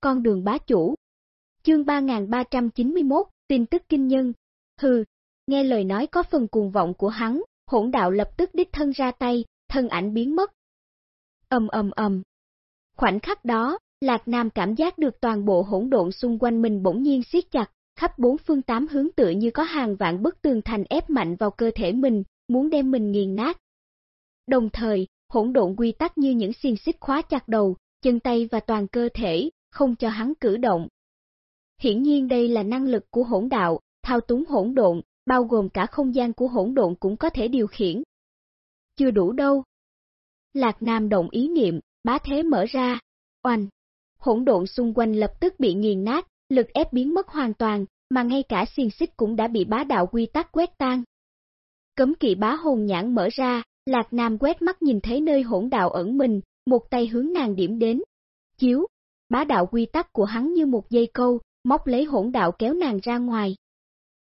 con đường bá chủ. Chương 3391, tin tức kinh nhân. Hừ, nghe lời nói có phần cuồng vọng của hắn, hỗn đạo lập tức đích thân ra tay, thân ảnh biến mất. Ầm ầm ầm. Khoảnh khắc đó, Lạc Nam cảm giác được toàn bộ hỗn độn xung quanh mình bỗng nhiên siết chặt, khắp bốn phương tám hướng tựa như có hàng vạn bức tường thành ép mạnh vào cơ thể mình, muốn đem mình nghiền nát. Đồng thời, hỗn độn quy tắc như những xiên xích khóa chặt đầu, chân tay và toàn cơ thể, không cho hắn cử động. Hiển nhiên đây là năng lực của hỗn đạo, thao túng hỗn độn, bao gồm cả không gian của hỗn độn cũng có thể điều khiển. Chưa đủ đâu. Lạc Nam động ý niệm, bá thế mở ra, oanh. Hỗn độn xung quanh lập tức bị nghiền nát, lực ép biến mất hoàn toàn, mà ngay cả xiên xích cũng đã bị bá đạo quy tắc quét tan. Cấm kỵ bá hồn nhãn mở ra, Lạc Nam quét mắt nhìn thấy nơi hỗn đạo ẩn mình, một tay hướng nàng điểm đến. Chiếu, bá đạo quy tắc của hắn như một dây câu, móc lấy hỗn đạo kéo nàng ra ngoài.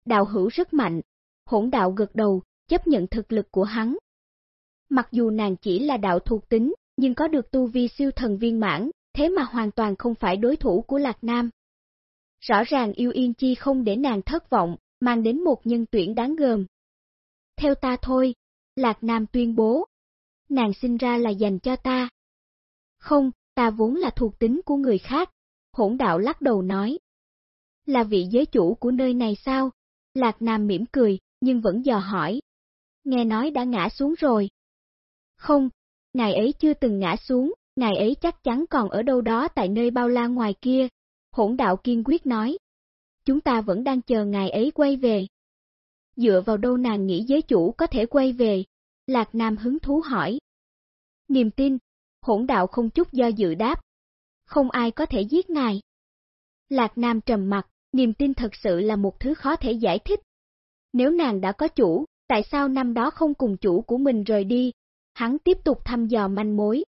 Đạo hữu rất mạnh, hỗn đạo gật đầu, chấp nhận thực lực của hắn. Mặc dù nàng chỉ là đạo thuộc tính, nhưng có được tu vi siêu thần viên mãn, thế mà hoàn toàn không phải đối thủ của Lạc Nam. Rõ ràng yêu yên chi không để nàng thất vọng, mang đến một nhân tuyển đáng gờm. Theo ta thôi, Lạc Nam tuyên bố. Nàng sinh ra là dành cho ta. Không, ta vốn là thuộc tính của người khác, hỗn đạo lắc đầu nói. Là vị giới chủ của nơi này sao? Lạc Nam mỉm cười, nhưng vẫn dò hỏi. Nghe nói đã ngã xuống rồi. Không, ngài ấy chưa từng ngã xuống, ngài ấy chắc chắn còn ở đâu đó tại nơi bao la ngoài kia. Hỗn đạo kiên quyết nói. Chúng ta vẫn đang chờ ngài ấy quay về. Dựa vào đâu nàng nghĩ giới chủ có thể quay về? Lạc Nam hứng thú hỏi. Niềm tin, hỗn đạo không chút do dự đáp. Không ai có thể giết ngài. Lạc Nam trầm mặt, niềm tin thật sự là một thứ khó thể giải thích. Nếu nàng đã có chủ, tại sao năm đó không cùng chủ của mình rời đi? Hắn tiếp tục thăm dò manh mối.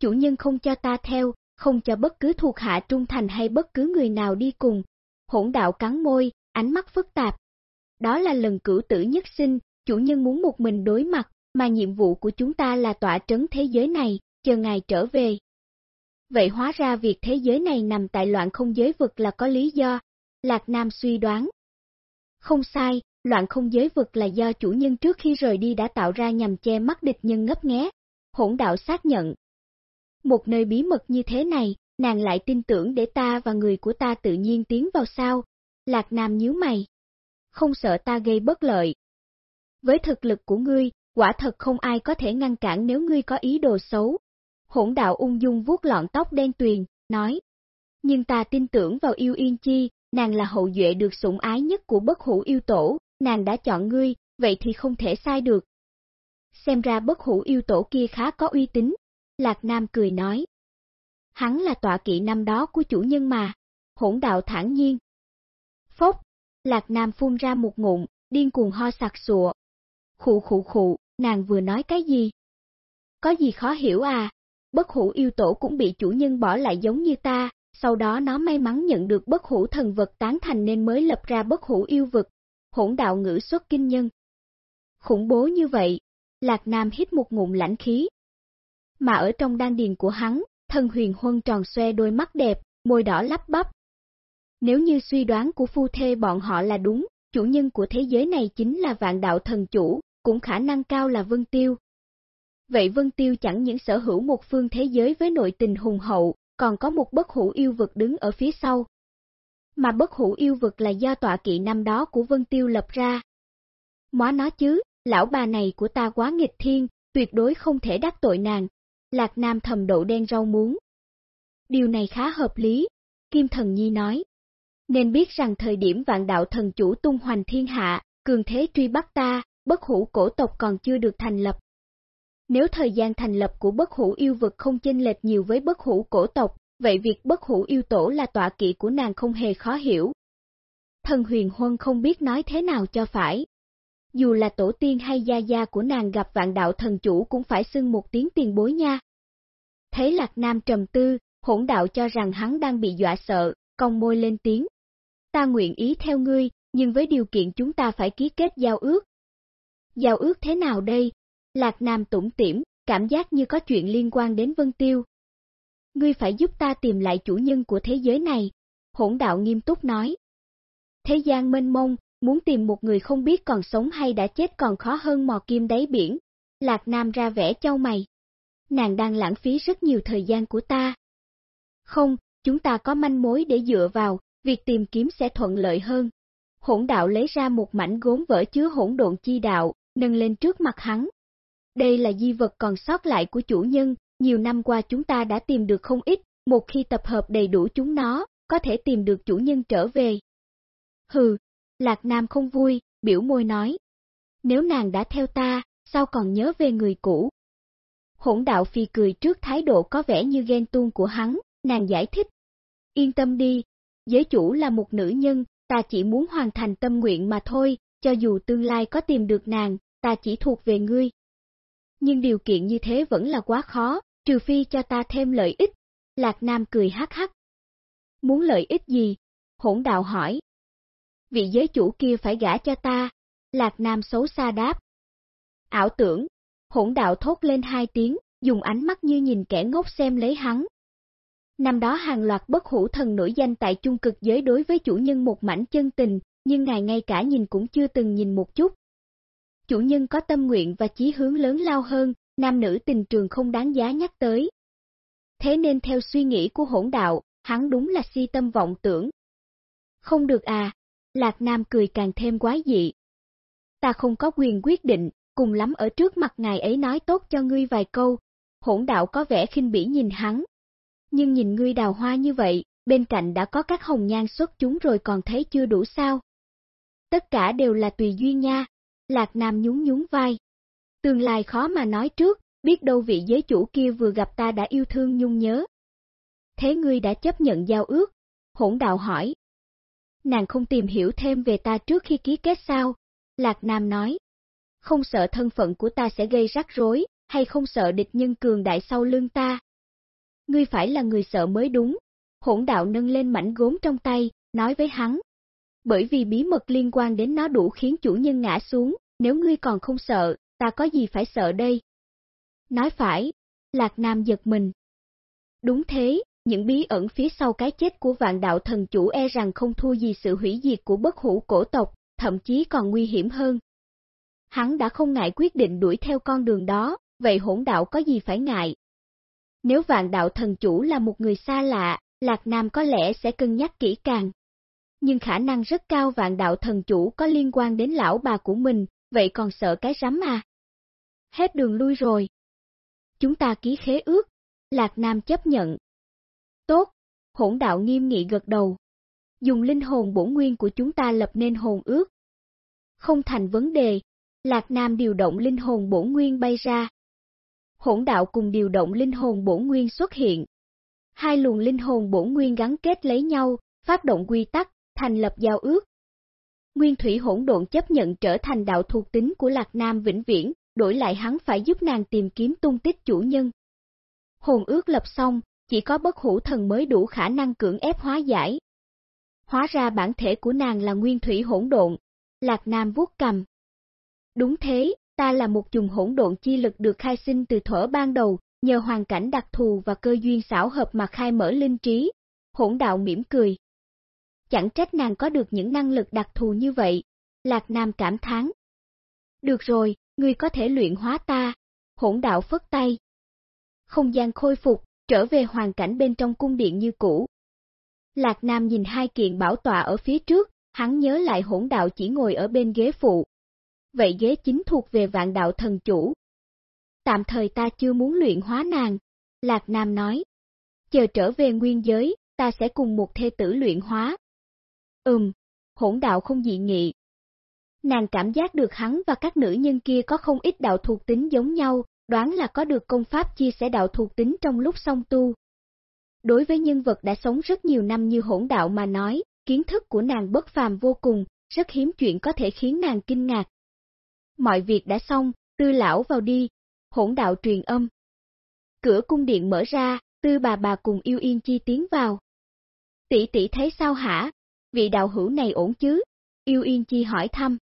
Chủ nhân không cho ta theo, không cho bất cứ thuộc hạ trung thành hay bất cứ người nào đi cùng. Hỗn đạo cắn môi, ánh mắt phức tạp. Đó là lần cử tử nhất sinh, chủ nhân muốn một mình đối mặt, mà nhiệm vụ của chúng ta là tỏa trấn thế giới này, chờ ngài trở về. Vậy hóa ra việc thế giới này nằm tại loạn không giới vực là có lý do, Lạc Nam suy đoán. Không sai, loạn không giới vực là do chủ nhân trước khi rời đi đã tạo ra nhằm che mắt địch nhân ngấp nghé. Hỗn đạo xác nhận. Một nơi bí mật như thế này, nàng lại tin tưởng để ta và người của ta tự nhiên tiến vào sao? Lạc Nam nhíu mày. Không sợ ta gây bất lợi. Với thực lực của ngươi, quả thật không ai có thể ngăn cản nếu ngươi có ý đồ xấu. Hỗn đạo ung dung vuốt lọn tóc đen tuyền, nói. Nhưng ta tin tưởng vào yêu yên chi, nàng là hậu duệ được sủng ái nhất của bất hủ yêu tổ, nàng đã chọn ngươi, vậy thì không thể sai được. Xem ra bất hủ yêu tổ kia khá có uy tín, Lạc Nam cười nói. Hắn là tọa kỵ năm đó của chủ nhân mà, hỗn đạo thản nhiên. Phốc, Lạc Nam phun ra một ngụm, điên cuồng ho sặc sụa. Khụ khụ khụ, nàng vừa nói cái gì? Có gì khó hiểu à? Bất hủ yêu tổ cũng bị chủ nhân bỏ lại giống như ta, sau đó nó may mắn nhận được bất hủ thần vật tán thành nên mới lập ra bất hủ yêu vực, hỗn đạo ngữ xuất kinh nhân. Khủng bố như vậy, Lạc Nam hít một ngụm lãnh khí. Mà ở trong đan điền của hắn, thân huyền huân tròn xoe đôi mắt đẹp, môi đỏ lắp bắp. Nếu như suy đoán của phu thê bọn họ là đúng, chủ nhân của thế giới này chính là vạn đạo thần chủ, cũng khả năng cao là Vân Tiêu. Vậy Vân Tiêu chẳng những sở hữu một phương thế giới với nội tình hùng hậu, còn có một bất hủ yêu vực đứng ở phía sau. Mà bất hủ yêu vực là do tọa kỵ năm đó của Vân Tiêu lập ra. Móa nó chứ, lão bà này của ta quá nghịch thiên, tuyệt đối không thể đắc tội nàng. Lạc Nam thầm đậu đen rau muống. Điều này khá hợp lý, Kim Thần Nhi nói. Nên biết rằng thời điểm vạn đạo thần chủ tung hoành thiên hạ, cường thế truy bắt ta, bất hủ cổ tộc còn chưa được thành lập, nếu thời gian thành lập của bất hủ yêu vực không chênh lệch nhiều với bất hủ cổ tộc, vậy việc bất hủ yêu tổ là tọa kỵ của nàng không hề khó hiểu. Thần huyền huân không biết nói thế nào cho phải. Dù là tổ tiên hay gia gia của nàng gặp vạn đạo thần chủ cũng phải xưng một tiếng tiền bối nha. Thấy Lạc Nam trầm tư, hỗn đạo cho rằng hắn đang bị dọa sợ, cong môi lên tiếng. Ta nguyện ý theo ngươi, nhưng với điều kiện chúng ta phải ký kết giao ước. Giao ước thế nào đây, Lạc Nam tủm tỉm, cảm giác như có chuyện liên quan đến Vân Tiêu. Ngươi phải giúp ta tìm lại chủ nhân của thế giới này. Hỗn đạo nghiêm túc nói. Thế gian mênh mông, muốn tìm một người không biết còn sống hay đã chết còn khó hơn mò kim đáy biển. Lạc Nam ra vẻ châu mày. Nàng đang lãng phí rất nhiều thời gian của ta. Không, chúng ta có manh mối để dựa vào, việc tìm kiếm sẽ thuận lợi hơn. Hỗn đạo lấy ra một mảnh gốm vỡ chứa hỗn độn chi đạo, nâng lên trước mặt hắn. Đây là di vật còn sót lại của chủ nhân, nhiều năm qua chúng ta đã tìm được không ít, một khi tập hợp đầy đủ chúng nó, có thể tìm được chủ nhân trở về. Hừ, Lạc Nam không vui, biểu môi nói. Nếu nàng đã theo ta, sao còn nhớ về người cũ? Hỗn đạo phi cười trước thái độ có vẻ như ghen tuông của hắn, nàng giải thích. Yên tâm đi, giới chủ là một nữ nhân, ta chỉ muốn hoàn thành tâm nguyện mà thôi, cho dù tương lai có tìm được nàng, ta chỉ thuộc về ngươi. Nhưng điều kiện như thế vẫn là quá khó, trừ phi cho ta thêm lợi ích. Lạc Nam cười hắc hắc. Muốn lợi ích gì? Hỗn đạo hỏi. Vị giới chủ kia phải gả cho ta. Lạc Nam xấu xa đáp. Ảo tưởng, hỗn đạo thốt lên hai tiếng, dùng ánh mắt như nhìn kẻ ngốc xem lấy hắn. Năm đó hàng loạt bất hủ thần nổi danh tại chung cực giới đối với chủ nhân một mảnh chân tình, nhưng ngài ngay cả nhìn cũng chưa từng nhìn một chút. Chủ nhân có tâm nguyện và chí hướng lớn lao hơn, nam nữ tình trường không đáng giá nhắc tới. Thế nên theo suy nghĩ của hỗn đạo, hắn đúng là si tâm vọng tưởng. Không được à, Lạc Nam cười càng thêm quái dị. Ta không có quyền quyết định, cùng lắm ở trước mặt ngài ấy nói tốt cho ngươi vài câu. Hỗn đạo có vẻ khinh bỉ nhìn hắn. Nhưng nhìn ngươi đào hoa như vậy, bên cạnh đã có các hồng nhan xuất chúng rồi còn thấy chưa đủ sao. Tất cả đều là tùy duyên nha. Lạc Nam nhún nhún vai. Tương lai khó mà nói trước, biết đâu vị giới chủ kia vừa gặp ta đã yêu thương nhung nhớ. Thế ngươi đã chấp nhận giao ước? Hỗn đạo hỏi. Nàng không tìm hiểu thêm về ta trước khi ký kết sao? Lạc Nam nói. Không sợ thân phận của ta sẽ gây rắc rối, hay không sợ địch nhân cường đại sau lưng ta? Ngươi phải là người sợ mới đúng. Hỗn đạo nâng lên mảnh gốm trong tay, nói với hắn. Bởi vì bí mật liên quan đến nó đủ khiến chủ nhân ngã xuống, nếu ngươi còn không sợ, ta có gì phải sợ đây? Nói phải, Lạc Nam giật mình. Đúng thế, những bí ẩn phía sau cái chết của vạn đạo thần chủ e rằng không thua gì sự hủy diệt của bất hủ cổ tộc, thậm chí còn nguy hiểm hơn. Hắn đã không ngại quyết định đuổi theo con đường đó, vậy hỗn đạo có gì phải ngại? Nếu vạn đạo thần chủ là một người xa lạ, Lạc Nam có lẽ sẽ cân nhắc kỹ càng. Nhưng khả năng rất cao vạn đạo thần chủ có liên quan đến lão bà của mình, vậy còn sợ cái rắm à? Hết đường lui rồi. Chúng ta ký khế ước, Lạc Nam chấp nhận. Tốt, hỗn đạo nghiêm nghị gật đầu. Dùng linh hồn bổ nguyên của chúng ta lập nên hồn ước. Không thành vấn đề, Lạc Nam điều động linh hồn bổ nguyên bay ra. Hỗn đạo cùng điều động linh hồn bổ nguyên xuất hiện. Hai luồng linh hồn bổ nguyên gắn kết lấy nhau, phát động quy tắc, thành lập giao ước. Nguyên thủy hỗn độn chấp nhận trở thành đạo thuộc tính của Lạc Nam vĩnh viễn, đổi lại hắn phải giúp nàng tìm kiếm tung tích chủ nhân. Hồn ước lập xong, chỉ có bất hủ thần mới đủ khả năng cưỡng ép hóa giải. Hóa ra bản thể của nàng là nguyên thủy hỗn độn, Lạc Nam vuốt cầm. Đúng thế, ta là một chùm hỗn độn chi lực được khai sinh từ thuở ban đầu, nhờ hoàn cảnh đặc thù và cơ duyên xảo hợp mà khai mở linh trí. Hỗn đạo mỉm cười. Chẳng trách nàng có được những năng lực đặc thù như vậy. Lạc Nam cảm thán. Được rồi, ngươi có thể luyện hóa ta. Hỗn đạo phất tay. Không gian khôi phục, trở về hoàn cảnh bên trong cung điện như cũ. Lạc Nam nhìn hai kiện bảo tọa ở phía trước, hắn nhớ lại hỗn đạo chỉ ngồi ở bên ghế phụ. Vậy ghế chính thuộc về vạn đạo thần chủ. Tạm thời ta chưa muốn luyện hóa nàng, Lạc Nam nói. Chờ trở về nguyên giới, ta sẽ cùng một thê tử luyện hóa. Ừm, hỗn đạo không dị nghị. Nàng cảm giác được hắn và các nữ nhân kia có không ít đạo thuộc tính giống nhau, đoán là có được công pháp chia sẻ đạo thuộc tính trong lúc song tu. Đối với nhân vật đã sống rất nhiều năm như hỗn đạo mà nói, kiến thức của nàng bất phàm vô cùng, rất hiếm chuyện có thể khiến nàng kinh ngạc. Mọi việc đã xong, tư lão vào đi, hỗn đạo truyền âm. Cửa cung điện mở ra, tư bà bà cùng yêu yên chi tiến vào. Tỷ tỷ thấy sao hả? Vị đạo hữu này ổn chứ? Yêu yên chi hỏi thăm.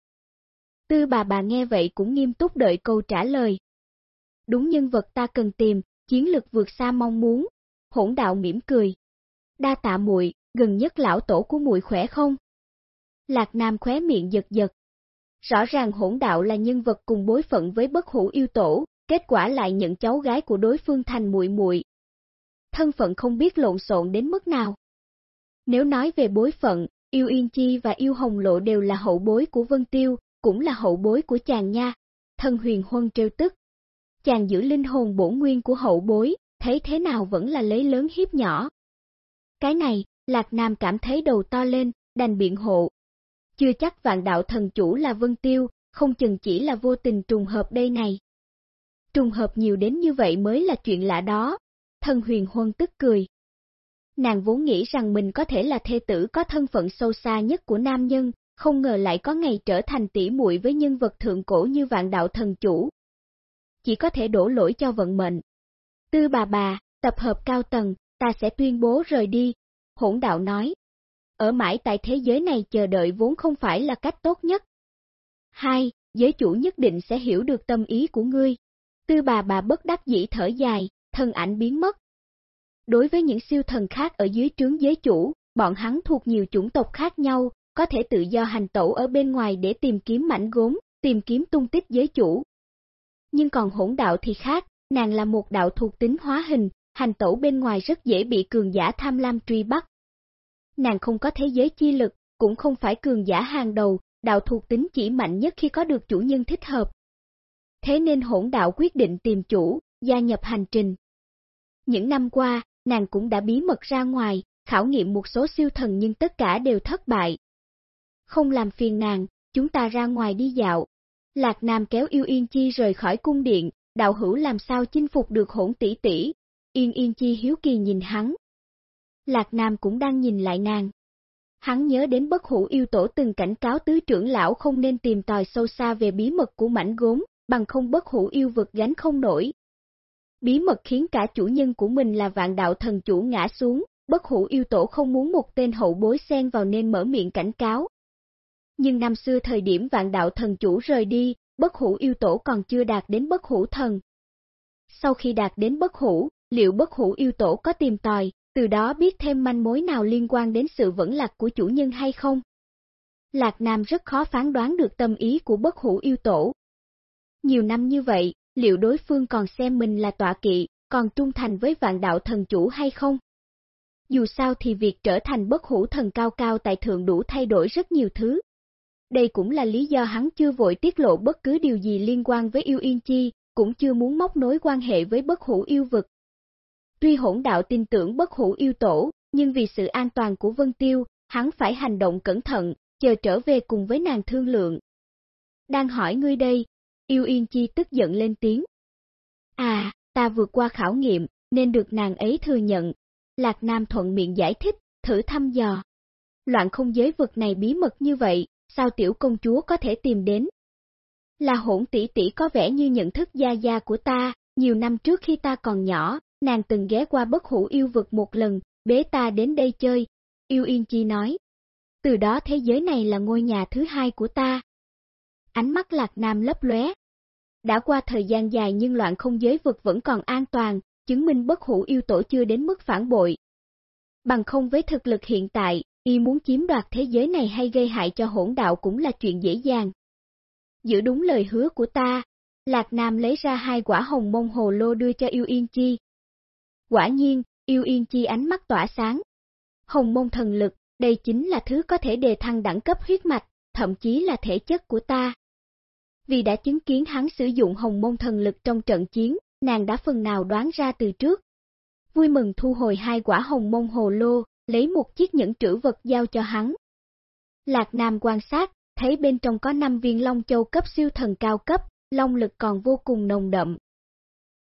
Tư bà bà nghe vậy cũng nghiêm túc đợi câu trả lời. Đúng nhân vật ta cần tìm, chiến lực vượt xa mong muốn. hỗn đạo mỉm cười. Đa tạ muội, gần nhất lão tổ của muội khỏe không? Lạc Nam khóe miệng giật giật. Rõ ràng hỗn đạo là nhân vật cùng bối phận với bất hữu yêu tổ, kết quả lại nhận cháu gái của đối phương thành muội muội. Thân phận không biết lộn xộn đến mức nào. Nếu nói về bối phận, yêu Yên Chi và yêu Hồng Lộ đều là hậu bối của Vân Tiêu, cũng là hậu bối của chàng nha. Thân huyền huân trêu tức. Chàng giữ linh hồn bổ nguyên của hậu bối, thấy thế nào vẫn là lấy lớn hiếp nhỏ. Cái này, Lạc Nam cảm thấy đầu to lên, đành biện hộ. Chưa chắc vạn đạo thần chủ là Vân Tiêu, không chừng chỉ là vô tình trùng hợp đây này. Trùng hợp nhiều đến như vậy mới là chuyện lạ đó. Thân huyền huân tức cười. Nàng vốn nghĩ rằng mình có thể là thê tử có thân phận sâu xa nhất của nam nhân, không ngờ lại có ngày trở thành tỷ muội với nhân vật thượng cổ như vạn đạo thần chủ. Chỉ có thể đổ lỗi cho vận mệnh. Tư bà bà, tập hợp cao tầng, ta sẽ tuyên bố rời đi, hỗn đạo nói. Ở mãi tại thế giới này chờ đợi vốn không phải là cách tốt nhất. Hai, giới chủ nhất định sẽ hiểu được tâm ý của ngươi. Tư bà bà bất đắc dĩ thở dài, thân ảnh biến mất. Đối với những siêu thần khác ở dưới trướng giới chủ, bọn hắn thuộc nhiều chủng tộc khác nhau, có thể tự do hành tẩu ở bên ngoài để tìm kiếm mảnh gốm, tìm kiếm tung tích giới chủ. Nhưng còn hỗn đạo thì khác, nàng là một đạo thuộc tính hóa hình, hành tẩu bên ngoài rất dễ bị cường giả tham lam truy bắt. Nàng không có thế giới chi lực, cũng không phải cường giả hàng đầu, đạo thuộc tính chỉ mạnh nhất khi có được chủ nhân thích hợp. Thế nên hỗn đạo quyết định tìm chủ, gia nhập hành trình. Những năm qua, nàng cũng đã bí mật ra ngoài, khảo nghiệm một số siêu thần nhưng tất cả đều thất bại. Không làm phiền nàng, chúng ta ra ngoài đi dạo. Lạc Nam kéo yêu Yên Chi rời khỏi cung điện, đạo hữu làm sao chinh phục được hỗn tỷ tỷ. Yên Yên Chi hiếu kỳ nhìn hắn. Lạc Nam cũng đang nhìn lại nàng. Hắn nhớ đến bất hủ yêu tổ từng cảnh cáo tứ trưởng lão không nên tìm tòi sâu xa về bí mật của mảnh gốm, bằng không bất hủ yêu vực gánh không nổi. Bí mật khiến cả chủ nhân của mình là vạn đạo thần chủ ngã xuống, bất hủ yêu tổ không muốn một tên hậu bối xen vào nên mở miệng cảnh cáo. Nhưng năm xưa thời điểm vạn đạo thần chủ rời đi, bất hủ yêu tổ còn chưa đạt đến bất hủ thần. Sau khi đạt đến bất hủ, liệu bất hủ yêu tổ có tìm tòi, từ đó biết thêm manh mối nào liên quan đến sự vẫn lạc của chủ nhân hay không? Lạc Nam rất khó phán đoán được tâm ý của bất hủ yêu tổ. Nhiều năm như vậy, liệu đối phương còn xem mình là tọa kỵ, còn trung thành với vạn đạo thần chủ hay không? Dù sao thì việc trở thành bất hủ thần cao cao tại thượng đủ thay đổi rất nhiều thứ. Đây cũng là lý do hắn chưa vội tiết lộ bất cứ điều gì liên quan với yêu yên chi, cũng chưa muốn móc nối quan hệ với bất hủ yêu vực. Tuy hỗn đạo tin tưởng bất hủ yêu tổ, nhưng vì sự an toàn của Vân Tiêu, hắn phải hành động cẩn thận, chờ trở về cùng với nàng thương lượng. Đang hỏi ngươi đây, yêu yên chi tức giận lên tiếng. À, ta vượt qua khảo nghiệm, nên được nàng ấy thừa nhận. Lạc Nam thuận miệng giải thích, thử thăm dò. Loạn không giới vực này bí mật như vậy, sao tiểu công chúa có thể tìm đến? Là hỗn tỷ tỷ có vẻ như nhận thức gia gia của ta, nhiều năm trước khi ta còn nhỏ, nàng từng ghé qua bất hủ yêu vực một lần, bế ta đến đây chơi. Yêu Yên Chi nói. Từ đó thế giới này là ngôi nhà thứ hai của ta. Ánh mắt lạc nam lấp lóe. Đã qua thời gian dài nhưng loạn không giới vực vẫn còn an toàn, chứng minh bất hủ yêu tổ chưa đến mức phản bội. Bằng không với thực lực hiện tại, y muốn chiếm đoạt thế giới này hay gây hại cho hỗn đạo cũng là chuyện dễ dàng. Giữ đúng lời hứa của ta, Lạc Nam lấy ra hai quả hồng mông hồ lô đưa cho Yêu Yên Chi. Quả nhiên, Yêu Yên Chi ánh mắt tỏa sáng. Hồng mông thần lực, đây chính là thứ có thể đề thăng đẳng cấp huyết mạch, thậm chí là thể chất của ta. Vì đã chứng kiến hắn sử dụng hồng môn thần lực trong trận chiến, nàng đã phần nào đoán ra từ trước. Vui mừng thu hồi hai quả hồng môn hồ lô, lấy một chiếc nhẫn trữ vật giao cho hắn. Lạc Nam quan sát, thấy bên trong có 5 viên Long Châu cấp siêu thần cao cấp, long lực còn vô cùng nồng đậm.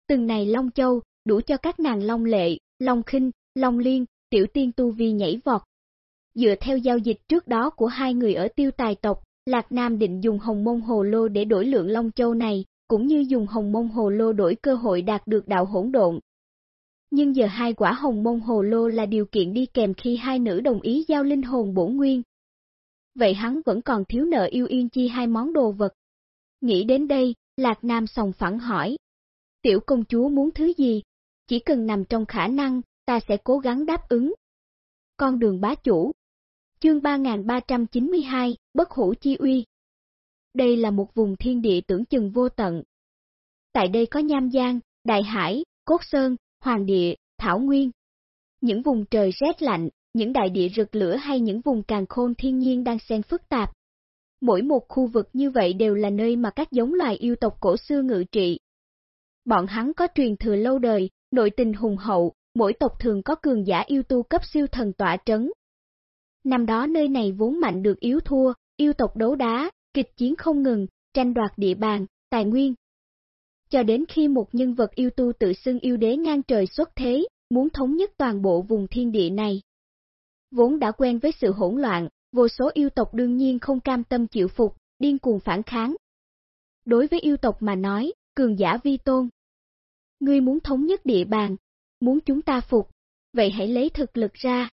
Từng này Long Châu, đủ cho các nàng Long Lệ, Long Khinh, Long Liên, Tiểu Tiên Tu Vi nhảy vọt. Dựa theo giao dịch trước đó của hai người ở tiêu tài tộc, Lạc Nam định dùng hồng mông hồ lô để đổi lượng Long Châu này, cũng như dùng hồng mông hồ lô đổi cơ hội đạt được đạo hỗn độn. Nhưng giờ hai quả hồng mông hồ lô là điều kiện đi kèm khi hai nữ đồng ý giao linh hồn bổ nguyên. Vậy hắn vẫn còn thiếu nợ yêu yên chi hai món đồ vật. Nghĩ đến đây, Lạc Nam sòng phẳng hỏi. Tiểu công chúa muốn thứ gì? Chỉ cần nằm trong khả năng, ta sẽ cố gắng đáp ứng. Con đường bá chủ Chương 3392, Bất hủ chi uy Đây là một vùng thiên địa tưởng chừng vô tận. Tại đây có Nham Giang, Đại Hải, Cốt Sơn, Hoàng Địa, Thảo Nguyên. Những vùng trời rét lạnh, những đại địa rực lửa hay những vùng càng khôn thiên nhiên đang xen phức tạp. Mỗi một khu vực như vậy đều là nơi mà các giống loài yêu tộc cổ xưa ngự trị. Bọn hắn có truyền thừa lâu đời, nội tình hùng hậu, mỗi tộc thường có cường giả yêu tu cấp siêu thần tỏa trấn. Năm đó nơi này vốn mạnh được yếu thua, yêu tộc đấu đá, kịch chiến không ngừng, tranh đoạt địa bàn, tài nguyên. Cho đến khi một nhân vật yêu tu tự xưng yêu đế ngang trời xuất thế, muốn thống nhất toàn bộ vùng thiên địa này. Vốn đã quen với sự hỗn loạn, vô số yêu tộc đương nhiên không cam tâm chịu phục, điên cuồng phản kháng. Đối với yêu tộc mà nói, cường giả vi tôn. Ngươi muốn thống nhất địa bàn, muốn chúng ta phục, vậy hãy lấy thực lực ra.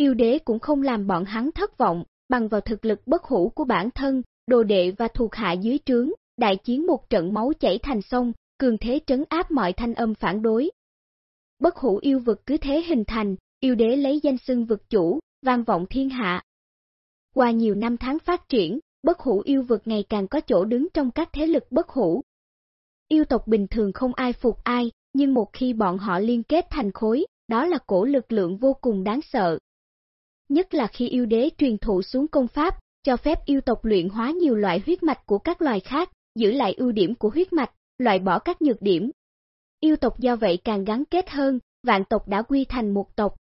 Yêu đế cũng không làm bọn hắn thất vọng, bằng vào thực lực bất hủ của bản thân, đồ đệ và thuộc hạ dưới trướng, đại chiến một trận máu chảy thành sông, cường thế trấn áp mọi thanh âm phản đối. Bất hủ yêu vực cứ thế hình thành, yêu đế lấy danh xưng vực chủ, vang vọng thiên hạ. Qua nhiều năm tháng phát triển, bất hủ yêu vực ngày càng có chỗ đứng trong các thế lực bất hủ. Yêu tộc bình thường không ai phục ai, nhưng một khi bọn họ liên kết thành khối, đó là cổ lực lượng vô cùng đáng sợ. Nhất là khi yêu đế truyền thụ xuống công pháp, cho phép yêu tộc luyện hóa nhiều loại huyết mạch của các loài khác, giữ lại ưu điểm của huyết mạch, loại bỏ các nhược điểm. Yêu tộc do vậy càng gắn kết hơn, vạn tộc đã quy thành một tộc.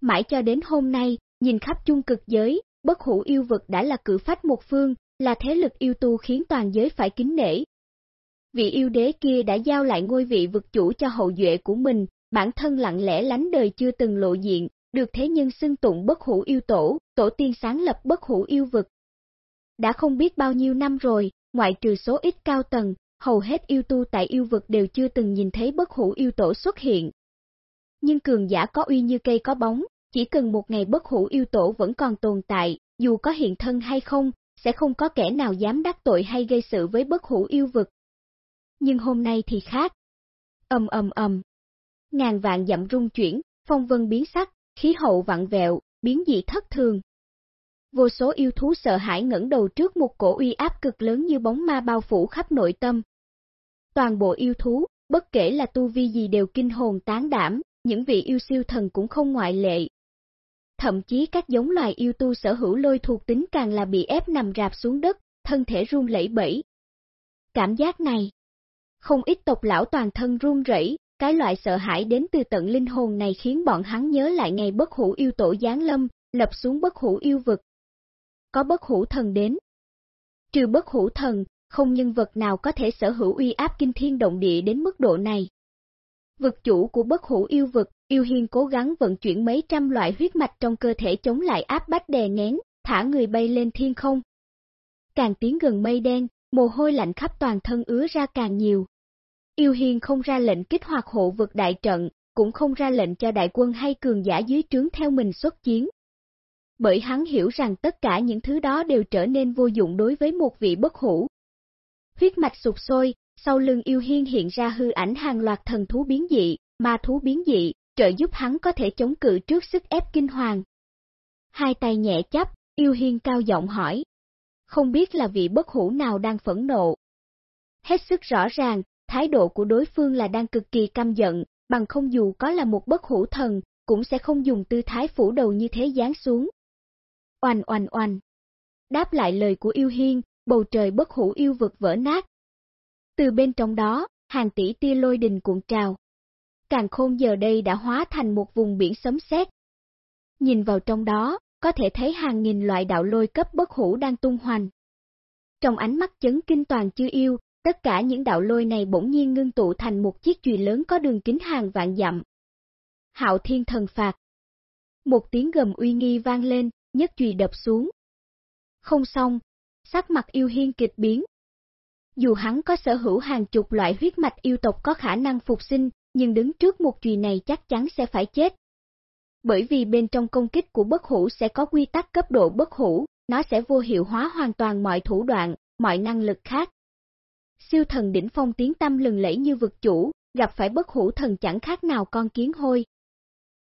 Mãi cho đến hôm nay, nhìn khắp chung cực giới, bất hủ yêu vực đã là cử phách một phương, là thế lực yêu tu khiến toàn giới phải kính nể. Vị yêu đế kia đã giao lại ngôi vị vực chủ cho hậu duệ của mình, bản thân lặng lẽ lánh đời chưa từng lộ diện, được thế nhân xưng tụng bất hủ yêu tổ, tổ tiên sáng lập bất hủ yêu vực. Đã không biết bao nhiêu năm rồi, ngoại trừ số ít cao tầng, hầu hết yêu tu tại yêu vực đều chưa từng nhìn thấy bất hủ yêu tổ xuất hiện. Nhưng cường giả có uy như cây có bóng, chỉ cần một ngày bất hủ yêu tổ vẫn còn tồn tại, dù có hiện thân hay không, sẽ không có kẻ nào dám đắc tội hay gây sự với bất hủ yêu vực. Nhưng hôm nay thì khác. Ầm ầm ầm. Ngàn vạn dặm rung chuyển, phong vân biến sắc, khí hậu vặn vẹo, biến dị thất thường. Vô số yêu thú sợ hãi ngẩng đầu trước một cổ uy áp cực lớn như bóng ma bao phủ khắp nội tâm. Toàn bộ yêu thú, bất kể là tu vi gì đều kinh hồn tán đảm, những vị yêu siêu thần cũng không ngoại lệ. Thậm chí các giống loài yêu tu sở hữu lôi thuộc tính càng là bị ép nằm rạp xuống đất, thân thể run lẩy bẩy. Cảm giác này, không ít tộc lão toàn thân run rẩy, cái loại sợ hãi đến từ tận linh hồn này khiến bọn hắn nhớ lại ngày bất hủ yêu tổ giáng lâm, lập xuống bất hủ yêu vực. Có bất hủ thần đến. Trừ bất hủ thần, không nhân vật nào có thể sở hữu uy áp kinh thiên động địa đến mức độ này. Vực chủ của bất hủ yêu vực, yêu hiên cố gắng vận chuyển mấy trăm loại huyết mạch trong cơ thể chống lại áp bách đè nén, thả người bay lên thiên không. Càng tiến gần mây đen, mồ hôi lạnh khắp toàn thân ứa ra càng nhiều. Yêu hiên không ra lệnh kích hoạt hộ vực đại trận, cũng không ra lệnh cho đại quân hay cường giả dưới trướng theo mình xuất chiến. Bởi hắn hiểu rằng tất cả những thứ đó đều trở nên vô dụng đối với một vị bất hủ. Huyết mạch sụp sôi, sau lưng yêu hiên hiện ra hư ảnh hàng loạt thần thú biến dị, ma thú biến dị, trợ giúp hắn có thể chống cự trước sức ép kinh hoàng. Hai tay nhẹ chấp, yêu hiên cao giọng hỏi. Không biết là vị bất hủ nào đang phẫn nộ. Hết sức rõ ràng, thái độ của đối phương là đang cực kỳ căm giận, bằng không dù có là một bất hủ thần, cũng sẽ không dùng tư thái phủ đầu như thế giáng xuống. Oanh oanh oanh. Đáp lại lời của yêu hiên, bầu trời bất hủ yêu vực vỡ nát. Từ bên trong đó, hàng tỷ tia lôi đình cuộn trào. Càng khôn giờ đây đã hóa thành một vùng biển sấm sét. Nhìn vào trong đó, có thể thấy hàng nghìn loại đạo lôi cấp bất hủ đang tung hoành. Trong ánh mắt chấn kinh toàn chưa yêu, tất cả những đạo lôi này bỗng nhiên ngưng tụ thành một chiếc chùy lớn có đường kính hàng vạn dặm. Hạo thiên thần phạt. Một tiếng gầm uy nghi vang lên, nhất chùy đập xuống. Không xong, sắc mặt yêu hiên kịch biến. Dù hắn có sở hữu hàng chục loại huyết mạch yêu tộc có khả năng phục sinh, nhưng đứng trước một chùy này chắc chắn sẽ phải chết. Bởi vì bên trong công kích của bất hủ sẽ có quy tắc cấp độ bất hủ, nó sẽ vô hiệu hóa hoàn toàn mọi thủ đoạn, mọi năng lực khác. Siêu thần đỉnh phong tiếng tâm lừng lẫy như vực chủ, gặp phải bất hủ thần chẳng khác nào con kiến hôi.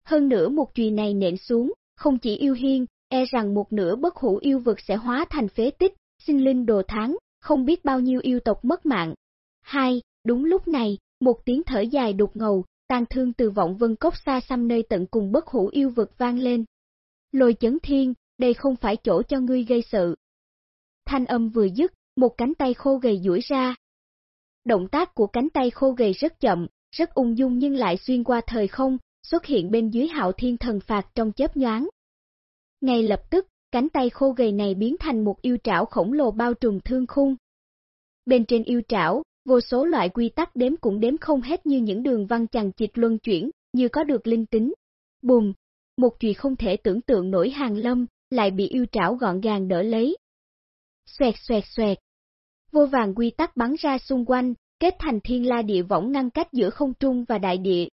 Hơn nữa một chùy này nện xuống, không chỉ yêu hiên, e rằng một nửa bất hủ yêu vực sẽ hóa thành phế tích, sinh linh đồ tháng, không biết bao nhiêu yêu tộc mất mạng. Hai, đúng lúc này, một tiếng thở dài đục ngầu, tan thương từ vọng vân cốc xa xăm nơi tận cùng bất hủ yêu vực vang lên. Lôi chấn thiên, đây không phải chỗ cho ngươi gây sự. Thanh âm vừa dứt, một cánh tay khô gầy duỗi ra. Động tác của cánh tay khô gầy rất chậm, rất ung dung nhưng lại xuyên qua thời không, xuất hiện bên dưới hạo thiên thần phạt trong chớp nhoáng. Ngay lập tức, cánh tay khô gầy này biến thành một yêu trảo khổng lồ bao trùm thương khung. Bên trên yêu trảo, vô số loại quy tắc đếm cũng đếm không hết như những đường văn chằng chịt luân chuyển, như có được linh tính. Bùm, một chuyện không thể tưởng tượng nổi hàng lâm, lại bị yêu trảo gọn gàng đỡ lấy. Xoẹt xoẹt xoẹt. Vô vàng quy tắc bắn ra xung quanh, kết thành thiên la địa võng ngăn cách giữa không trung và đại địa.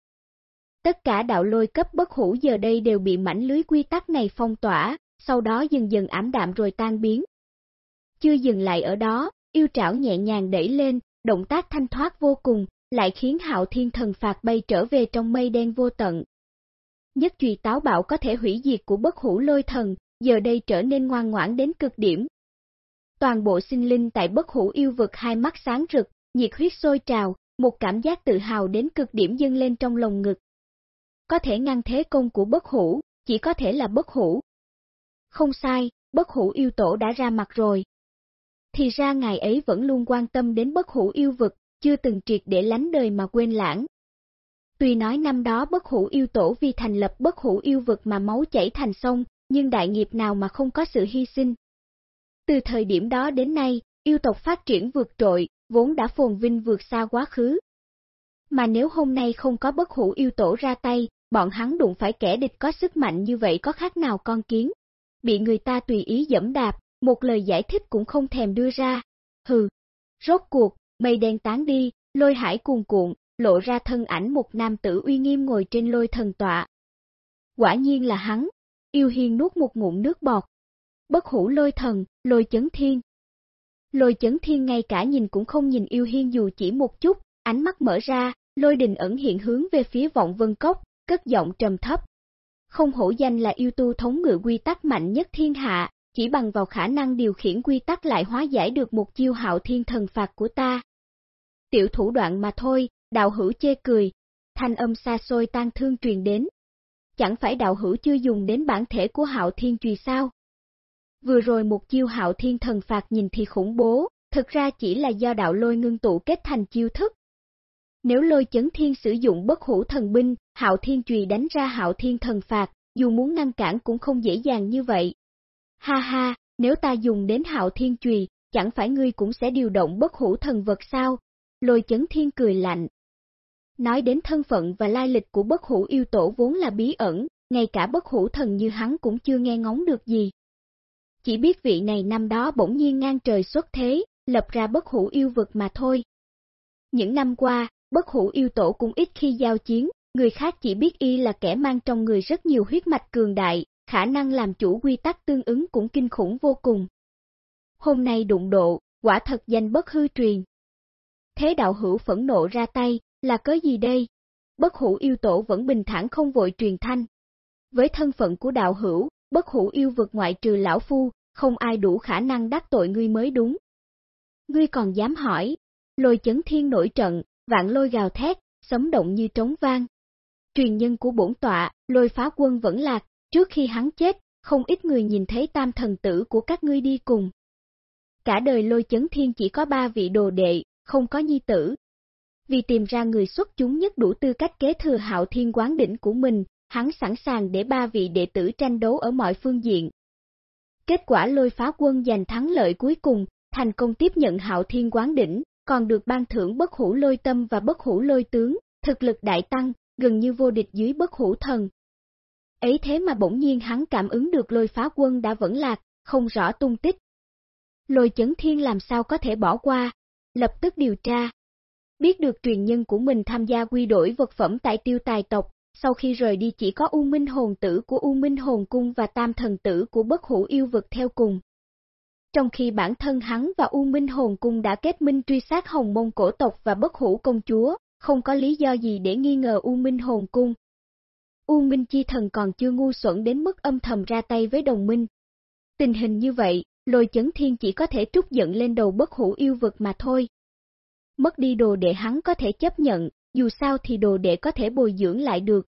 Tất cả đạo lôi cấp bất hủ giờ đây đều bị mảnh lưới quy tắc này phong tỏa, sau đó dần dần ảm đạm rồi tan biến. Chưa dừng lại ở đó, yêu trảo nhẹ nhàng đẩy lên, động tác thanh thoát vô cùng, lại khiến hạo thiên thần phạt bay trở về trong mây đen vô tận. Nhất trùy táo bạo có thể hủy diệt của bất hủ lôi thần, giờ đây trở nên ngoan ngoãn đến cực điểm. Toàn bộ sinh linh tại bất hủ yêu vực hai mắt sáng rực, nhiệt huyết sôi trào, một cảm giác tự hào đến cực điểm dâng lên trong lồng ngực. Có thể ngăn thế công của bất hủ, chỉ có thể là bất hủ. Không sai, bất hủ yêu tổ đã ra mặt rồi. Thì ra ngài ấy vẫn luôn quan tâm đến bất hủ yêu vực, chưa từng triệt để lánh đời mà quên lãng. Tuy nói năm đó bất hủ yêu tổ vì thành lập bất hủ yêu vực mà máu chảy thành sông, nhưng đại nghiệp nào mà không có sự hy sinh. Từ thời điểm đó đến nay, yêu tộc phát triển vượt trội, vốn đã phồn vinh vượt xa quá khứ. Mà nếu hôm nay không có bất hủ yêu tổ ra tay, bọn hắn đụng phải kẻ địch có sức mạnh như vậy có khác nào con kiến. Bị người ta tùy ý dẫm đạp, một lời giải thích cũng không thèm đưa ra. Hừ, rốt cuộc, mây đen tán đi, lôi hải cuồn cuộn, lộ ra thân ảnh một nam tử uy nghiêm ngồi trên lôi thần tọa. Quả nhiên là hắn, yêu hiên nuốt một ngụm nước bọt. Bất hủ lôi thần, lôi chấn thiên. Lôi chấn thiên ngay cả nhìn cũng không nhìn yêu hiên dù chỉ một chút, ánh mắt mở ra, lôi đình ẩn hiện hướng về phía vọng vân cốc, cất giọng trầm thấp. Không hổ danh là yêu tu thống ngự quy tắc mạnh nhất thiên hạ, chỉ bằng vào khả năng điều khiển quy tắc lại hóa giải được một chiêu hạo thiên thần phạt của ta. Tiểu thủ đoạn mà thôi, đạo hữu chê cười, thanh âm xa xôi tan thương truyền đến. Chẳng phải đạo hữu chưa dùng đến bản thể của hạo thiên trùy sao? Vừa rồi một chiêu hạo thiên thần phạt nhìn thì khủng bố, thực ra chỉ là do đạo lôi ngưng tụ kết thành chiêu thức. Nếu lôi chấn thiên sử dụng bất hủ thần binh, hạo thiên trùy đánh ra hạo thiên thần phạt, dù muốn ngăn cản cũng không dễ dàng như vậy. Ha ha, nếu ta dùng đến hạo thiên trùy, chẳng phải ngươi cũng sẽ điều động bất hủ thần vật sao? Lôi chấn thiên cười lạnh. Nói đến thân phận và lai lịch của bất hủ yêu tổ vốn là bí ẩn, ngay cả bất hủ thần như hắn cũng chưa nghe ngóng được gì. Chỉ biết vị này năm đó bỗng nhiên ngang trời xuất thế, lập ra bất hủ yêu vực mà thôi. Những năm qua, bất hủ yêu tổ cũng ít khi giao chiến, người khác chỉ biết y là kẻ mang trong người rất nhiều huyết mạch cường đại, khả năng làm chủ quy tắc tương ứng cũng kinh khủng vô cùng. Hôm nay đụng độ, quả thật danh bất hư truyền. Thế đạo hữu phẫn nộ ra tay, là cớ gì đây? Bất hủ yêu tổ vẫn bình thản không vội truyền thanh. Với thân phận của đạo hữu, bất hủ yêu vực ngoại trừ lão phu, không ai đủ khả năng đắc tội ngươi mới đúng. Ngươi còn dám hỏi, lôi chấn thiên nổi trận, vạn lôi gào thét, sấm động như trống vang. Truyền nhân của bổn tọa, lôi phá quân vẫn lạc, trước khi hắn chết, không ít người nhìn thấy tam thần tử của các ngươi đi cùng. Cả đời lôi chấn thiên chỉ có ba vị đồ đệ, không có nhi tử. Vì tìm ra người xuất chúng nhất đủ tư cách kế thừa hạo thiên quán đỉnh của mình, hắn sẵn sàng để ba vị đệ tử tranh đấu ở mọi phương diện. Kết quả lôi phá quân giành thắng lợi cuối cùng, thành công tiếp nhận hạo thiên quán đỉnh, còn được ban thưởng bất hủ lôi tâm và bất hủ lôi tướng, thực lực đại tăng, gần như vô địch dưới bất hủ thần. Ấy thế mà bỗng nhiên hắn cảm ứng được lôi phá quân đã vẫn lạc, không rõ tung tích. Lôi chấn thiên làm sao có thể bỏ qua, lập tức điều tra. Biết được truyền nhân của mình tham gia quy đổi vật phẩm tại tiêu tài tộc, sau khi rời đi chỉ có U Minh hồn tử của U Minh hồn cung và tam thần tử của bất hủ yêu vực theo cùng. Trong khi bản thân hắn và U Minh hồn cung đã kết minh truy sát hồng môn cổ tộc và bất hủ công chúa, không có lý do gì để nghi ngờ U Minh hồn cung. U Minh Chi Thần còn chưa ngu xuẩn đến mức âm thầm ra tay với đồng minh. Tình hình như vậy, lôi chấn thiên chỉ có thể trút giận lên đầu bất hủ yêu vực mà thôi. Mất đi đồ để hắn có thể chấp nhận, dù sao thì đồ đệ có thể bồi dưỡng lại được.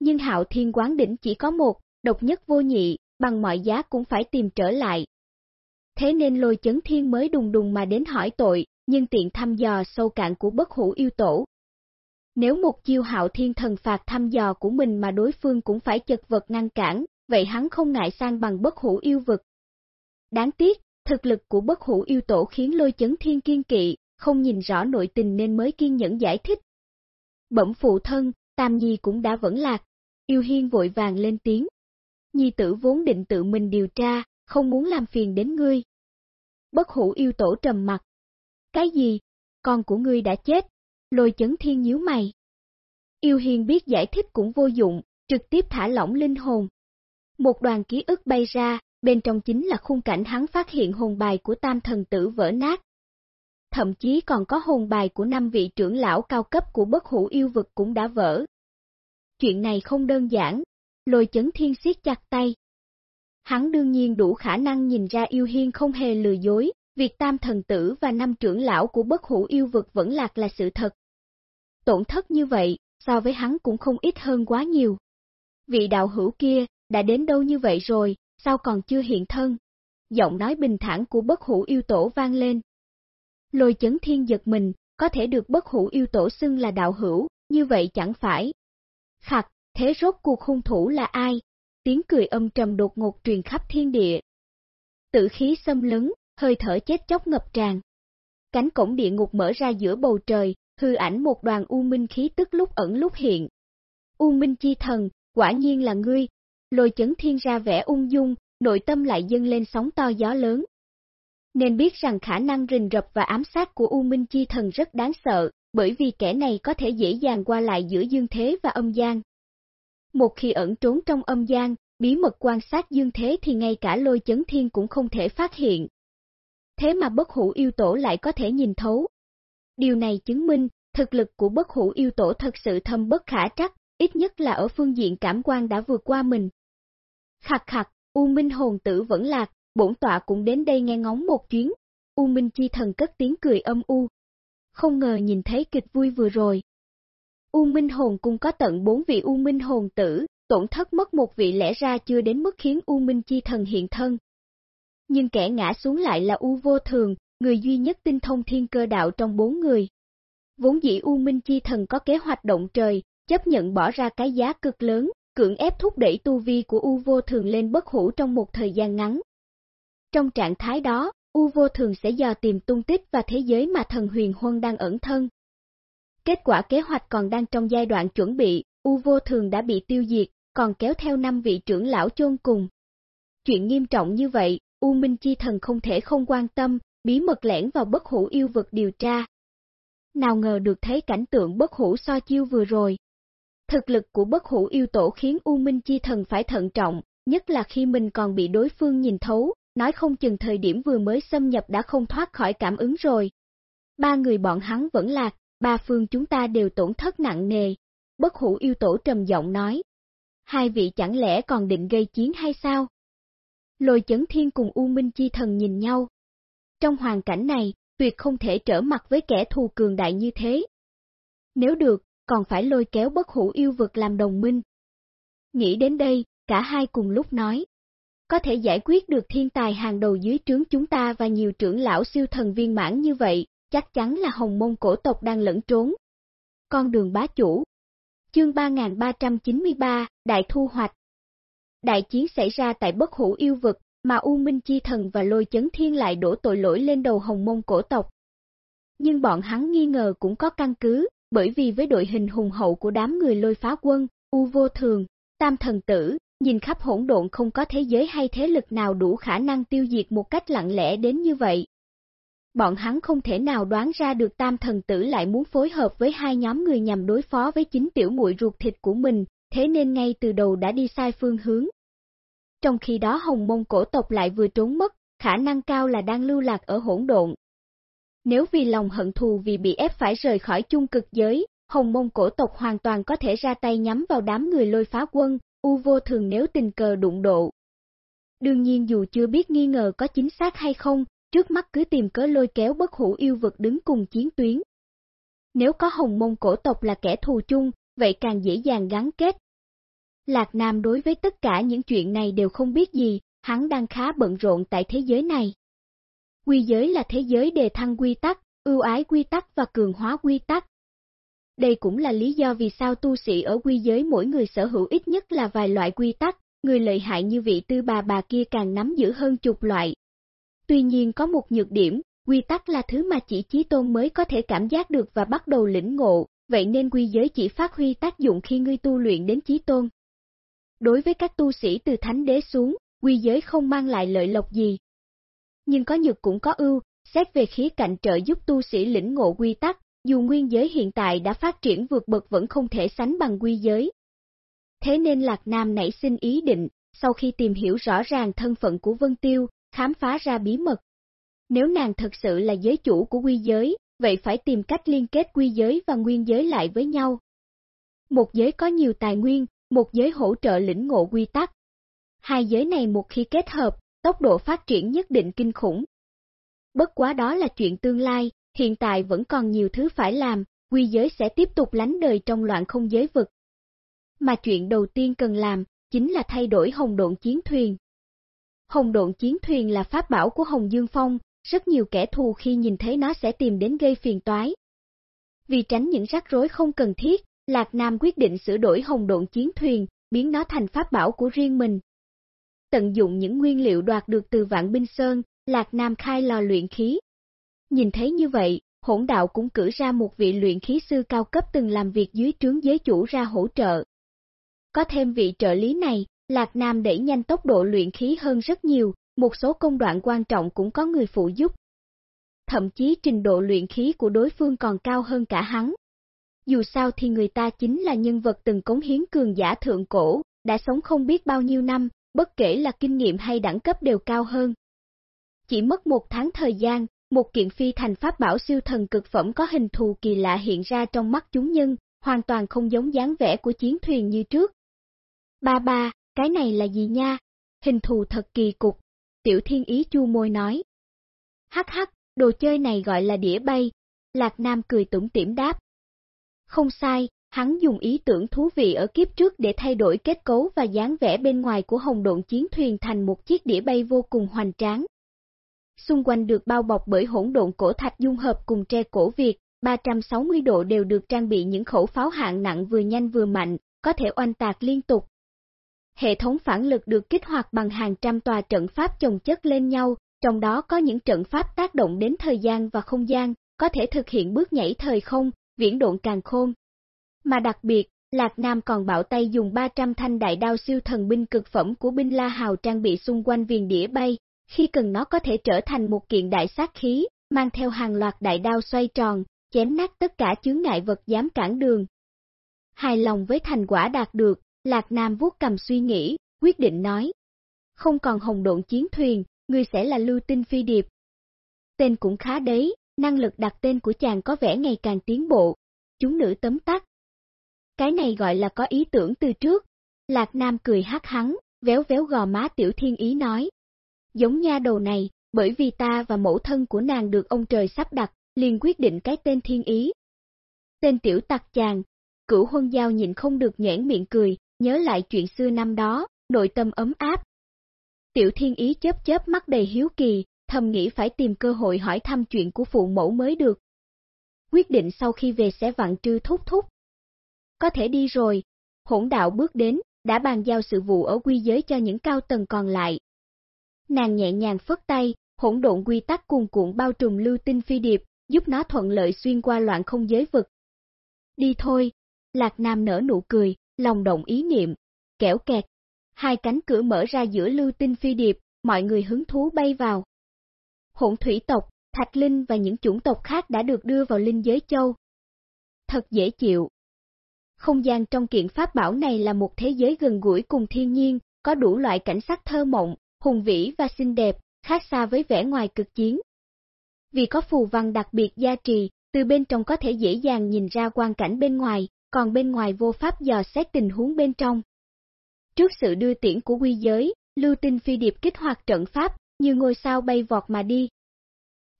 Nhưng hạo thiên quán đỉnh chỉ có một, độc nhất vô nhị, bằng mọi giá cũng phải tìm trở lại. Thế nên lôi chấn thiên mới đùng đùng mà đến hỏi tội, nhưng tiện thăm dò sâu cạn của bất hủ yêu tổ. Nếu một chiêu hạo thiên thần phạt thăm dò của mình mà đối phương cũng phải chật vật ngăn cản, vậy hắn không ngại sang bằng bất hủ yêu vực. Đáng tiếc, thực lực của bất hủ yêu tổ khiến lôi chấn thiên kiên kỵ, không nhìn rõ nội tình nên mới kiên nhẫn giải thích. Bẩm phụ thân, tam nhi cũng đã vẫn lạc, yêu hiên vội vàng lên tiếng. Nhi tử vốn định tự mình điều tra, không muốn làm phiền đến ngươi. Bất hủ yêu tổ trầm mặt. Cái gì? Con của ngươi đã chết, lôi chấn thiên nhíu mày. Yêu hiên biết giải thích cũng vô dụng, trực tiếp thả lỏng linh hồn. Một đoàn ký ức bay ra, bên trong chính là khung cảnh hắn phát hiện hồn bài của tam thần tử vỡ nát. Thậm chí còn có hồn bài của năm vị trưởng lão cao cấp của bất hủ yêu vực cũng đã vỡ. Chuyện này không đơn giản, lôi chấn thiên siết chặt tay. Hắn đương nhiên đủ khả năng nhìn ra yêu hiên không hề lừa dối, việc tam thần tử và năm trưởng lão của bất hủ yêu vực vẫn lạc là sự thật. Tổn thất như vậy, so với hắn cũng không ít hơn quá nhiều. Vị đạo hữu kia, đã đến đâu như vậy rồi, sao còn chưa hiện thân? Giọng nói bình thản của bất hủ yêu tổ vang lên. Lôi chấn thiên giật mình, có thể được bất hủ yêu tổ xưng là đạo hữu, như vậy chẳng phải. Khặt, thế rốt cuộc hung thủ là ai? Tiếng cười âm trầm đột ngột truyền khắp thiên địa. Tử khí xâm lấn, hơi thở chết chóc ngập tràn. Cánh cổng địa ngục mở ra giữa bầu trời, hư ảnh một đoàn u minh khí tức lúc ẩn lúc hiện. U minh chi thần, quả nhiên là ngươi, lôi chấn thiên ra vẻ ung dung, nội tâm lại dâng lên sóng to gió lớn. Nên biết rằng khả năng rình rập và ám sát của U Minh Chi Thần rất đáng sợ, bởi vì kẻ này có thể dễ dàng qua lại giữa dương thế và âm gian. Một khi ẩn trốn trong âm gian, bí mật quan sát dương thế thì ngay cả lôi chấn thiên cũng không thể phát hiện. Thế mà bất hủ yêu tổ lại có thể nhìn thấu. Điều này chứng minh, thực lực của bất hủ yêu tổ thật sự thâm bất khả trắc, ít nhất là ở phương diện cảm quan đã vượt qua mình. Khặt khặt, U Minh hồn tử vẫn lạc, bổn tọa cũng đến đây nghe ngóng một chuyến. U Minh chi thần cất tiếng cười âm u. Không ngờ nhìn thấy kịch vui vừa rồi. U Minh hồn cung có tận bốn vị U Minh hồn tử, tổn thất mất một vị lẽ ra chưa đến mức khiến U Minh chi thần hiện thân. Nhưng kẻ ngã xuống lại là U vô thường, người duy nhất tinh thông thiên cơ đạo trong bốn người. Vốn dĩ U Minh chi thần có kế hoạch động trời, chấp nhận bỏ ra cái giá cực lớn, cưỡng ép thúc đẩy tu vi của U vô thường lên bất hủ trong một thời gian ngắn. Trong trạng thái đó, U vô thường sẽ dò tìm tung tích và thế giới mà thần huyền huân đang ẩn thân. Kết quả kế hoạch còn đang trong giai đoạn chuẩn bị, U vô thường đã bị tiêu diệt, còn kéo theo năm vị trưởng lão chôn cùng. Chuyện nghiêm trọng như vậy, U Minh Chi Thần không thể không quan tâm, bí mật lẻn vào bất hủ yêu vực điều tra. Nào ngờ được thấy cảnh tượng bất hủ so chiêu vừa rồi, Thực lực của bất hủ yêu tổ khiến U Minh Chi Thần phải thận trọng, nhất là khi mình còn bị đối phương nhìn thấu, nói không chừng thời điểm vừa mới xâm nhập đã không thoát khỏi cảm ứng rồi. Ba người bọn hắn vẫn lạc, ba phương chúng ta đều tổn thất nặng nề. Bất hủ yêu tổ trầm giọng nói. Hai vị chẳng lẽ còn định gây chiến hay sao? Lôi chấn thiên cùng U Minh Chi Thần nhìn nhau. Trong hoàn cảnh này, tuyệt không thể trở mặt với kẻ thù cường đại như thế. Nếu được, còn phải lôi kéo bất hủ yêu vực làm đồng minh. Nghĩ đến đây, cả hai cùng lúc nói. Có thể giải quyết được thiên tài hàng đầu dưới trướng chúng ta và nhiều trưởng lão siêu thần viên mãn như vậy, chắc chắn là hồng môn cổ tộc đang lẫn trốn. Con đường bá chủ Chương 3393, Đại Thu Hoạch Đại chiến xảy ra tại bất hủ yêu vực, mà U Minh Chi Thần và Lôi Chấn Thiên lại đổ tội lỗi lên đầu hồng môn cổ tộc. Nhưng bọn hắn nghi ngờ cũng có căn cứ, bởi vì với đội hình hùng hậu của đám người lôi phá quân, U vô thường, tam thần tử, nhìn khắp hỗn độn không có thế giới hay thế lực nào đủ khả năng tiêu diệt một cách lặng lẽ đến như vậy. Bọn hắn không thể nào đoán ra được tam thần tử lại muốn phối hợp với hai nhóm người nhằm đối phó với chính tiểu muội ruột thịt của mình, thế nên ngay từ đầu đã đi sai phương hướng. Trong khi đó hồng mông cổ tộc lại vừa trốn mất, khả năng cao là đang lưu lạc ở hỗn độn, nếu vì lòng hận thù vì bị ép phải rời khỏi chung cực giới, Hồng Mông cổ tộc hoàn toàn có thể ra tay nhắm vào đám người lôi phá quân, u vô thường nếu tình cờ đụng độ. Đương nhiên dù chưa biết nghi ngờ có chính xác hay không, trước mắt cứ tìm cớ lôi kéo bất hủ yêu vực đứng cùng chiến tuyến. Nếu có hồng mông cổ tộc là kẻ thù chung, vậy càng dễ dàng gắn kết. Lạc Nam đối với tất cả những chuyện này đều không biết gì, hắn đang khá bận rộn tại thế giới này. Quy giới là thế giới đề thăng quy tắc, ưu ái quy tắc và cường hóa quy tắc. Đây cũng là lý do vì sao tu sĩ ở quy giới mỗi người sở hữu ít nhất là vài loại quy tắc, người lợi hại như vị tư bà bà kia càng nắm giữ hơn chục loại. Tuy nhiên có một nhược điểm, quy tắc là thứ mà chỉ chí tôn mới có thể cảm giác được và bắt đầu lĩnh ngộ, vậy nên quy giới chỉ phát huy tác dụng khi ngươi tu luyện đến chí tôn. Đối với các tu sĩ từ thánh đế xuống, quy giới không mang lại lợi lộc gì. Nhưng có nhược cũng có ưu, xét về khía cạnh trợ giúp tu sĩ lĩnh ngộ quy tắc, dù nguyên giới hiện tại đã phát triển vượt bậc vẫn không thể sánh bằng quy giới. Thế nên Lạc Nam nảy sinh ý định, sau khi tìm hiểu rõ ràng thân phận của Vân Tiêu, khám phá ra bí mật. Nếu nàng thật sự là giới chủ của quy giới, vậy phải tìm cách liên kết quy giới và nguyên giới lại với nhau. Một giới có nhiều tài nguyên, một giới hỗ trợ lĩnh ngộ quy tắc. Hai giới này một khi kết hợp, tốc độ phát triển nhất định kinh khủng. Bất quá đó là chuyện tương lai, hiện tại vẫn còn nhiều thứ phải làm, quy giới sẽ tiếp tục lánh đời trong loạn không giới vực. Mà chuyện đầu tiên cần làm, chính là thay đổi hồng độn chiến thuyền. Hồng độn chiến thuyền là pháp bảo của Hồng Dương Phong, rất nhiều kẻ thù khi nhìn thấy nó sẽ tìm đến gây phiền toái. Vì tránh những rắc rối không cần thiết, Lạc Nam quyết định sửa đổi hồng độn chiến thuyền, biến nó thành pháp bảo của riêng mình. Tận dụng những nguyên liệu đoạt được từ Vạn Binh Sơn, Lạc Nam khai lò luyện khí. Nhìn thấy như vậy, hỗn đạo cũng cử ra một vị luyện khí sư cao cấp từng làm việc dưới trướng giới chủ ra hỗ trợ. Có thêm vị trợ lý này, Lạc Nam đẩy nhanh tốc độ luyện khí hơn rất nhiều, một số công đoạn quan trọng cũng có người phụ giúp. Thậm chí trình độ luyện khí của đối phương còn cao hơn cả hắn. Dù sao thì người ta chính là nhân vật từng cống hiến cường giả thượng cổ, đã sống không biết bao nhiêu năm, bất kể là kinh nghiệm hay đẳng cấp đều cao hơn. Chỉ mất một tháng thời gian, một kiện phi thành pháp bảo siêu thần cực phẩm có hình thù kỳ lạ hiện ra trong mắt chúng nhân, hoàn toàn không giống dáng vẻ của chiến thuyền như trước. Ba ba, cái này là gì nha? Hình thù thật kỳ cục. Tiểu thiên ý chu môi nói. Hắc hắc, đồ chơi này gọi là đĩa bay. Lạc Nam cười tủm tỉm đáp. Không sai, hắn dùng ý tưởng thú vị ở kiếp trước để thay đổi kết cấu và dáng vẻ bên ngoài của hồng độn chiến thuyền thành một chiếc đĩa bay vô cùng hoành tráng. Xung quanh được bao bọc bởi hỗn độn cổ thạch dung hợp cùng tre cổ Việt, 360 độ đều được trang bị những khẩu pháo hạng nặng vừa nhanh vừa mạnh, có thể oanh tạc liên tục. Hệ thống phản lực được kích hoạt bằng hàng trăm tòa trận pháp chồng chất lên nhau, trong đó có những trận pháp tác động đến thời gian và không gian, có thể thực hiện bước nhảy thời không, viễn độn càng khôn. Mà đặc biệt, Lạc Nam còn bảo tay dùng 300 thanh đại đao siêu thần binh cực phẩm của binh La Hào trang bị xung quanh viền đĩa bay, khi cần nó có thể trở thành một kiện đại sát khí, mang theo hàng loạt đại đao xoay tròn, chém nát tất cả chướng ngại vật dám cản đường. Hài lòng với thành quả đạt được, Lạc Nam vuốt cầm suy nghĩ, quyết định nói. Không còn hồng độn chiến thuyền, ngươi sẽ là lưu tinh phi điệp. Tên cũng khá đấy, năng lực đặt tên của chàng có vẻ ngày càng tiến bộ. Chúng nữ tấm tắc. Cái này gọi là có ý tưởng từ trước. Lạc Nam cười hát hắn, véo véo gò má tiểu thiên ý nói. Giống nha đầu này, bởi vì ta và mẫu thân của nàng được ông trời sắp đặt, liền quyết định cái tên thiên ý. Tên tiểu tặc chàng, cửu huân giao nhịn không được nhãn miệng cười, nhớ lại chuyện xưa năm đó, nội tâm ấm áp. Tiểu thiên ý chớp chớp mắt đầy hiếu kỳ, thầm nghĩ phải tìm cơ hội hỏi thăm chuyện của phụ mẫu mới được. Quyết định sau khi về sẽ vặn trư thúc thúc. Có thể đi rồi, hỗn đạo bước đến, đã bàn giao sự vụ ở quy giới cho những cao tầng còn lại. Nàng nhẹ nhàng phất tay, hỗn độn quy tắc cuồn cuộn bao trùm lưu tinh phi điệp, giúp nó thuận lợi xuyên qua loạn không giới vực. Đi thôi, Lạc Nam nở nụ cười, lòng động ý niệm, kẻo kẹt. Hai cánh cửa mở ra giữa lưu tinh phi điệp, mọi người hứng thú bay vào. Hỗn thủy tộc, thạch linh và những chủng tộc khác đã được đưa vào linh giới châu. Thật dễ chịu. Không gian trong kiện pháp bảo này là một thế giới gần gũi cùng thiên nhiên, có đủ loại cảnh sắc thơ mộng, hùng vĩ và xinh đẹp, khác xa với vẻ ngoài cực chiến. Vì có phù văn đặc biệt gia trì, từ bên trong có thể dễ dàng nhìn ra quan cảnh bên ngoài, còn bên ngoài vô pháp dò xét tình huống bên trong. Trước sự đưa tiễn của quy giới, lưu tinh phi điệp kích hoạt trận pháp, như ngôi sao bay vọt mà đi.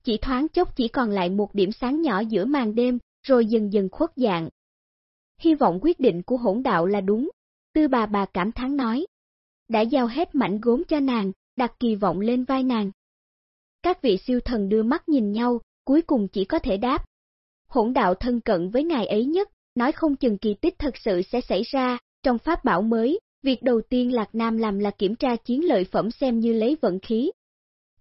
Chỉ thoáng chốc chỉ còn lại một điểm sáng nhỏ giữa màn đêm, rồi dần dần khuất dạng. Hy vọng quyết định của hỗn đạo là đúng, tư bà bà cảm thán nói. Đã giao hết mảnh gốm cho nàng, đặt kỳ vọng lên vai nàng. Các vị siêu thần đưa mắt nhìn nhau, cuối cùng chỉ có thể đáp. Hỗn đạo thân cận với ngài ấy nhất, nói không chừng kỳ tích thật sự sẽ xảy ra, trong pháp bảo mới, việc đầu tiên Lạc Nam làm là kiểm tra chiến lợi phẩm xem như lấy vận khí.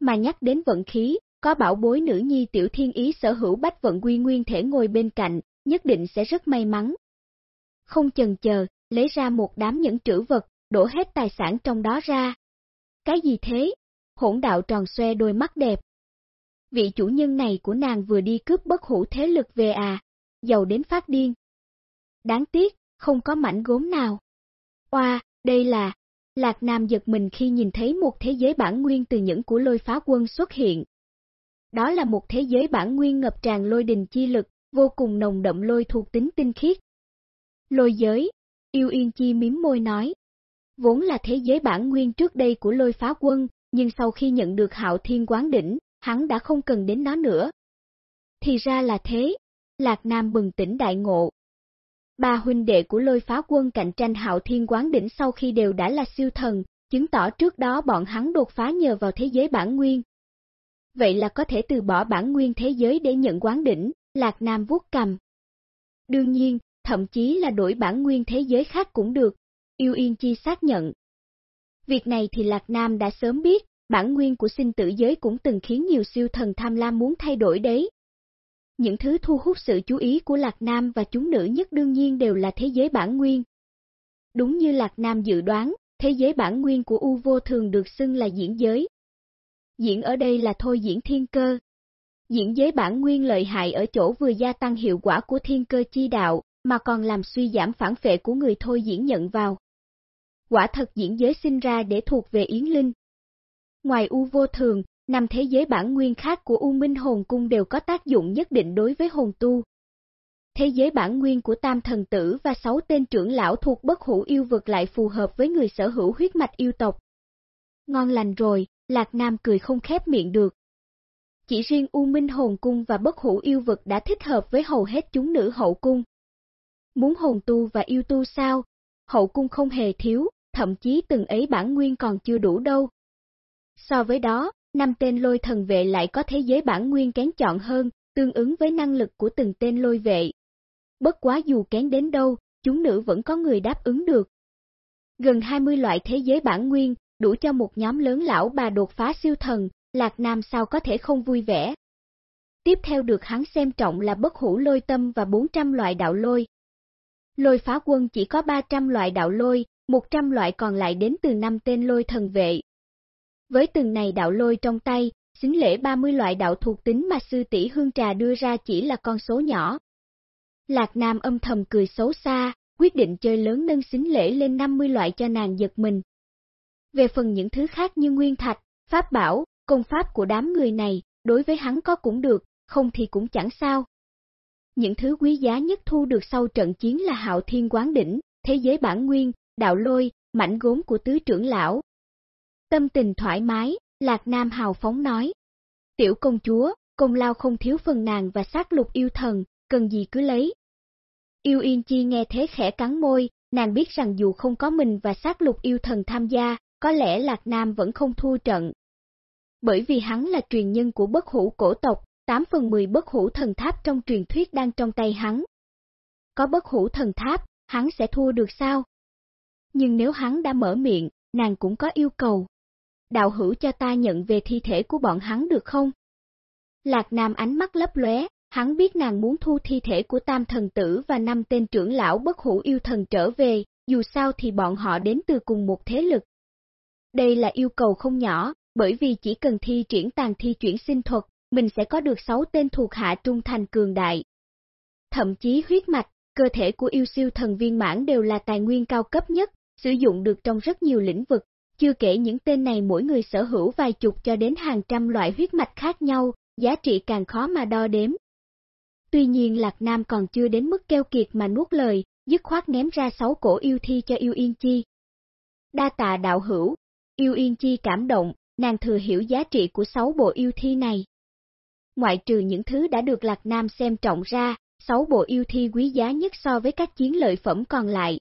Mà nhắc đến vận khí, có bảo bối nữ nhi tiểu thiên ý sở hữu bách vận quy nguyên thể ngồi bên cạnh, nhất định sẽ rất may mắn. Không chần chờ, lấy ra một đám những trữ vật, đổ hết tài sản trong đó ra. Cái gì thế? Hỗn đạo tròn xoe đôi mắt đẹp. Vị chủ nhân này của nàng vừa đi cướp bất hủ thế lực về à, giàu đến phát điên. Đáng tiếc, không có mảnh gốm nào. Oa, đây là... Lạc Nam giật mình khi nhìn thấy một thế giới bản nguyên từ những của lôi phá quân xuất hiện. Đó là một thế giới bản nguyên ngập tràn lôi đình chi lực, vô cùng nồng đậm lôi thuộc tính tinh khiết. Lôi giới, yêu yên chi miếm môi nói. Vốn là thế giới bản nguyên trước đây của lôi phá quân, nhưng sau khi nhận được hạo thiên quán đỉnh, hắn đã không cần đến nó nữa. Thì ra là thế, Lạc Nam bừng tỉnh đại ngộ, Ba huynh đệ của lôi phá quân cạnh tranh hạo thiên quán đỉnh sau khi đều đã là siêu thần, chứng tỏ trước đó bọn hắn đột phá nhờ vào thế giới bản nguyên. Vậy là có thể từ bỏ bản nguyên thế giới để nhận quán đỉnh, Lạc Nam vuốt cầm. Đương nhiên, thậm chí là đổi bản nguyên thế giới khác cũng được, Yêu Yên Chi xác nhận. Việc này thì Lạc Nam đã sớm biết, bản nguyên của sinh tử giới cũng từng khiến nhiều siêu thần tham lam muốn thay đổi đấy, những thứ thu hút sự chú ý của Lạc Nam và chúng nữ nhất đương nhiên đều là thế giới bản nguyên. Đúng như Lạc Nam dự đoán, thế giới bản nguyên của U vô thường được xưng là diễn giới. Diễn ở đây là thôi diễn thiên cơ. Diễn giới bản nguyên lợi hại ở chỗ vừa gia tăng hiệu quả của thiên cơ chi đạo, mà còn làm suy giảm phản phệ của người thôi diễn nhận vào. Quả thật diễn giới sinh ra để thuộc về Yến Linh. Ngoài U vô thường, năm thế giới bản nguyên khác của U Minh Hồn Cung đều có tác dụng nhất định đối với hồn tu. Thế giới bản nguyên của Tam Thần Tử và sáu tên trưởng lão thuộc bất hữu yêu vực lại phù hợp với người sở hữu huyết mạch yêu tộc. Ngon lành rồi, Lạc Nam cười không khép miệng được. Chỉ riêng U Minh Hồn Cung và bất hữu yêu vực đã thích hợp với hầu hết chúng nữ hậu cung. Muốn hồn tu và yêu tu sao? Hậu cung không hề thiếu, thậm chí từng ấy bản nguyên còn chưa đủ đâu. So với đó, năm tên lôi thần vệ lại có thế giới bản nguyên kén chọn hơn, tương ứng với năng lực của từng tên lôi vệ. Bất quá dù kén đến đâu, chúng nữ vẫn có người đáp ứng được. Gần 20 loại thế giới bản nguyên, đủ cho một nhóm lớn lão bà đột phá siêu thần, Lạc Nam sao có thể không vui vẻ. Tiếp theo được hắn xem trọng là bất hủ lôi tâm và 400 loại đạo lôi. Lôi phá quân chỉ có 300 loại đạo lôi, 100 loại còn lại đến từ năm tên lôi thần vệ, với từng này đạo lôi trong tay, xính lễ 30 loại đạo thuộc tính mà sư tỷ hương trà đưa ra chỉ là con số nhỏ. Lạc Nam âm thầm cười xấu xa, quyết định chơi lớn nâng xính lễ lên 50 loại cho nàng giật mình. Về phần những thứ khác như nguyên thạch, pháp bảo, công pháp của đám người này, đối với hắn có cũng được, không thì cũng chẳng sao. Những thứ quý giá nhất thu được sau trận chiến là hạo thiên quán đỉnh, thế giới bản nguyên, đạo lôi, mảnh gốm của tứ trưởng lão, Tâm tình thoải mái, Lạc Nam hào phóng nói. Tiểu công chúa, công lao không thiếu phần nàng và sát lục yêu thần, cần gì cứ lấy. Yêu Yên Chi nghe thế khẽ cắn môi, nàng biết rằng dù không có mình và sát lục yêu thần tham gia, có lẽ Lạc Nam vẫn không thua trận. Bởi vì hắn là truyền nhân của bất hủ cổ tộc, 8 phần 10 bất hủ thần tháp trong truyền thuyết đang trong tay hắn. Có bất hủ thần tháp, hắn sẽ thua được sao? Nhưng nếu hắn đã mở miệng, nàng cũng có yêu cầu đạo hữu cho ta nhận về thi thể của bọn hắn được không? Lạc Nam ánh mắt lấp lóe, hắn biết nàng muốn thu thi thể của tam thần tử và năm tên trưởng lão bất hủ yêu thần trở về, dù sao thì bọn họ đến từ cùng một thế lực. Đây là yêu cầu không nhỏ, bởi vì chỉ cần thi triển tàn thi chuyển sinh thuật, mình sẽ có được 6 tên thuộc hạ trung thành cường đại. Thậm chí huyết mạch, cơ thể của yêu siêu thần viên mãn đều là tài nguyên cao cấp nhất, sử dụng được trong rất nhiều lĩnh vực, chưa kể những tên này mỗi người sở hữu vài chục cho đến hàng trăm loại huyết mạch khác nhau, giá trị càng khó mà đo đếm. Tuy nhiên Lạc Nam còn chưa đến mức keo kiệt mà nuốt lời, dứt khoát ném ra sáu cổ yêu thi cho yêu yên chi. Đa tạ đạo hữu, yêu yên chi cảm động, nàng thừa hiểu giá trị của sáu bộ yêu thi này. Ngoại trừ những thứ đã được Lạc Nam xem trọng ra, sáu bộ yêu thi quý giá nhất so với các chiến lợi phẩm còn lại.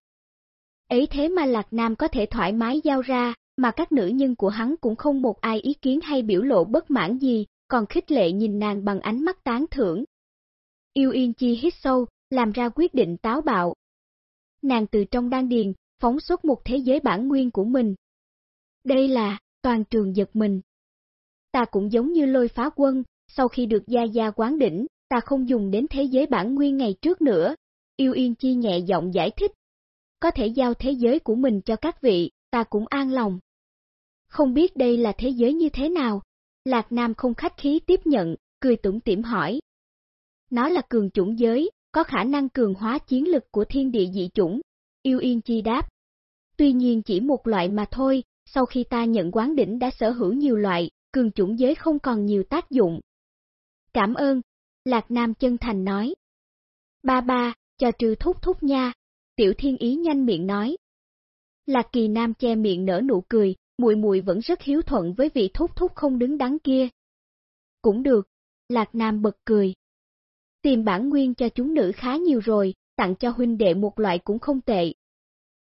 Ấy thế mà Lạc Nam có thể thoải mái giao ra, mà các nữ nhân của hắn cũng không một ai ý kiến hay biểu lộ bất mãn gì, còn khích lệ nhìn nàng bằng ánh mắt tán thưởng. Yêu Yên Chi hít sâu, làm ra quyết định táo bạo. Nàng từ trong đan điền, phóng xuất một thế giới bản nguyên của mình. Đây là, toàn trường giật mình. Ta cũng giống như lôi phá quân, sau khi được gia gia quán đỉnh, ta không dùng đến thế giới bản nguyên ngày trước nữa. Yêu Yên Chi nhẹ giọng giải thích. Có thể giao thế giới của mình cho các vị, ta cũng an lòng. Không biết đây là thế giới như thế nào? Lạc Nam không khách khí tiếp nhận, cười tủm tỉm hỏi. Nó là cường chủng giới, có khả năng cường hóa chiến lực của thiên địa dị chủng. Yêu Yên Chi đáp. Tuy nhiên chỉ một loại mà thôi, sau khi ta nhận quán đỉnh đã sở hữu nhiều loại, cường chủng giới không còn nhiều tác dụng. Cảm ơn, Lạc Nam chân thành nói. Ba ba, cho trừ thúc thúc nha, tiểu thiên ý nhanh miệng nói. Lạc kỳ nam che miệng nở nụ cười, mùi mùi vẫn rất hiếu thuận với vị thúc thúc không đứng đắn kia. Cũng được, Lạc Nam bật cười. Tìm bản nguyên cho chúng nữ khá nhiều rồi, tặng cho huynh đệ một loại cũng không tệ.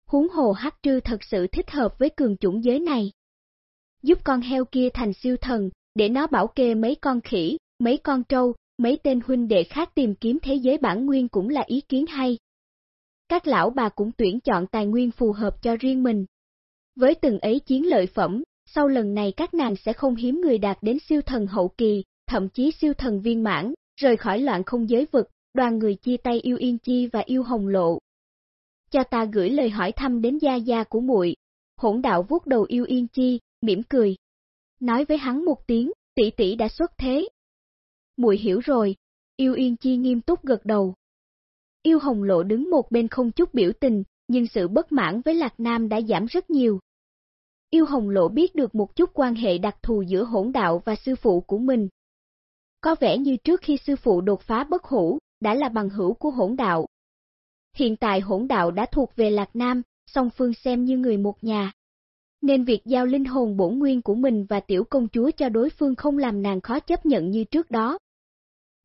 Huống hồ hắc trư thật sự thích hợp với cường chủng giới này. Giúp con heo kia thành siêu thần, để nó bảo kê mấy con khỉ, mấy con trâu, mấy tên huynh đệ khác tìm kiếm thế giới bản nguyên cũng là ý kiến hay. Các lão bà cũng tuyển chọn tài nguyên phù hợp cho riêng mình. Với từng ấy chiến lợi phẩm, sau lần này các nàng sẽ không hiếm người đạt đến siêu thần hậu kỳ, thậm chí siêu thần viên mãn, rời khỏi loạn không giới vực, đoàn người chia tay yêu Yên Chi và yêu Hồng Lộ. Cho ta gửi lời hỏi thăm đến gia gia của muội. Hỗn đạo vuốt đầu yêu Yên Chi, mỉm cười. Nói với hắn một tiếng, tỷ tỷ đã xuất thế. Muội hiểu rồi, yêu Yên Chi nghiêm túc gật đầu. Yêu Hồng Lộ đứng một bên không chút biểu tình, nhưng sự bất mãn với Lạc Nam đã giảm rất nhiều. Yêu Hồng Lộ biết được một chút quan hệ đặc thù giữa hỗn đạo và sư phụ của mình. Có vẻ như trước khi sư phụ đột phá bất hủ, đã là bằng hữu của hỗn đạo. Hiện tại hỗn đạo đã thuộc về Lạc Nam, song phương xem như người một nhà. Nên việc giao linh hồn bổn nguyên của mình và tiểu công chúa cho đối phương không làm nàng khó chấp nhận như trước đó.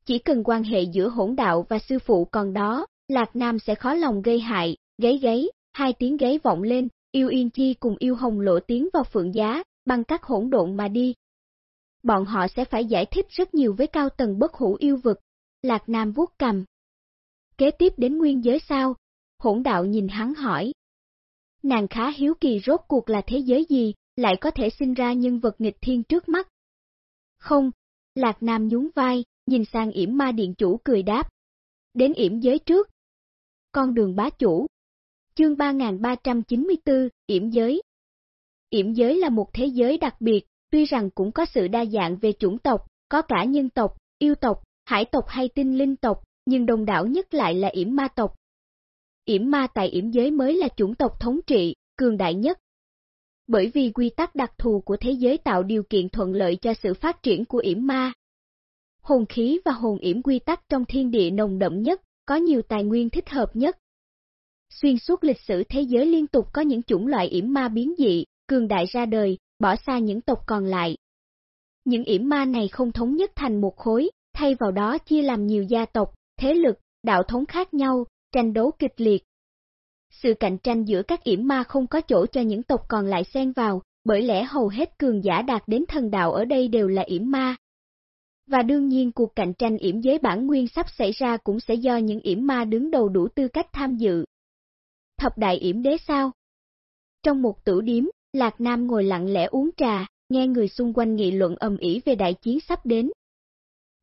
Chỉ cần quan hệ giữa hỗn đạo và sư phụ còn đó, Lạc Nam sẽ khó lòng gây hại, gáy gáy, hai tiếng gáy vọng lên, yêu yên chi cùng yêu hồng lộ tiến vào phượng giá, bằng các hỗn độn mà đi. Bọn họ sẽ phải giải thích rất nhiều với cao tầng bất hủ yêu vực. Lạc Nam vuốt cầm. Kế tiếp đến nguyên giới sao? Hỗn đạo nhìn hắn hỏi. Nàng khá hiếu kỳ rốt cuộc là thế giới gì, lại có thể sinh ra nhân vật nghịch thiên trước mắt. Không, Lạc Nam nhún vai, nhìn sang yểm ma điện chủ cười đáp. Đến yểm giới trước. Con đường bá chủ. Chương 3394, yểm giới. Yểm giới là một thế giới đặc biệt, tuy rằng cũng có sự đa dạng về chủng tộc, có cả nhân tộc, yêu tộc, hải tộc hay tinh linh tộc, nhưng đông đảo nhất lại là yểm ma tộc. Yểm ma tại yểm giới mới là chủng tộc thống trị, cường đại nhất. Bởi vì quy tắc đặc thù của thế giới tạo điều kiện thuận lợi cho sự phát triển của yểm ma, hồn khí và hồn yểm quy tắc trong thiên địa nồng đậm nhất, có nhiều tài nguyên thích hợp nhất. Xuyên suốt lịch sử thế giới liên tục có những chủng loại yểm ma biến dị, cường đại ra đời, bỏ xa những tộc còn lại. Những yểm ma này không thống nhất thành một khối, thay vào đó chia làm nhiều gia tộc, thế lực, đạo thống khác nhau, tranh đấu kịch liệt. Sự cạnh tranh giữa các yểm ma không có chỗ cho những tộc còn lại xen vào, bởi lẽ hầu hết cường giả đạt đến thần đạo ở đây đều là yểm ma, và đương nhiên cuộc cạnh tranh yểm giới bản nguyên sắp xảy ra cũng sẽ do những yểm ma đứng đầu đủ tư cách tham dự. Thập đại yểm đế sao? Trong một tử điếm, Lạc Nam ngồi lặng lẽ uống trà, nghe người xung quanh nghị luận ầm ĩ về đại chiến sắp đến.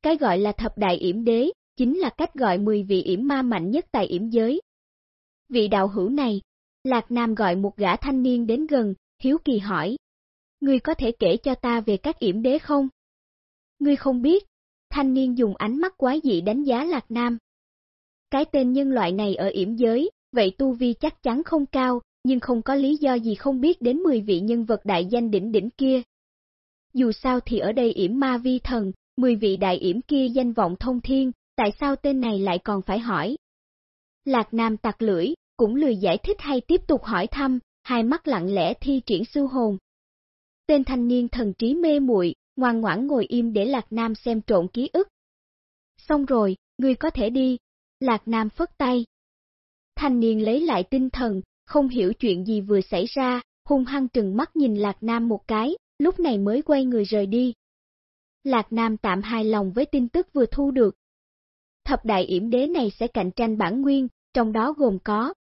Cái gọi là thập đại yểm đế, chính là cách gọi 10 vị yểm ma mạnh nhất tại yểm giới. Vị đạo hữu này, Lạc Nam gọi một gã thanh niên đến gần, hiếu kỳ hỏi. Ngươi có thể kể cho ta về các yểm đế không? Ngươi không biết, thanh niên dùng ánh mắt quái dị đánh giá Lạc Nam. Cái tên nhân loại này ở yểm giới, vậy tu vi chắc chắn không cao, nhưng không có lý do gì không biết đến 10 vị nhân vật đại danh đỉnh đỉnh kia. Dù sao thì ở đây yểm ma vi thần, 10 vị đại yểm kia danh vọng thông thiên, tại sao tên này lại còn phải hỏi? Lạc Nam tặc lưỡi, cũng lười giải thích hay tiếp tục hỏi thăm, hai mắt lặng lẽ thi triển sư hồn. Tên thanh niên thần trí mê muội, ngoan ngoãn ngồi im để Lạc Nam xem trộn ký ức. Xong rồi, ngươi có thể đi. Lạc Nam phất tay. Thanh niên lấy lại tinh thần, không hiểu chuyện gì vừa xảy ra, hung hăng trừng mắt nhìn Lạc Nam một cái, lúc này mới quay người rời đi. Lạc Nam tạm hài lòng với tin tức vừa thu được. Thập đại yểm đế này sẽ cạnh tranh bản nguyên, trong đó gồm có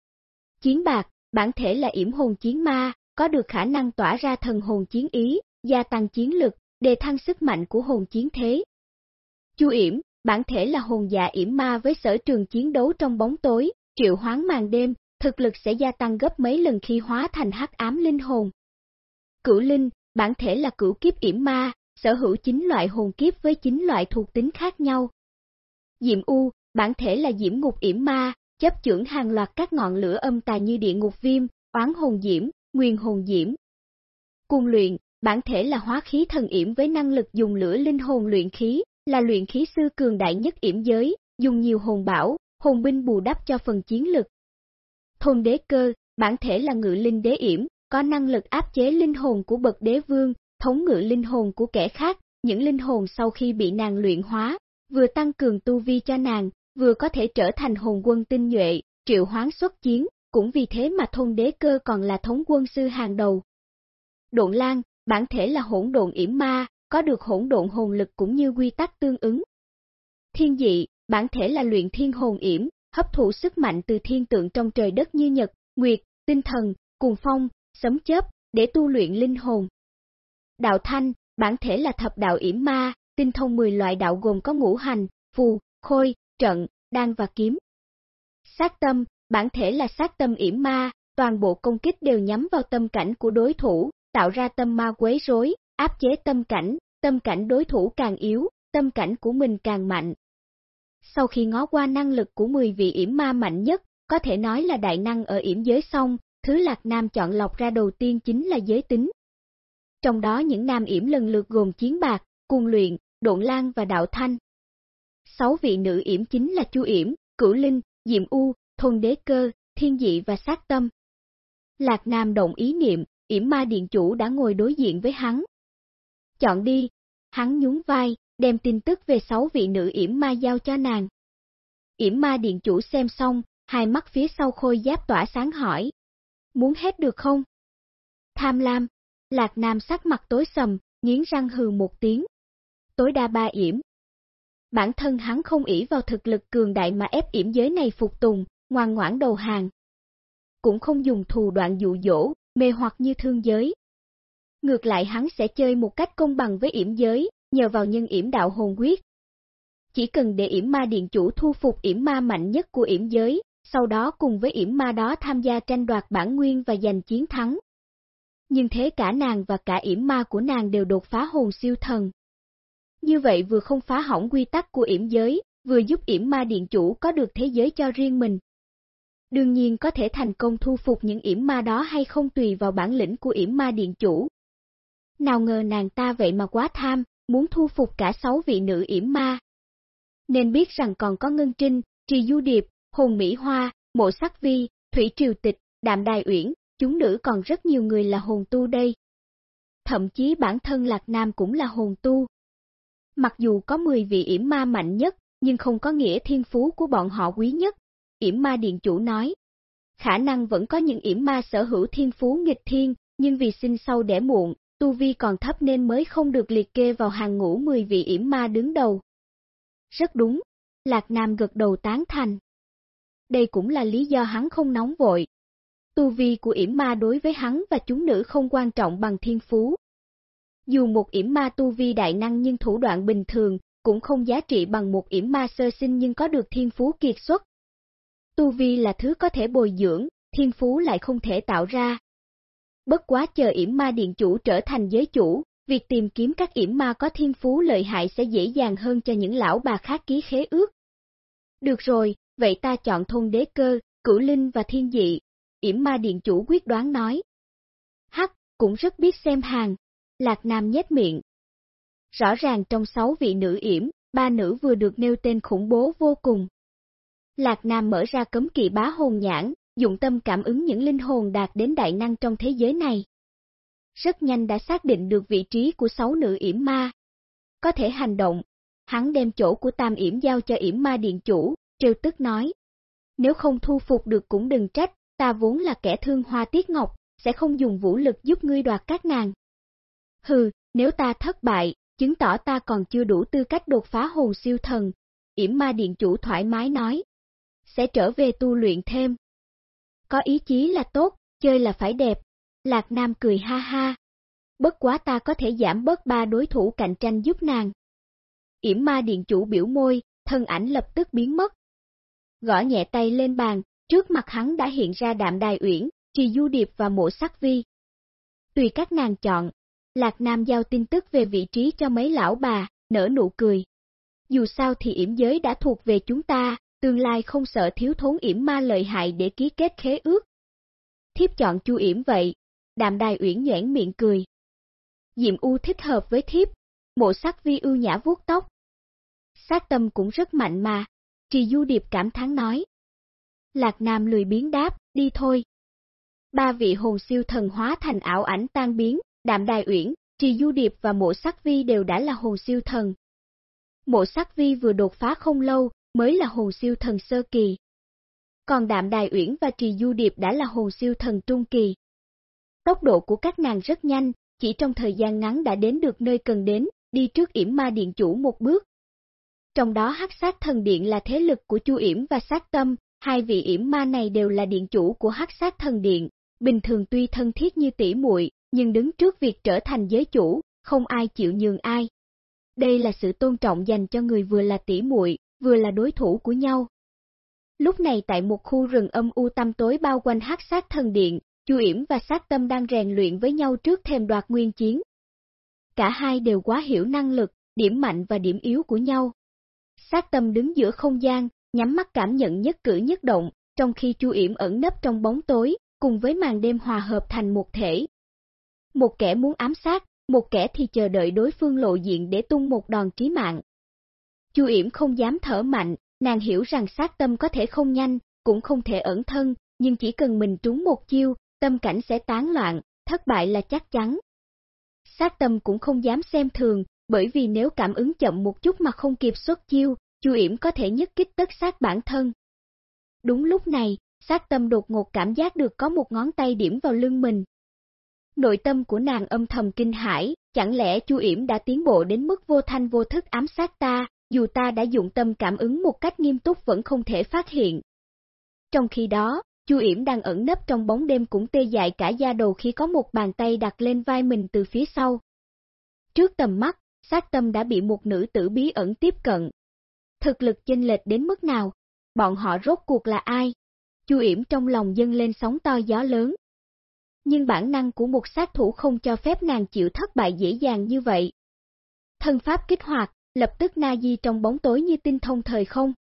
Chiến bạc, bản thể là yểm hồn chiến ma, có được khả năng tỏa ra thần hồn chiến ý, gia tăng chiến lực, đề thăng sức mạnh của hồn chiến thế. Chu yểm, bản thể là hồn dạ yểm ma với sở trường chiến đấu trong bóng tối, triệu hoán màn đêm, thực lực sẽ gia tăng gấp mấy lần khi hóa thành hắc ám linh hồn. Cửu linh, bản thể là cửu kiếp yểm ma, sở hữu chín loại hồn kiếp với chín loại thuộc tính khác nhau. Diệm U, bản thể là diễm ngục yểm ma, chấp chưởng hàng loạt các ngọn lửa âm tà như địa ngục viêm, oán hồn diễm, nguyên hồn diễm. Cung luyện, bản thể là hóa khí thần yểm với năng lực dùng lửa linh hồn luyện khí, là luyện khí sư cường đại nhất yểm giới, dùng nhiều hồn bảo, hồn binh bù đắp cho phần chiến lực. Thôn đế cơ, bản thể là ngự linh đế yểm, có năng lực áp chế linh hồn của bậc đế vương, thống ngự linh hồn của kẻ khác, những linh hồn sau khi bị nàng luyện hóa, vừa tăng cường tu vi cho nàng, vừa có thể trở thành hồn quân tinh nhuệ, triệu hoán xuất chiến, cũng vì thế mà thôn đế cơ còn là thống quân sư hàng đầu. Độn Lan, bản thể là hỗn độn yểm ma, có được hỗn độn hồn lực cũng như quy tắc tương ứng. Thiên dị, bản thể là luyện thiên hồn yểm, hấp thụ sức mạnh từ thiên tượng trong trời đất như nhật, nguyệt, tinh thần, cùng phong, sấm chớp, để tu luyện linh hồn. Đạo thanh, bản thể là thập đạo yểm ma, tinh thông 10 loại đạo gồm có ngũ hành, phù, khôi, trận, đan và kiếm. Sát tâm, bản thể là sát tâm yểm ma, toàn bộ công kích đều nhắm vào tâm cảnh của đối thủ, tạo ra tâm ma quấy rối, áp chế tâm cảnh, tâm cảnh đối thủ càng yếu, tâm cảnh của mình càng mạnh. Sau khi ngó qua năng lực của 10 vị yểm ma mạnh nhất, có thể nói là đại năng ở yểm giới xong, thứ Lạc Nam chọn lọc ra đầu tiên chính là giới tính. Trong đó những nam yểm lần lượt gồm Chiến Bạc, Cung Luyện, Độn Lan và Đạo Thanh. Sáu vị nữ yểm chính là Chu Yểm, Cửu Linh, Diệm U, Thôn Đế Cơ, Thiên Dị và Sát Tâm. Lạc Nam động ý niệm, yểm ma điện chủ đã ngồi đối diện với hắn. Chọn đi, hắn nhún vai, đem tin tức về sáu vị nữ yểm ma giao cho nàng. Yểm ma điện chủ xem xong, hai mắt phía sau khôi giáp tỏa sáng hỏi. Muốn hết được không? Tham lam, Lạc Nam sắc mặt tối sầm, nghiến răng hừ một tiếng. Tối đa ba yểm, Bản thân hắn không ỷ vào thực lực cường đại mà ép yểm giới này phục tùng, ngoan ngoãn đầu hàng. Cũng không dùng thù đoạn dụ dỗ, mê hoặc như thương giới. Ngược lại hắn sẽ chơi một cách công bằng với yểm giới, nhờ vào nhân yểm đạo hồn quyết. Chỉ cần để yểm ma điện chủ thu phục yểm ma mạnh nhất của yểm giới, sau đó cùng với yểm ma đó tham gia tranh đoạt bản nguyên và giành chiến thắng. Nhưng thế cả nàng và cả yểm ma của nàng đều đột phá hồn siêu thần. Như vậy vừa không phá hỏng quy tắc của yểm giới, vừa giúp yểm ma điện chủ có được thế giới cho riêng mình. Đương nhiên có thể thành công thu phục những yểm ma đó hay không tùy vào bản lĩnh của yểm ma điện chủ. Nào ngờ nàng ta vậy mà quá tham, muốn thu phục cả sáu vị nữ yểm ma. Nên biết rằng còn có Ngân Trinh, Trì Du Điệp, Hồn Mỹ Hoa, Mộ Sắc Vi, Thủy Triều Tịch, Đạm Đài Uyển, chúng nữ còn rất nhiều người là hồn tu đây. Thậm chí bản thân Lạc Nam cũng là hồn tu, Mặc dù có 10 vị yểm ma mạnh nhất, nhưng không có nghĩa thiên phú của bọn họ quý nhất. Yểm ma điện chủ nói, khả năng vẫn có những yểm ma sở hữu thiên phú nghịch thiên, nhưng vì sinh sau đẻ muộn, tu vi còn thấp nên mới không được liệt kê vào hàng ngũ 10 vị yểm ma đứng đầu. Rất đúng, Lạc Nam gật đầu tán thành. Đây cũng là lý do hắn không nóng vội. Tu vi của yểm ma đối với hắn và chúng nữ không quan trọng bằng thiên phú, dù một yểm ma tu vi đại năng nhưng thủ đoạn bình thường, cũng không giá trị bằng một yểm ma sơ sinh nhưng có được thiên phú kiệt xuất. Tu vi là thứ có thể bồi dưỡng, thiên phú lại không thể tạo ra. Bất quá chờ yểm ma điện chủ trở thành giới chủ, việc tìm kiếm các yểm ma có thiên phú lợi hại sẽ dễ dàng hơn cho những lão bà khác ký khế ước. Được rồi, vậy ta chọn thôn đế cơ, cửu linh và thiên dị. Yểm ma điện chủ quyết đoán nói. Hắc, cũng rất biết xem hàng, Lạc Nam nhếch miệng. Rõ ràng trong sáu vị nữ yểm, ba nữ vừa được nêu tên khủng bố vô cùng. Lạc Nam mở ra cấm kỵ bá hồn nhãn, dụng tâm cảm ứng những linh hồn đạt đến đại năng trong thế giới này. Rất nhanh đã xác định được vị trí của sáu nữ yểm ma. Có thể hành động, hắn đem chỗ của tam yểm giao cho yểm ma điện chủ, trêu tức nói. Nếu không thu phục được cũng đừng trách, ta vốn là kẻ thương hoa tiết ngọc, sẽ không dùng vũ lực giúp ngươi đoạt các nàng. Hừ, nếu ta thất bại, chứng tỏ ta còn chưa đủ tư cách đột phá hồn siêu thần. Yểm ma điện chủ thoải mái nói. Sẽ trở về tu luyện thêm. Có ý chí là tốt, chơi là phải đẹp. Lạc Nam cười ha ha. Bất quá ta có thể giảm bớt ba đối thủ cạnh tranh giúp nàng. Yểm ma điện chủ biểu môi, thân ảnh lập tức biến mất. Gõ nhẹ tay lên bàn, trước mặt hắn đã hiện ra đạm đài uyển, trì du điệp và mộ sắc vi. Tùy các nàng chọn, Lạc Nam giao tin tức về vị trí cho mấy lão bà, nở nụ cười. Dù sao thì yểm giới đã thuộc về chúng ta, tương lai không sợ thiếu thốn yểm ma lợi hại để ký kết khế ước. Thiếp chọn chu yểm vậy, đạm đài uyển nhoảng miệng cười. Diệm U thích hợp với thiếp, mộ sắc vi ưu nhã vuốt tóc. Sát tâm cũng rất mạnh mà, trì du điệp cảm thán nói. Lạc Nam lười biến đáp, đi thôi. Ba vị hồn siêu thần hóa thành ảo ảnh tan biến, Đạm Đài Uyển, Trì Du Điệp và Mộ Sắc Vi đều đã là hồn siêu thần. Mộ Sắc Vi vừa đột phá không lâu, mới là hồn siêu thần sơ kỳ. Còn Đạm Đài Uyển và Trì Du Điệp đã là hồn siêu thần trung kỳ. Tốc độ của các nàng rất nhanh, chỉ trong thời gian ngắn đã đến được nơi cần đến, đi trước yểm ma điện chủ một bước. Trong đó hắc sát thần điện là thế lực của Chu yểm và sát tâm, hai vị yểm ma này đều là điện chủ của hắc sát thần điện, bình thường tuy thân thiết như tỷ muội, nhưng đứng trước việc trở thành giới chủ, không ai chịu nhường ai. Đây là sự tôn trọng dành cho người vừa là tỷ muội, vừa là đối thủ của nhau. Lúc này tại một khu rừng âm u tăm tối bao quanh hắc sát thần điện, Chu Yểm và sát tâm đang rèn luyện với nhau trước thềm đoạt nguyên chiến. Cả hai đều quá hiểu năng lực, điểm mạnh và điểm yếu của nhau. Sát tâm đứng giữa không gian, nhắm mắt cảm nhận nhất cử nhất động, trong khi Chu Yểm ẩn nấp trong bóng tối, cùng với màn đêm hòa hợp thành một thể, một kẻ muốn ám sát, một kẻ thì chờ đợi đối phương lộ diện để tung một đòn trí mạng. Chu Yểm không dám thở mạnh, nàng hiểu rằng sát tâm có thể không nhanh, cũng không thể ẩn thân, nhưng chỉ cần mình trúng một chiêu, tâm cảnh sẽ tán loạn, thất bại là chắc chắn. Sát tâm cũng không dám xem thường, bởi vì nếu cảm ứng chậm một chút mà không kịp xuất chiêu, Chu Yểm có thể nhất kích tất sát bản thân. Đúng lúc này, sát tâm đột ngột cảm giác được có một ngón tay điểm vào lưng mình, Nội tâm của nàng âm thầm kinh hãi, chẳng lẽ Chu Yểm đã tiến bộ đến mức vô thanh vô thức ám sát ta, dù ta đã dụng tâm cảm ứng một cách nghiêm túc vẫn không thể phát hiện. Trong khi đó, Chu Yểm đang ẩn nấp trong bóng đêm cũng tê dại cả da đầu khi có một bàn tay đặt lên vai mình từ phía sau. Trước tầm mắt, sát tâm đã bị một nữ tử bí ẩn tiếp cận. Thực lực chênh lệch đến mức nào? Bọn họ rốt cuộc là ai? Chu Yểm trong lòng dâng lên sóng to gió lớn, nhưng bản năng của một sát thủ không cho phép nàng chịu thất bại dễ dàng như vậy. Thân pháp kích hoạt, lập tức na di trong bóng tối như tinh thông thời không.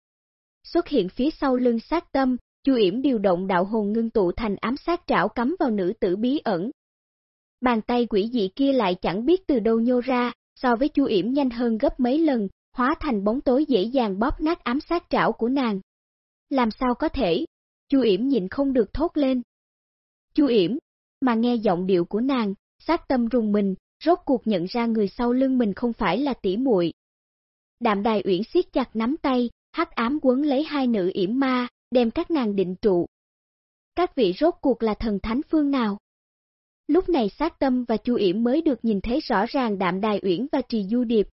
Xuất hiện phía sau lưng sát tâm, Chu Yểm điều động đạo hồn ngưng tụ thành ám sát trảo cắm vào nữ tử bí ẩn. Bàn tay quỷ dị kia lại chẳng biết từ đâu nhô ra, so với Chu Yểm nhanh hơn gấp mấy lần, hóa thành bóng tối dễ dàng bóp nát ám sát trảo của nàng. Làm sao có thể? Chu Yểm nhịn không được thốt lên. Chu Yểm, mà nghe giọng điệu của nàng, sát tâm rùng mình, rốt cuộc nhận ra người sau lưng mình không phải là tỷ muội. Đạm Đài Uyển siết chặt nắm tay, hắc ám quấn lấy hai nữ yểm ma, đem các nàng định trụ. Các vị rốt cuộc là thần thánh phương nào? Lúc này sát tâm và chu yểm mới được nhìn thấy rõ ràng Đạm Đài Uyển và Trì Du Điệp.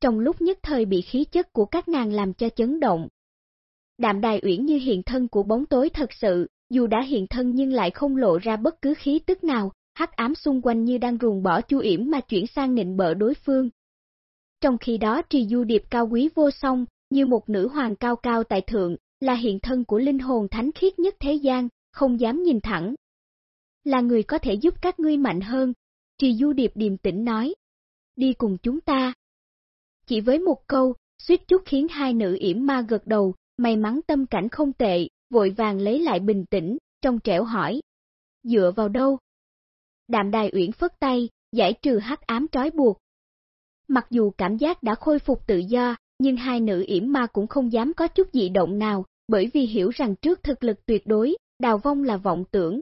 Trong lúc nhất thời bị khí chất của các nàng làm cho chấn động. Đạm Đài Uyển như hiện thân của bóng tối thật sự, dù đã hiện thân nhưng lại không lộ ra bất cứ khí tức nào, hắc ám xung quanh như đang ruồng bỏ chu yểm mà chuyển sang nịnh bợ đối phương. Trong khi đó trì du điệp cao quý vô song, như một nữ hoàng cao cao tại thượng, là hiện thân của linh hồn thánh khiết nhất thế gian, không dám nhìn thẳng. Là người có thể giúp các ngươi mạnh hơn, trì du điệp điềm tĩnh nói. Đi cùng chúng ta. Chỉ với một câu, suýt chút khiến hai nữ yểm ma gật đầu, may mắn tâm cảnh không tệ, vội vàng lấy lại bình tĩnh, trong trẻo hỏi. Dựa vào đâu? Đạm đài uyển phất tay, giải trừ hắc ám trói buộc. Mặc dù cảm giác đã khôi phục tự do, nhưng hai nữ yểm ma cũng không dám có chút dị động nào, bởi vì hiểu rằng trước thực lực tuyệt đối, đào vong là vọng tưởng.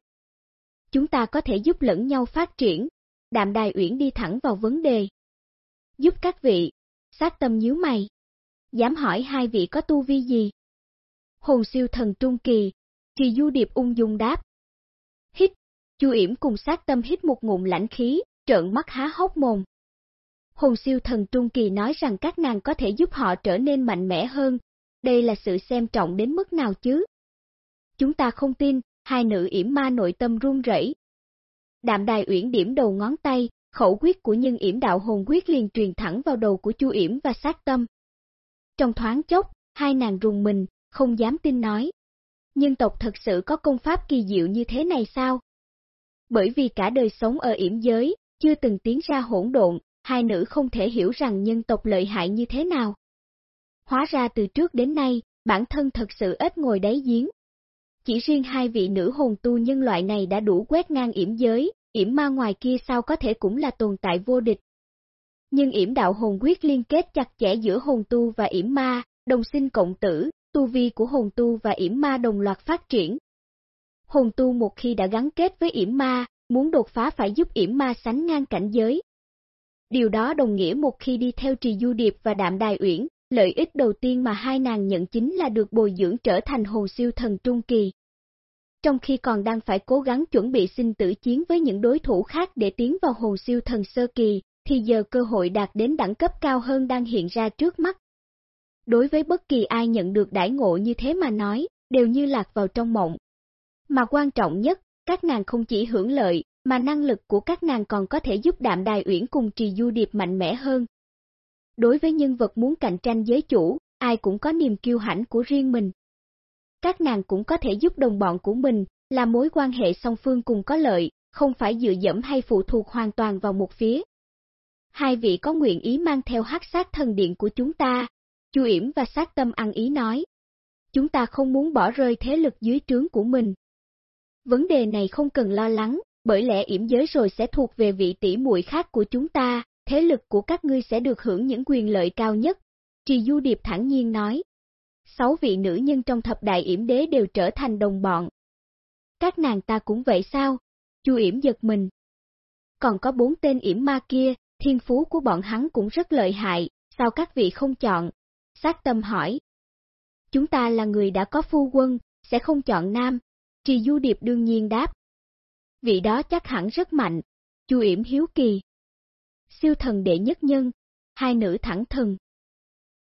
Chúng ta có thể giúp lẫn nhau phát triển. Đạm Đài Uyển đi thẳng vào vấn đề. Giúp các vị. Sát tâm nhíu mày. Dám hỏi hai vị có tu vi gì? Hồn siêu thần trung kỳ. Trì Du Điệp ung dung đáp. Hít. Chu Yểm cùng sát tâm hít một ngụm lãnh khí, trợn mắt há hốc mồm. Hồn siêu thần Trung Kỳ nói rằng các nàng có thể giúp họ trở nên mạnh mẽ hơn. Đây là sự xem trọng đến mức nào chứ? Chúng ta không tin, hai nữ yểm ma nội tâm run rẩy. Đạm đài uyển điểm đầu ngón tay, khẩu quyết của nhân yểm đạo hồn quyết liền truyền thẳng vào đầu của chu yểm và sát tâm. Trong thoáng chốc, hai nàng rùng mình, không dám tin nói. Nhân tộc thật sự có công pháp kỳ diệu như thế này sao? Bởi vì cả đời sống ở yểm giới, chưa từng tiến ra hỗn độn, hai nữ không thể hiểu rằng nhân tộc lợi hại như thế nào. Hóa ra từ trước đến nay, bản thân thật sự ít ngồi đáy giếng. Chỉ riêng hai vị nữ hồn tu nhân loại này đã đủ quét ngang yểm giới, yểm ma ngoài kia sao có thể cũng là tồn tại vô địch. Nhưng yểm đạo hồn quyết liên kết chặt chẽ giữa hồn tu và yểm ma, đồng sinh cộng tử, tu vi của hồn tu và yểm ma đồng loạt phát triển. Hồn tu một khi đã gắn kết với yểm ma, muốn đột phá phải giúp yểm ma sánh ngang cảnh giới, Điều đó đồng nghĩa một khi đi theo Trì Du Điệp và Đạm Đài Uyển, lợi ích đầu tiên mà hai nàng nhận chính là được bồi dưỡng trở thành hồn siêu thần trung kỳ. Trong khi còn đang phải cố gắng chuẩn bị sinh tử chiến với những đối thủ khác để tiến vào hồn siêu thần sơ kỳ, thì giờ cơ hội đạt đến đẳng cấp cao hơn đang hiện ra trước mắt. Đối với bất kỳ ai nhận được đãi ngộ như thế mà nói, đều như lạc vào trong mộng. Mà quan trọng nhất, các nàng không chỉ hưởng lợi, mà năng lực của các nàng còn có thể giúp đạm đài uyển cùng trì du điệp mạnh mẽ hơn. Đối với nhân vật muốn cạnh tranh giới chủ, ai cũng có niềm kiêu hãnh của riêng mình. Các nàng cũng có thể giúp đồng bọn của mình, là mối quan hệ song phương cùng có lợi, không phải dựa dẫm hay phụ thuộc hoàn toàn vào một phía. Hai vị có nguyện ý mang theo hắc sát thần điện của chúng ta, Chu Yểm và sát tâm ăn ý nói. Chúng ta không muốn bỏ rơi thế lực dưới trướng của mình. Vấn đề này không cần lo lắng, bởi lẽ yểm giới rồi sẽ thuộc về vị tỷ muội khác của chúng ta, thế lực của các ngươi sẽ được hưởng những quyền lợi cao nhất. Trì Du Điệp thẳng nhiên nói. Sáu vị nữ nhân trong thập đại yểm đế đều trở thành đồng bọn. Các nàng ta cũng vậy sao? Chu yểm giật mình. Còn có bốn tên yểm ma kia, thiên phú của bọn hắn cũng rất lợi hại, sao các vị không chọn? Sát tâm hỏi. Chúng ta là người đã có phu quân, sẽ không chọn nam. Trì Du Điệp đương nhiên đáp, vị đó chắc hẳn rất mạnh. Chu Yểm hiếu kỳ. Siêu thần đệ nhất nhân, hai nữ thẳng thần.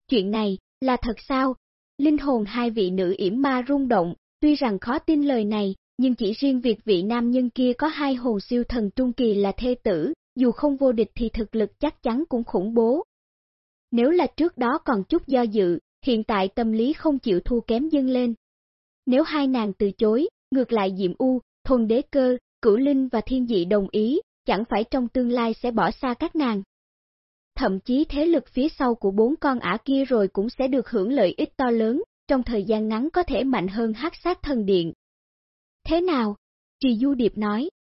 Chuyện này, là thật sao? Linh hồn hai vị nữ yểm ma rung động, tuy rằng khó tin lời này, nhưng chỉ riêng việc vị nam nhân kia có hai hồn siêu thần trung kỳ là thê tử, dù không vô địch thì thực lực chắc chắn cũng khủng bố. Nếu là trước đó còn chút do dự, hiện tại tâm lý không chịu thua kém dâng lên. Nếu hai nàng từ chối, ngược lại Diệm U, thuần Đế Cơ, Cửu Linh và Thiên Dị đồng ý, chẳng phải trong tương lai sẽ bỏ xa các nàng. Thậm chí thế lực phía sau của bốn con ả kia rồi cũng sẽ được hưởng lợi ích to lớn, trong thời gian ngắn có thể mạnh hơn hắc sát thần điện. Thế nào? Trì Du Điệp nói.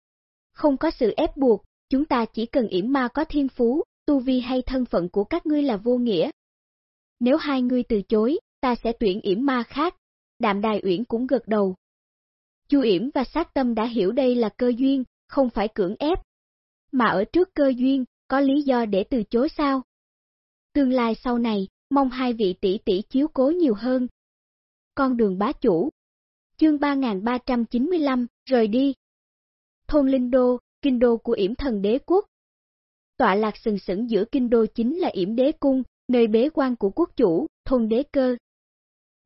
Không có sự ép buộc, chúng ta chỉ cần yểm ma có thiên phú, tu vi hay thân phận của các ngươi là vô nghĩa. Nếu hai ngươi từ chối, ta sẽ tuyển yểm ma khác. Đạm Đài Uyển cũng gật đầu. Chu Yểm và sát tâm đã hiểu đây là cơ duyên, không phải cưỡng ép. Mà ở trước cơ duyên, có lý do để từ chối sao? Tương lai sau này, mong hai vị tỷ tỷ chiếu cố nhiều hơn. Con đường bá chủ Chương 3395, rời đi Thôn Linh Đô, kinh đô của yểm thần đế quốc Tọa lạc sừng sững giữa kinh đô chính là yểm đế cung, nơi bế quan của quốc chủ, thôn đế cơ,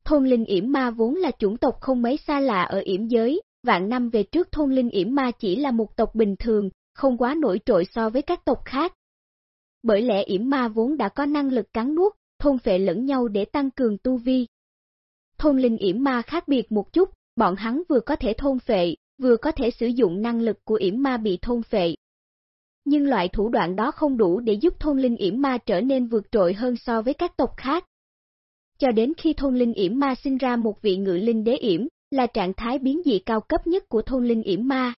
Thôn linh yểm ma vốn là chủng tộc không mấy xa lạ ở yểm giới, vạn năm về trước thôn linh yểm ma chỉ là một tộc bình thường, không quá nổi trội so với các tộc khác. Bởi lẽ yểm ma vốn đã có năng lực cắn nuốt, thôn phệ lẫn nhau để tăng cường tu vi. Thôn linh yểm ma khác biệt một chút, bọn hắn vừa có thể thôn phệ, vừa có thể sử dụng năng lực của yểm ma bị thôn phệ. Nhưng loại thủ đoạn đó không đủ để giúp thôn linh yểm ma trở nên vượt trội hơn so với các tộc khác cho đến khi thôn linh yểm ma sinh ra một vị ngự linh đế yểm, là trạng thái biến dị cao cấp nhất của thôn linh yểm ma.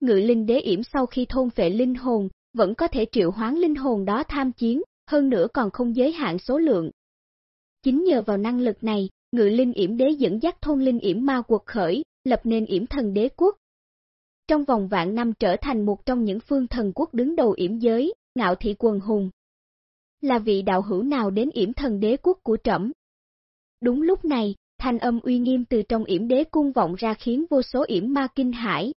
Ngự linh đế yểm sau khi thôn phệ linh hồn, vẫn có thể triệu hoán linh hồn đó tham chiến, hơn nữa còn không giới hạn số lượng. Chính nhờ vào năng lực này, ngự linh yểm đế dẫn dắt thôn linh yểm ma quật khởi, lập nên yểm thần đế quốc. Trong vòng vạn năm trở thành một trong những phương thần quốc đứng đầu yểm giới, ngạo thị quần hùng. Là vị đạo hữu nào đến yểm thần đế quốc của trẫm? Đúng lúc này, thanh âm uy nghiêm từ trong yểm đế cung vọng ra khiến vô số yểm ma kinh hãi.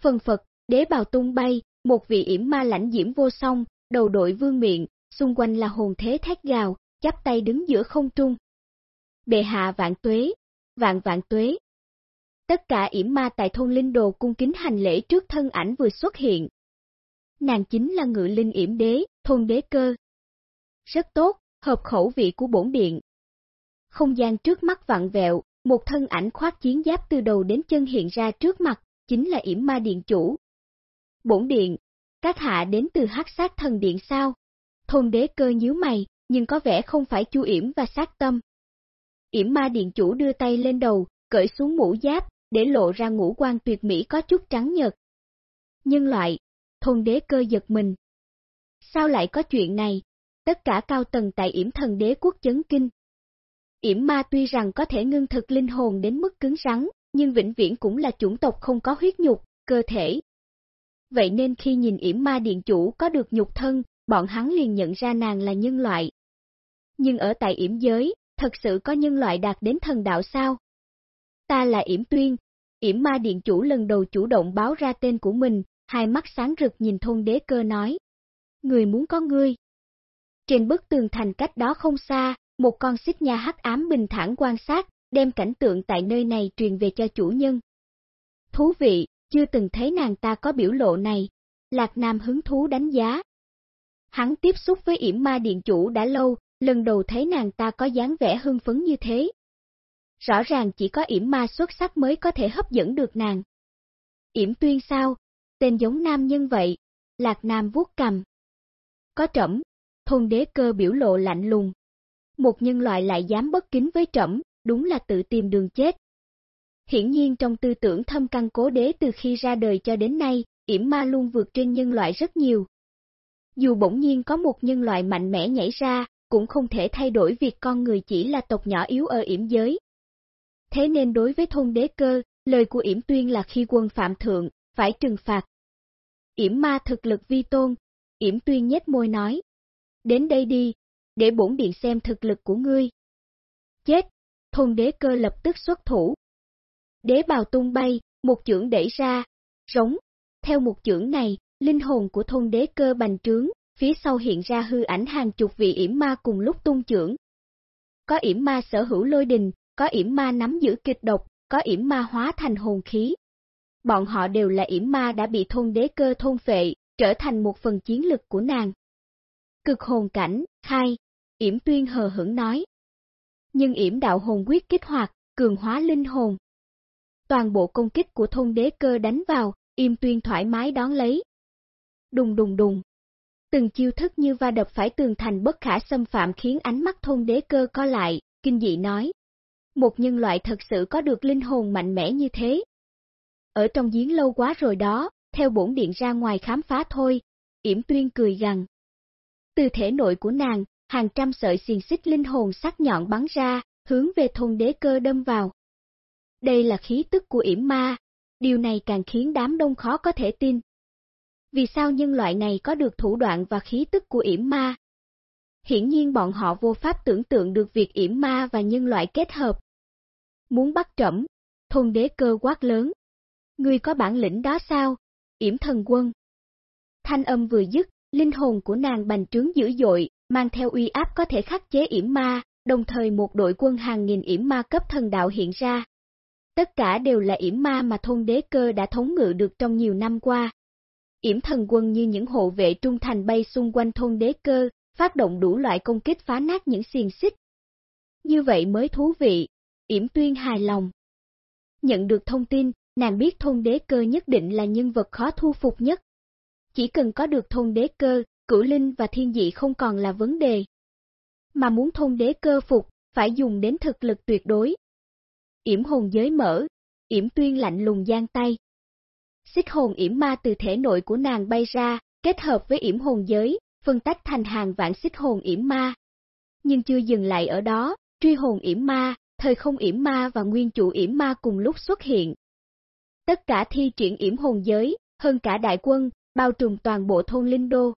Phần phật, đế bào tung bay, một vị yểm ma lãnh diễm vô song, đầu đội vương miệng, xung quanh là hồn thế thét gào, chắp tay đứng giữa không trung. Bệ hạ vạn tuế, vạn vạn tuế. Tất cả yểm ma tại thôn linh đồ cung kính hành lễ trước thân ảnh vừa xuất hiện. Nàng chính là ngự linh yểm đế, thôn đế cơ. Rất tốt, hợp khẩu vị của bổn điện. Không gian trước mắt vặn vẹo, một thân ảnh khoác chiến giáp từ đầu đến chân hiện ra trước mặt, chính là yểm ma điện chủ. Bổn điện, các hạ đến từ hắc sát thần điện sao? Thôn đế cơ nhíu mày, nhưng có vẻ không phải chu yểm và sát tâm. Yểm ma điện chủ đưa tay lên đầu, cởi xuống mũ giáp, để lộ ra ngũ quan tuyệt mỹ có chút trắng nhật. Nhân loại, thôn đế cơ giật mình. Sao lại có chuyện này? Tất cả cao tầng tại yểm thần đế quốc chấn kinh. Yểm ma tuy rằng có thể ngưng thực linh hồn đến mức cứng rắn, nhưng vĩnh viễn cũng là chủng tộc không có huyết nhục, cơ thể. Vậy nên khi nhìn yểm ma điện chủ có được nhục thân, bọn hắn liền nhận ra nàng là nhân loại. Nhưng ở tại yểm giới, thật sự có nhân loại đạt đến thần đạo sao? Ta là yểm tuyên, yểm ma điện chủ lần đầu chủ động báo ra tên của mình, hai mắt sáng rực nhìn thôn đế cơ nói. Người muốn có ngươi. Trên bức tường thành cách đó không xa, một con xích nha hắc ám bình thản quan sát, đem cảnh tượng tại nơi này truyền về cho chủ nhân. Thú vị, chưa từng thấy nàng ta có biểu lộ này. Lạc Nam hứng thú đánh giá. Hắn tiếp xúc với yểm ma điện chủ đã lâu, lần đầu thấy nàng ta có dáng vẻ hưng phấn như thế. Rõ ràng chỉ có yểm ma xuất sắc mới có thể hấp dẫn được nàng. Yểm tuyên sao? Tên giống nam nhân vậy. Lạc Nam vuốt cầm. Có trẫm, thôn đế cơ biểu lộ lạnh lùng. Một nhân loại lại dám bất kính với trẫm, đúng là tự tìm đường chết. Hiển nhiên trong tư tưởng thâm căn cố đế từ khi ra đời cho đến nay, yểm ma luôn vượt trên nhân loại rất nhiều. Dù bỗng nhiên có một nhân loại mạnh mẽ nhảy ra, cũng không thể thay đổi việc con người chỉ là tộc nhỏ yếu ở yểm giới. Thế nên đối với thôn đế cơ, lời của yểm tuyên là khi quân phạm thượng, phải trừng phạt. Yểm ma thực lực vi tôn, yểm tuyên nhếch môi nói. Đến đây đi, để bổn điện xem thực lực của ngươi. Chết, thôn đế cơ lập tức xuất thủ. Đế bào tung bay, một chưởng đẩy ra, rống. Theo một chưởng này, linh hồn của thôn đế cơ bành trướng, phía sau hiện ra hư ảnh hàng chục vị yểm ma cùng lúc tung chưởng. Có yểm ma sở hữu lôi đình, có yểm ma nắm giữ kịch độc, có yểm ma hóa thành hồn khí. Bọn họ đều là yểm ma đã bị thôn đế cơ thôn phệ, trở thành một phần chiến lực của nàng. Cực hồn cảnh, khai, yểm tuyên hờ hững nói. Nhưng yểm đạo hồn quyết kích hoạt, cường hóa linh hồn. Toàn bộ công kích của thôn đế cơ đánh vào, yểm tuyên thoải mái đón lấy. Đùng đùng đùng. Từng chiêu thức như va đập phải tường thành bất khả xâm phạm khiến ánh mắt thôn đế cơ co lại, kinh dị nói. Một nhân loại thật sự có được linh hồn mạnh mẽ như thế. Ở trong giếng lâu quá rồi đó, theo bổn điện ra ngoài khám phá thôi, yểm tuyên cười gằn. Từ thể nội của nàng, hàng trăm sợi xiềng xích linh hồn sắc nhọn bắn ra, hướng về thôn đế cơ đâm vào. Đây là khí tức của yểm ma, điều này càng khiến đám đông khó có thể tin. Vì sao nhân loại này có được thủ đoạn và khí tức của yểm ma? Hiển nhiên bọn họ vô pháp tưởng tượng được việc yểm ma và nhân loại kết hợp. Muốn bắt trẫm, thôn đế cơ quát lớn. Ngươi có bản lĩnh đó sao? Yểm thần quân. Thanh âm vừa dứt, linh hồn của nàng bành trướng dữ dội, mang theo uy áp có thể khắc chế yểm ma, đồng thời một đội quân hàng nghìn yểm ma cấp thần đạo hiện ra. Tất cả đều là yểm ma mà thôn đế cơ đã thống ngự được trong nhiều năm qua. Yểm thần quân như những hộ vệ trung thành bay xung quanh thôn đế cơ, phát động đủ loại công kích phá nát những xiềng xích. Như vậy mới thú vị, yểm tuyên hài lòng. Nhận được thông tin, nàng biết thôn đế cơ nhất định là nhân vật khó thu phục nhất. Chỉ cần có được thôn đế cơ, cửu linh và thiên dị không còn là vấn đề. Mà muốn thôn đế cơ phục, phải dùng đến thực lực tuyệt đối. Yểm hồn giới mở, yểm tuyên lạnh lùng giang tay. Xích hồn yểm ma từ thể nội của nàng bay ra, kết hợp với yểm hồn giới, phân tách thành hàng vạn xích hồn yểm ma. Nhưng chưa dừng lại ở đó, truy hồn yểm ma, thời không yểm ma và nguyên chủ yểm ma cùng lúc xuất hiện. Tất cả thi triển yểm hồn giới, hơn cả đại quân, bao trùm toàn bộ thôn Linh Đô.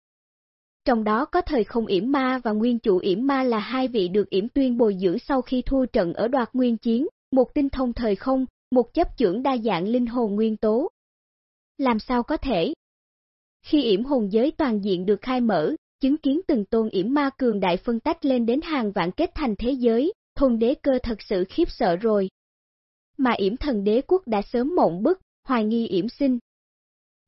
Trong đó có thời không yểm ma và nguyên chủ yểm ma là hai vị được yểm tuyên bồi dưỡng sau khi thua trận ở đoạt nguyên chiến, một tinh thông thời không, một chấp trưởng đa dạng linh hồn nguyên tố. Làm sao có thể? Khi yểm hồn giới toàn diện được khai mở, chứng kiến từng tôn yểm ma cường đại phân tách lên đến hàng vạn kết thành thế giới, thôn đế cơ thật sự khiếp sợ rồi. Mà yểm thần đế quốc đã sớm mộng bức, hoài nghi yểm sinh.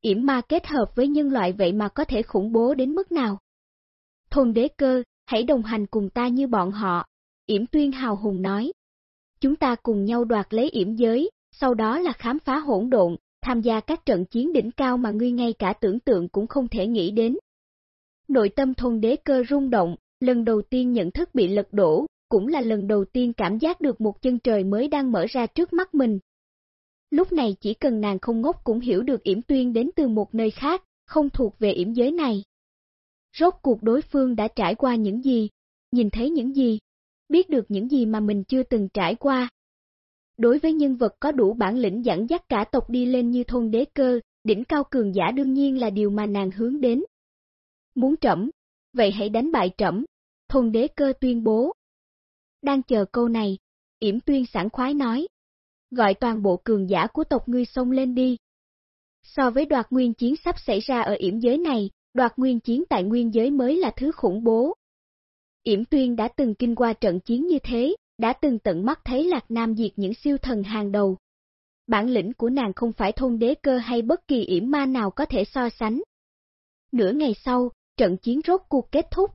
Yểm ma kết hợp với nhân loại vậy mà có thể khủng bố đến mức nào? Thôn đế cơ, hãy đồng hành cùng ta như bọn họ, yểm tuyên hào hùng nói. Chúng ta cùng nhau đoạt lấy yểm giới, sau đó là khám phá hỗn độn, tham gia các trận chiến đỉnh cao mà ngươi ngay cả tưởng tượng cũng không thể nghĩ đến. Nội tâm thôn đế cơ rung động, lần đầu tiên nhận thức bị lật đổ, cũng là lần đầu tiên cảm giác được một chân trời mới đang mở ra trước mắt mình. Lúc này chỉ cần nàng không ngốc cũng hiểu được yểm tuyên đến từ một nơi khác, không thuộc về yểm giới này. Rốt cuộc đối phương đã trải qua những gì, nhìn thấy những gì, biết được những gì mà mình chưa từng trải qua. Đối với nhân vật có đủ bản lĩnh dẫn dắt cả tộc đi lên như thôn đế cơ, đỉnh cao cường giả đương nhiên là điều mà nàng hướng đến. Muốn trẫm, vậy hãy đánh bại trẫm, thôn đế cơ tuyên bố. Đang chờ câu này, yểm tuyên sẵn khoái nói. Gọi toàn bộ cường giả của tộc ngươi xông lên đi. So với đoạt nguyên chiến sắp xảy ra ở yểm giới này, đoạt nguyên chiến tại nguyên giới mới là thứ khủng bố. Yểm tuyên đã từng kinh qua trận chiến như thế, đã từng tận mắt thấy Lạc Nam diệt những siêu thần hàng đầu. Bản lĩnh của nàng không phải thôn đế cơ hay bất kỳ yểm ma nào có thể so sánh. Nửa ngày sau, trận chiến rốt cuộc kết thúc.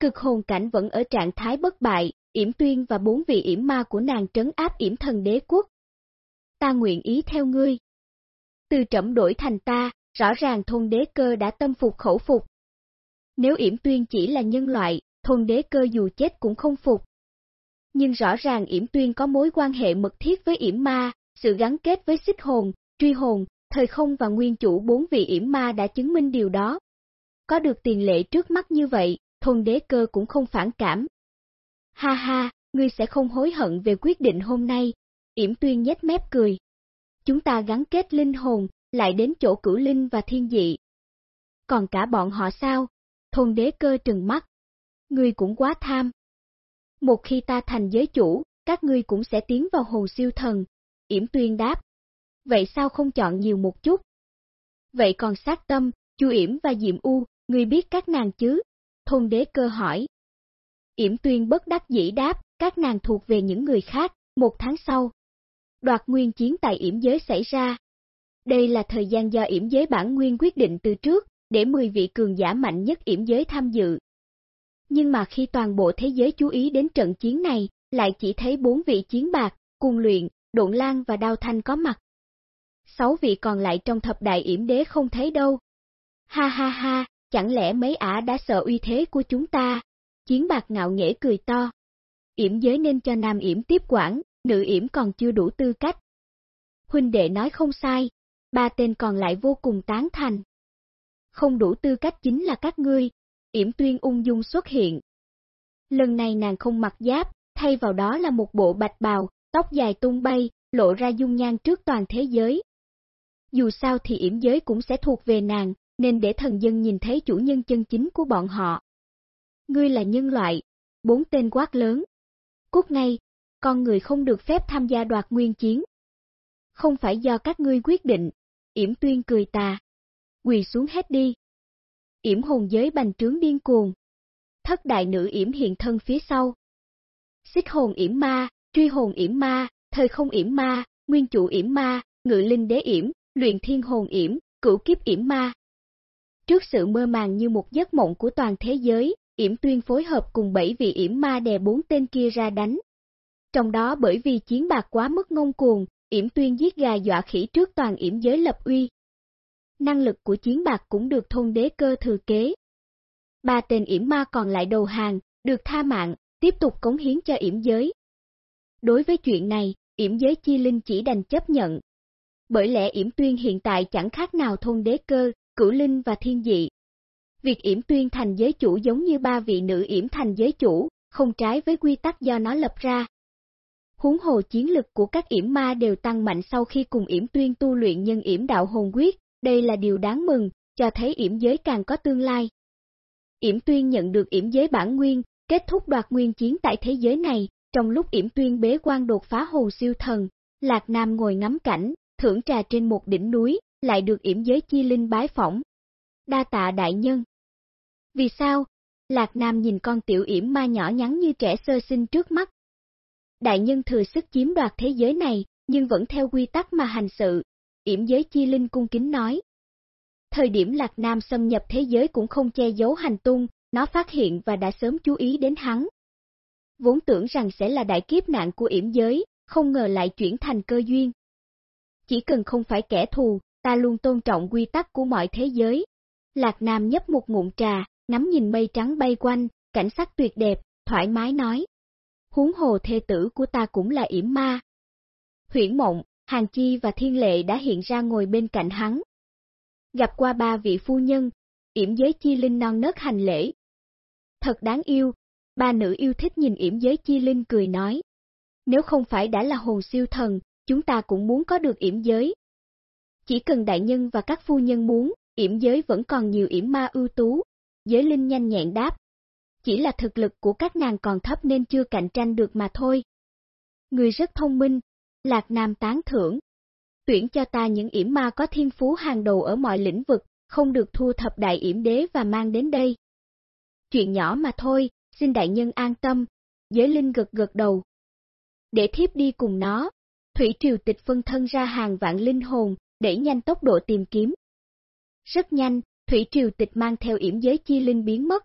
Cực hồn cảnh vẫn ở trạng thái bất bại, yểm tuyên và bốn vị yểm ma của nàng trấn áp yểm thần đế quốc. Ta nguyện ý theo ngươi. Từ trẫm đổi thành ta, rõ ràng thôn đế cơ đã tâm phục khẩu phục. Nếu yểm tuyên chỉ là nhân loại, thôn đế cơ dù chết cũng không phục. Nhưng rõ ràng yểm tuyên có mối quan hệ mật thiết với yểm ma, sự gắn kết với xích hồn, truy hồn, thời không và nguyên chủ bốn vị yểm ma đã chứng minh điều đó. Có được tiền lệ trước mắt như vậy, thôn đế cơ cũng không phản cảm. Ha ha, ngươi sẽ không hối hận về quyết định hôm nay, yểm tuyên nhếch mép cười. Chúng ta gắn kết linh hồn, lại đến chỗ cửu linh và thiên dị. Còn cả bọn họ sao? Thôn đế cơ trừng mắt. Ngươi cũng quá tham. Một khi ta thành giới chủ, các ngươi cũng sẽ tiến vào hồn siêu thần. Yểm tuyên đáp. Vậy sao không chọn nhiều một chút? Vậy còn sát tâm, chu Yểm và Diệm U, ngươi biết các nàng chứ? Thôn đế cơ hỏi. Yểm tuyên bất đắc dĩ đáp, các nàng thuộc về những người khác, một tháng sau. Đoạt nguyên chiến tại Yểm giới xảy ra, đây là thời gian do yểm giới bản nguyên quyết định từ trước, để 10 vị cường giả mạnh nhất yểm giới tham dự. Nhưng mà khi toàn bộ thế giới chú ý đến trận chiến này, lại chỉ thấy bốn vị chiến bạc, cung luyện, độn lan và đao thanh có mặt. Sáu vị còn lại trong thập đại yểm đế không thấy đâu. Ha ha ha, chẳng lẽ mấy ả đã sợ uy thế của chúng ta? Chiến bạc ngạo nghễ cười to. Yểm giới nên cho nam yểm tiếp quản, nữ yểm còn chưa đủ tư cách. Huynh đệ nói không sai, ba tên còn lại vô cùng tán thành. Không đủ tư cách chính là các ngươi, yểm tuyên ung dung xuất hiện. Lần này nàng không mặc giáp, thay vào đó là một bộ bạch bào, tóc dài tung bay, lộ ra dung nhan trước toàn thế giới. Dù sao thì yểm giới cũng sẽ thuộc về nàng, nên để thần dân nhìn thấy chủ nhân chân chính của bọn họ. Ngươi là nhân loại, bốn tên quát lớn. Cút ngay, con người không được phép tham gia đoạt nguyên chiến. Không phải do các ngươi quyết định, Yểm tuyên cười tà. Quỳ xuống hết đi. Yểm hồn giới bành trướng điên cuồng. Thất đại nữ yểm hiện thân phía sau. Xích hồn yểm ma, truy hồn yểm ma, thời không yểm ma, nguyên chủ yểm ma, ngự linh đế yểm, luyện thiên hồn yểm, cửu kiếp yểm ma. Trước sự mơ màng như một giấc mộng của toàn thế giới, yểm tuyên phối hợp cùng bảy vị yểm ma đè bốn tên kia ra đánh. Trong đó bởi vì chiến bạc quá mức ngông cuồng, yểm tuyên giết gà dọa khỉ trước toàn yểm giới lập uy. Năng lực của chiến bạc cũng được thôn đế cơ thừa kế. Ba tên yểm ma còn lại đầu hàng, được tha mạng, tiếp tục cống hiến cho yểm giới. Đối với chuyện này, yểm giới chi linh chỉ đành chấp nhận. Bởi lẽ yểm tuyên hiện tại chẳng khác nào thôn đế cơ, cửu linh và thiên dị. Việc yểm tuyên thành giới chủ giống như ba vị nữ yểm thành giới chủ, không trái với quy tắc do nó lập ra. Huống hồ chiến lực của các yểm ma đều tăng mạnh sau khi cùng yểm tuyên tu luyện nhân yểm đạo hồn quyết, đây là điều đáng mừng, cho thấy yểm giới càng có tương lai. Yểm tuyên nhận được yểm giới bản nguyên, kết thúc đoạt nguyên chiến tại thế giới này, trong lúc yểm tuyên bế quan đột phá hồ siêu thần, Lạc Nam ngồi ngắm cảnh, thưởng trà trên một đỉnh núi, lại được yểm giới chi linh bái phỏng. Đa tạ đại nhân. Vì sao? Lạc Nam nhìn con tiểu yểm ma nhỏ nhắn như trẻ sơ sinh trước mắt. Đại nhân thừa sức chiếm đoạt thế giới này, nhưng vẫn theo quy tắc mà hành sự. Yểm giới chi linh cung kính nói. Thời điểm Lạc Nam xâm nhập thế giới cũng không che giấu hành tung, nó phát hiện và đã sớm chú ý đến hắn. Vốn tưởng rằng sẽ là đại kiếp nạn của yểm giới, không ngờ lại chuyển thành cơ duyên. Chỉ cần không phải kẻ thù, ta luôn tôn trọng quy tắc của mọi thế giới. Lạc Nam nhấp một ngụm trà, ngắm nhìn mây trắng bay quanh, cảnh sắc tuyệt đẹp, thoải mái nói. Huống hồ thê tử của ta cũng là yểm ma. Huyển mộng, Hàng Chi và Thiên Lệ đã hiện ra ngồi bên cạnh hắn. Gặp qua ba vị phu nhân, yểm giới chi linh non nớt hành lễ. Thật đáng yêu, ba nữ yêu thích nhìn yểm giới chi linh cười nói. Nếu không phải đã là hồn siêu thần, chúng ta cũng muốn có được yểm giới. Chỉ cần đại nhân và các phu nhân muốn, yểm giới vẫn còn nhiều yểm ma ưu tú. Giới linh nhanh nhẹn đáp. Chỉ là thực lực của các nàng còn thấp nên chưa cạnh tranh được mà thôi. Người rất thông minh, Lạc Nam tán thưởng. Tuyển cho ta những yểm ma có thiên phú hàng đầu ở mọi lĩnh vực, không được thu thập đại yểm đế và mang đến đây. Chuyện nhỏ mà thôi, xin đại nhân an tâm. Giới linh gật gật đầu. Để thiếp đi cùng nó, Thủy Triều Tịch phân thân ra hàng vạn linh hồn, để nhanh tốc độ tìm kiếm. Rất nhanh, Thủy Triều Tịch mang theo yểm giới chi linh biến mất.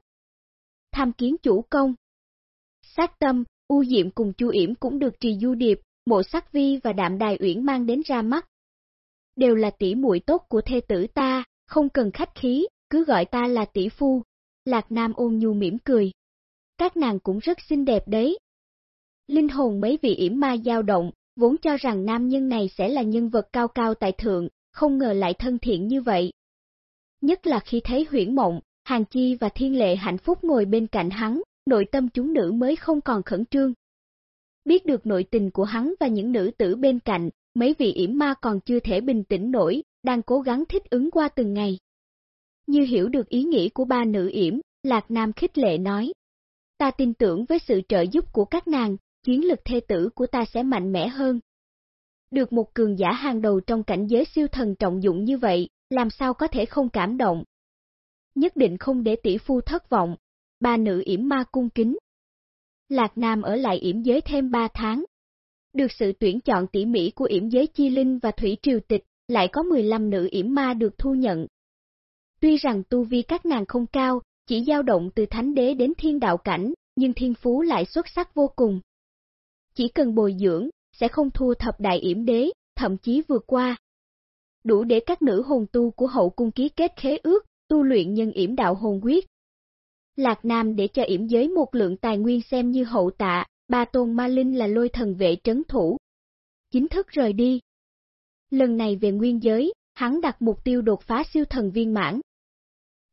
Tham kiến chủ công. Sát tâm, U Diệm cùng Chu yểm cũng được trì du điệp, mộ sắc vi và đạm đài uyển mang đến ra mắt. Đều là tỷ muội tốt của thê tử ta, không cần khách khí, cứ gọi ta là tỷ phu. Lạc Nam ôn nhu mỉm cười. Các nàng cũng rất xinh đẹp đấy. Linh hồn mấy vị yểm ma dao động, vốn cho rằng nam nhân này sẽ là nhân vật cao cao tại thượng, không ngờ lại thân thiện như vậy. Nhất là khi thấy huyển mộng, Hàng Chi và Thiên Lệ hạnh phúc ngồi bên cạnh hắn, nội tâm chúng nữ mới không còn khẩn trương. Biết được nội tình của hắn và những nữ tử bên cạnh, mấy vị yểm ma còn chưa thể bình tĩnh nổi, đang cố gắng thích ứng qua từng ngày. Như hiểu được ý nghĩ của ba nữ yểm, Lạc Nam khích lệ nói. Ta tin tưởng với sự trợ giúp của các nàng, chiến lực thê tử của ta sẽ mạnh mẽ hơn. Được một cường giả hàng đầu trong cảnh giới siêu thần trọng dụng như vậy, làm sao có thể không cảm động. Nhất định không để tỷ phu thất vọng, ba nữ yểm ma cung kính. Lạc Nam ở lại yểm giới thêm ba tháng. Được sự tuyển chọn tỉ mỉ của yểm giới Chi Linh và Thủy Triều Tịch, lại có 15 nữ yểm ma được thu nhận. Tuy rằng tu vi các nàng không cao, chỉ dao động từ thánh đế đến thiên đạo cảnh, nhưng thiên phú lại xuất sắc vô cùng. Chỉ cần bồi dưỡng, sẽ không thua thập đại yểm đế, thậm chí vượt qua. Đủ để các nữ hồn tu của hậu cung ký kết khế ước, tu luyện nhân yểm đạo hồn quyết. Lạc Nam để cho yểm giới một lượng tài nguyên xem như hậu tạ, ba tôn ma linh là lôi thần vệ trấn thủ. Chính thức rời đi. Lần này về nguyên giới, hắn đặt mục tiêu đột phá siêu thần viên mãn.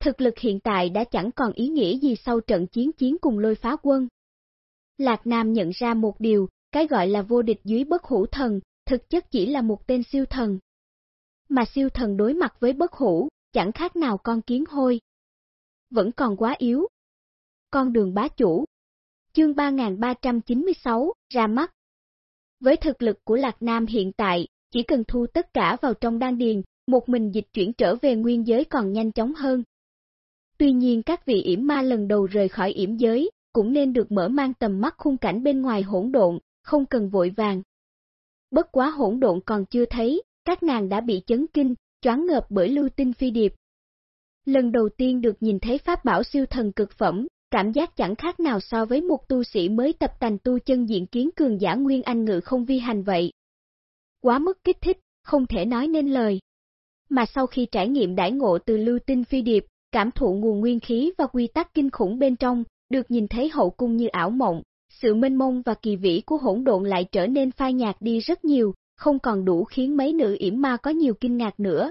Thực lực hiện tại đã chẳng còn ý nghĩa gì sau trận chiến chiến cùng lôi phá quân. Lạc Nam nhận ra một điều, cái gọi là vô địch dưới bất hủ thần, thực chất chỉ là một tên siêu thần. Mà siêu thần đối mặt với bất hủ, chẳng khác nào con kiến hôi. Vẫn còn quá yếu. Con đường bá chủ. Chương 3396, ra mắt. Với thực lực của Lạc Nam hiện tại, chỉ cần thu tất cả vào trong đan điền, một mình dịch chuyển trở về nguyên giới còn nhanh chóng hơn. Tuy nhiên các vị yểm ma lần đầu rời khỏi yểm giới, cũng nên được mở mang tầm mắt khung cảnh bên ngoài hỗn độn, không cần vội vàng. Bất quá hỗn độn còn chưa thấy, các nàng đã bị chấn kinh, choáng ngợp bởi lưu tinh phi điệp. Lần đầu tiên được nhìn thấy pháp bảo siêu thần cực phẩm, cảm giác chẳng khác nào so với một tu sĩ mới tập tành tu chân diện kiến cường giả nguyên anh ngự không vi hành vậy. Quá mức kích thích, không thể nói nên lời. Mà sau khi trải nghiệm đãi ngộ từ lưu tinh phi điệp, cảm thụ nguồn nguyên khí và quy tắc kinh khủng bên trong, được nhìn thấy hậu cung như ảo mộng, sự mênh mông và kỳ vĩ của hỗn độn lại trở nên phai nhạt đi rất nhiều, không còn đủ khiến mấy nữ yểm ma có nhiều kinh ngạc nữa.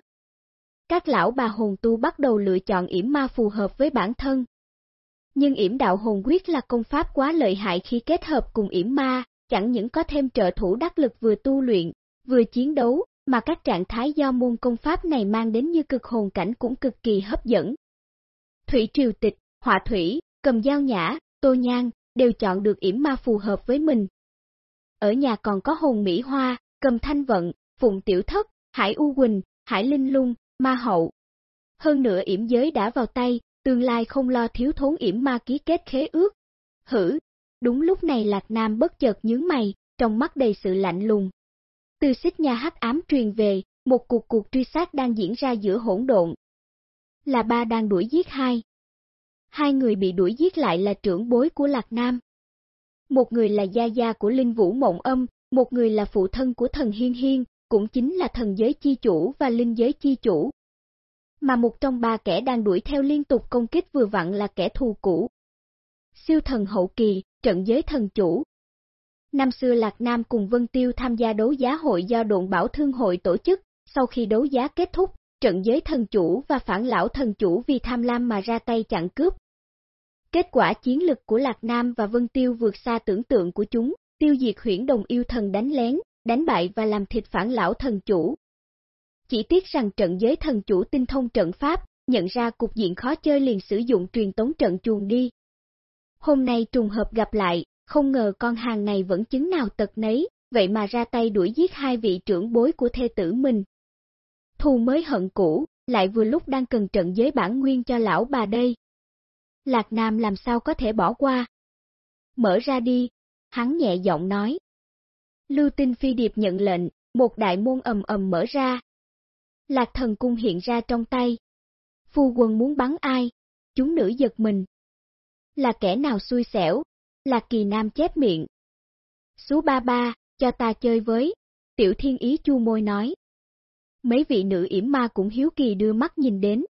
các lão bà hồn tu bắt đầu lựa chọn yểm ma phù hợp với bản thân. Nhưng yểm đạo hồn quyết là công pháp quá lợi hại khi kết hợp cùng yểm ma, chẳng những có thêm trợ thủ đắc lực vừa tu luyện, vừa chiến đấu, mà các trạng thái do môn công pháp này mang đến như cực hồn cảnh cũng cực kỳ hấp dẫn. Thủy triều tịch, họa thủy, cầm dao nhã, tô nhan, đều chọn được yểm ma phù hợp với mình. Ở nhà còn có hồn mỹ hoa, cầm thanh vận, phụng tiểu thất, hải u quỳnh, hải linh lung, ma hậu. Hơn nữa yểm giới đã vào tay, tương lai không lo thiếu thốn yểm ma ký kết khế ước. Hử, đúng lúc này Lạc Nam bất chợt nhướng mày, trong mắt đầy sự lạnh lùng. Từ xích nhà hắc ám truyền về, một cuộc cuộc truy sát đang diễn ra giữa hỗn độn. Là ba đang đuổi giết hai. Hai người bị đuổi giết lại là trưởng bối của Lạc Nam. Một người là gia gia của Linh Vũ Mộng Âm, một người là phụ thân của thần Hiên Hiên, cũng chính là thần giới chi chủ và linh giới chi chủ. Mà một trong ba kẻ đang đuổi theo liên tục công kích vừa vặn là kẻ thù cũ. Siêu thần hậu kỳ, trận giới thần chủ. Năm xưa Lạc Nam cùng Vân Tiêu tham gia đấu giá hội do độn bảo thương hội tổ chức, sau khi đấu giá kết thúc, trận giới thần chủ và phản lão thần chủ vì tham lam mà ra tay chặn cướp. Kết quả chiến lực của Lạc Nam và Vân Tiêu vượt xa tưởng tượng của chúng, tiêu diệt huyển đồng yêu thần đánh lén, đánh bại và làm thịt phản lão thần chủ. Chỉ tiếc rằng trận giới thần chủ tinh thông trận pháp, nhận ra cục diện khó chơi liền sử dụng truyền tống trận chuồng đi. Hôm nay trùng hợp gặp lại, không ngờ con hàng này vẫn chứng nào tật nấy, vậy mà ra tay đuổi giết hai vị trưởng bối của thê tử mình. Thù mới hận cũ, lại vừa lúc đang cần trận giới bản nguyên cho lão bà đây. Lạc Nam làm sao có thể bỏ qua? Mở ra đi, hắn nhẹ giọng nói. Lưu tinh phi điệp nhận lệnh, một đại môn ầm ầm mở ra. Lạc thần cung hiện ra trong tay. Phu quân muốn bắn ai? Chúng nữ giật mình. Là kẻ nào xui xẻo? là kỳ nam chép miệng. Sú ba ba, cho ta chơi với. Tiểu thiên ý chu môi nói. Mấy vị nữ yểm ma cũng hiếu kỳ đưa mắt nhìn đến.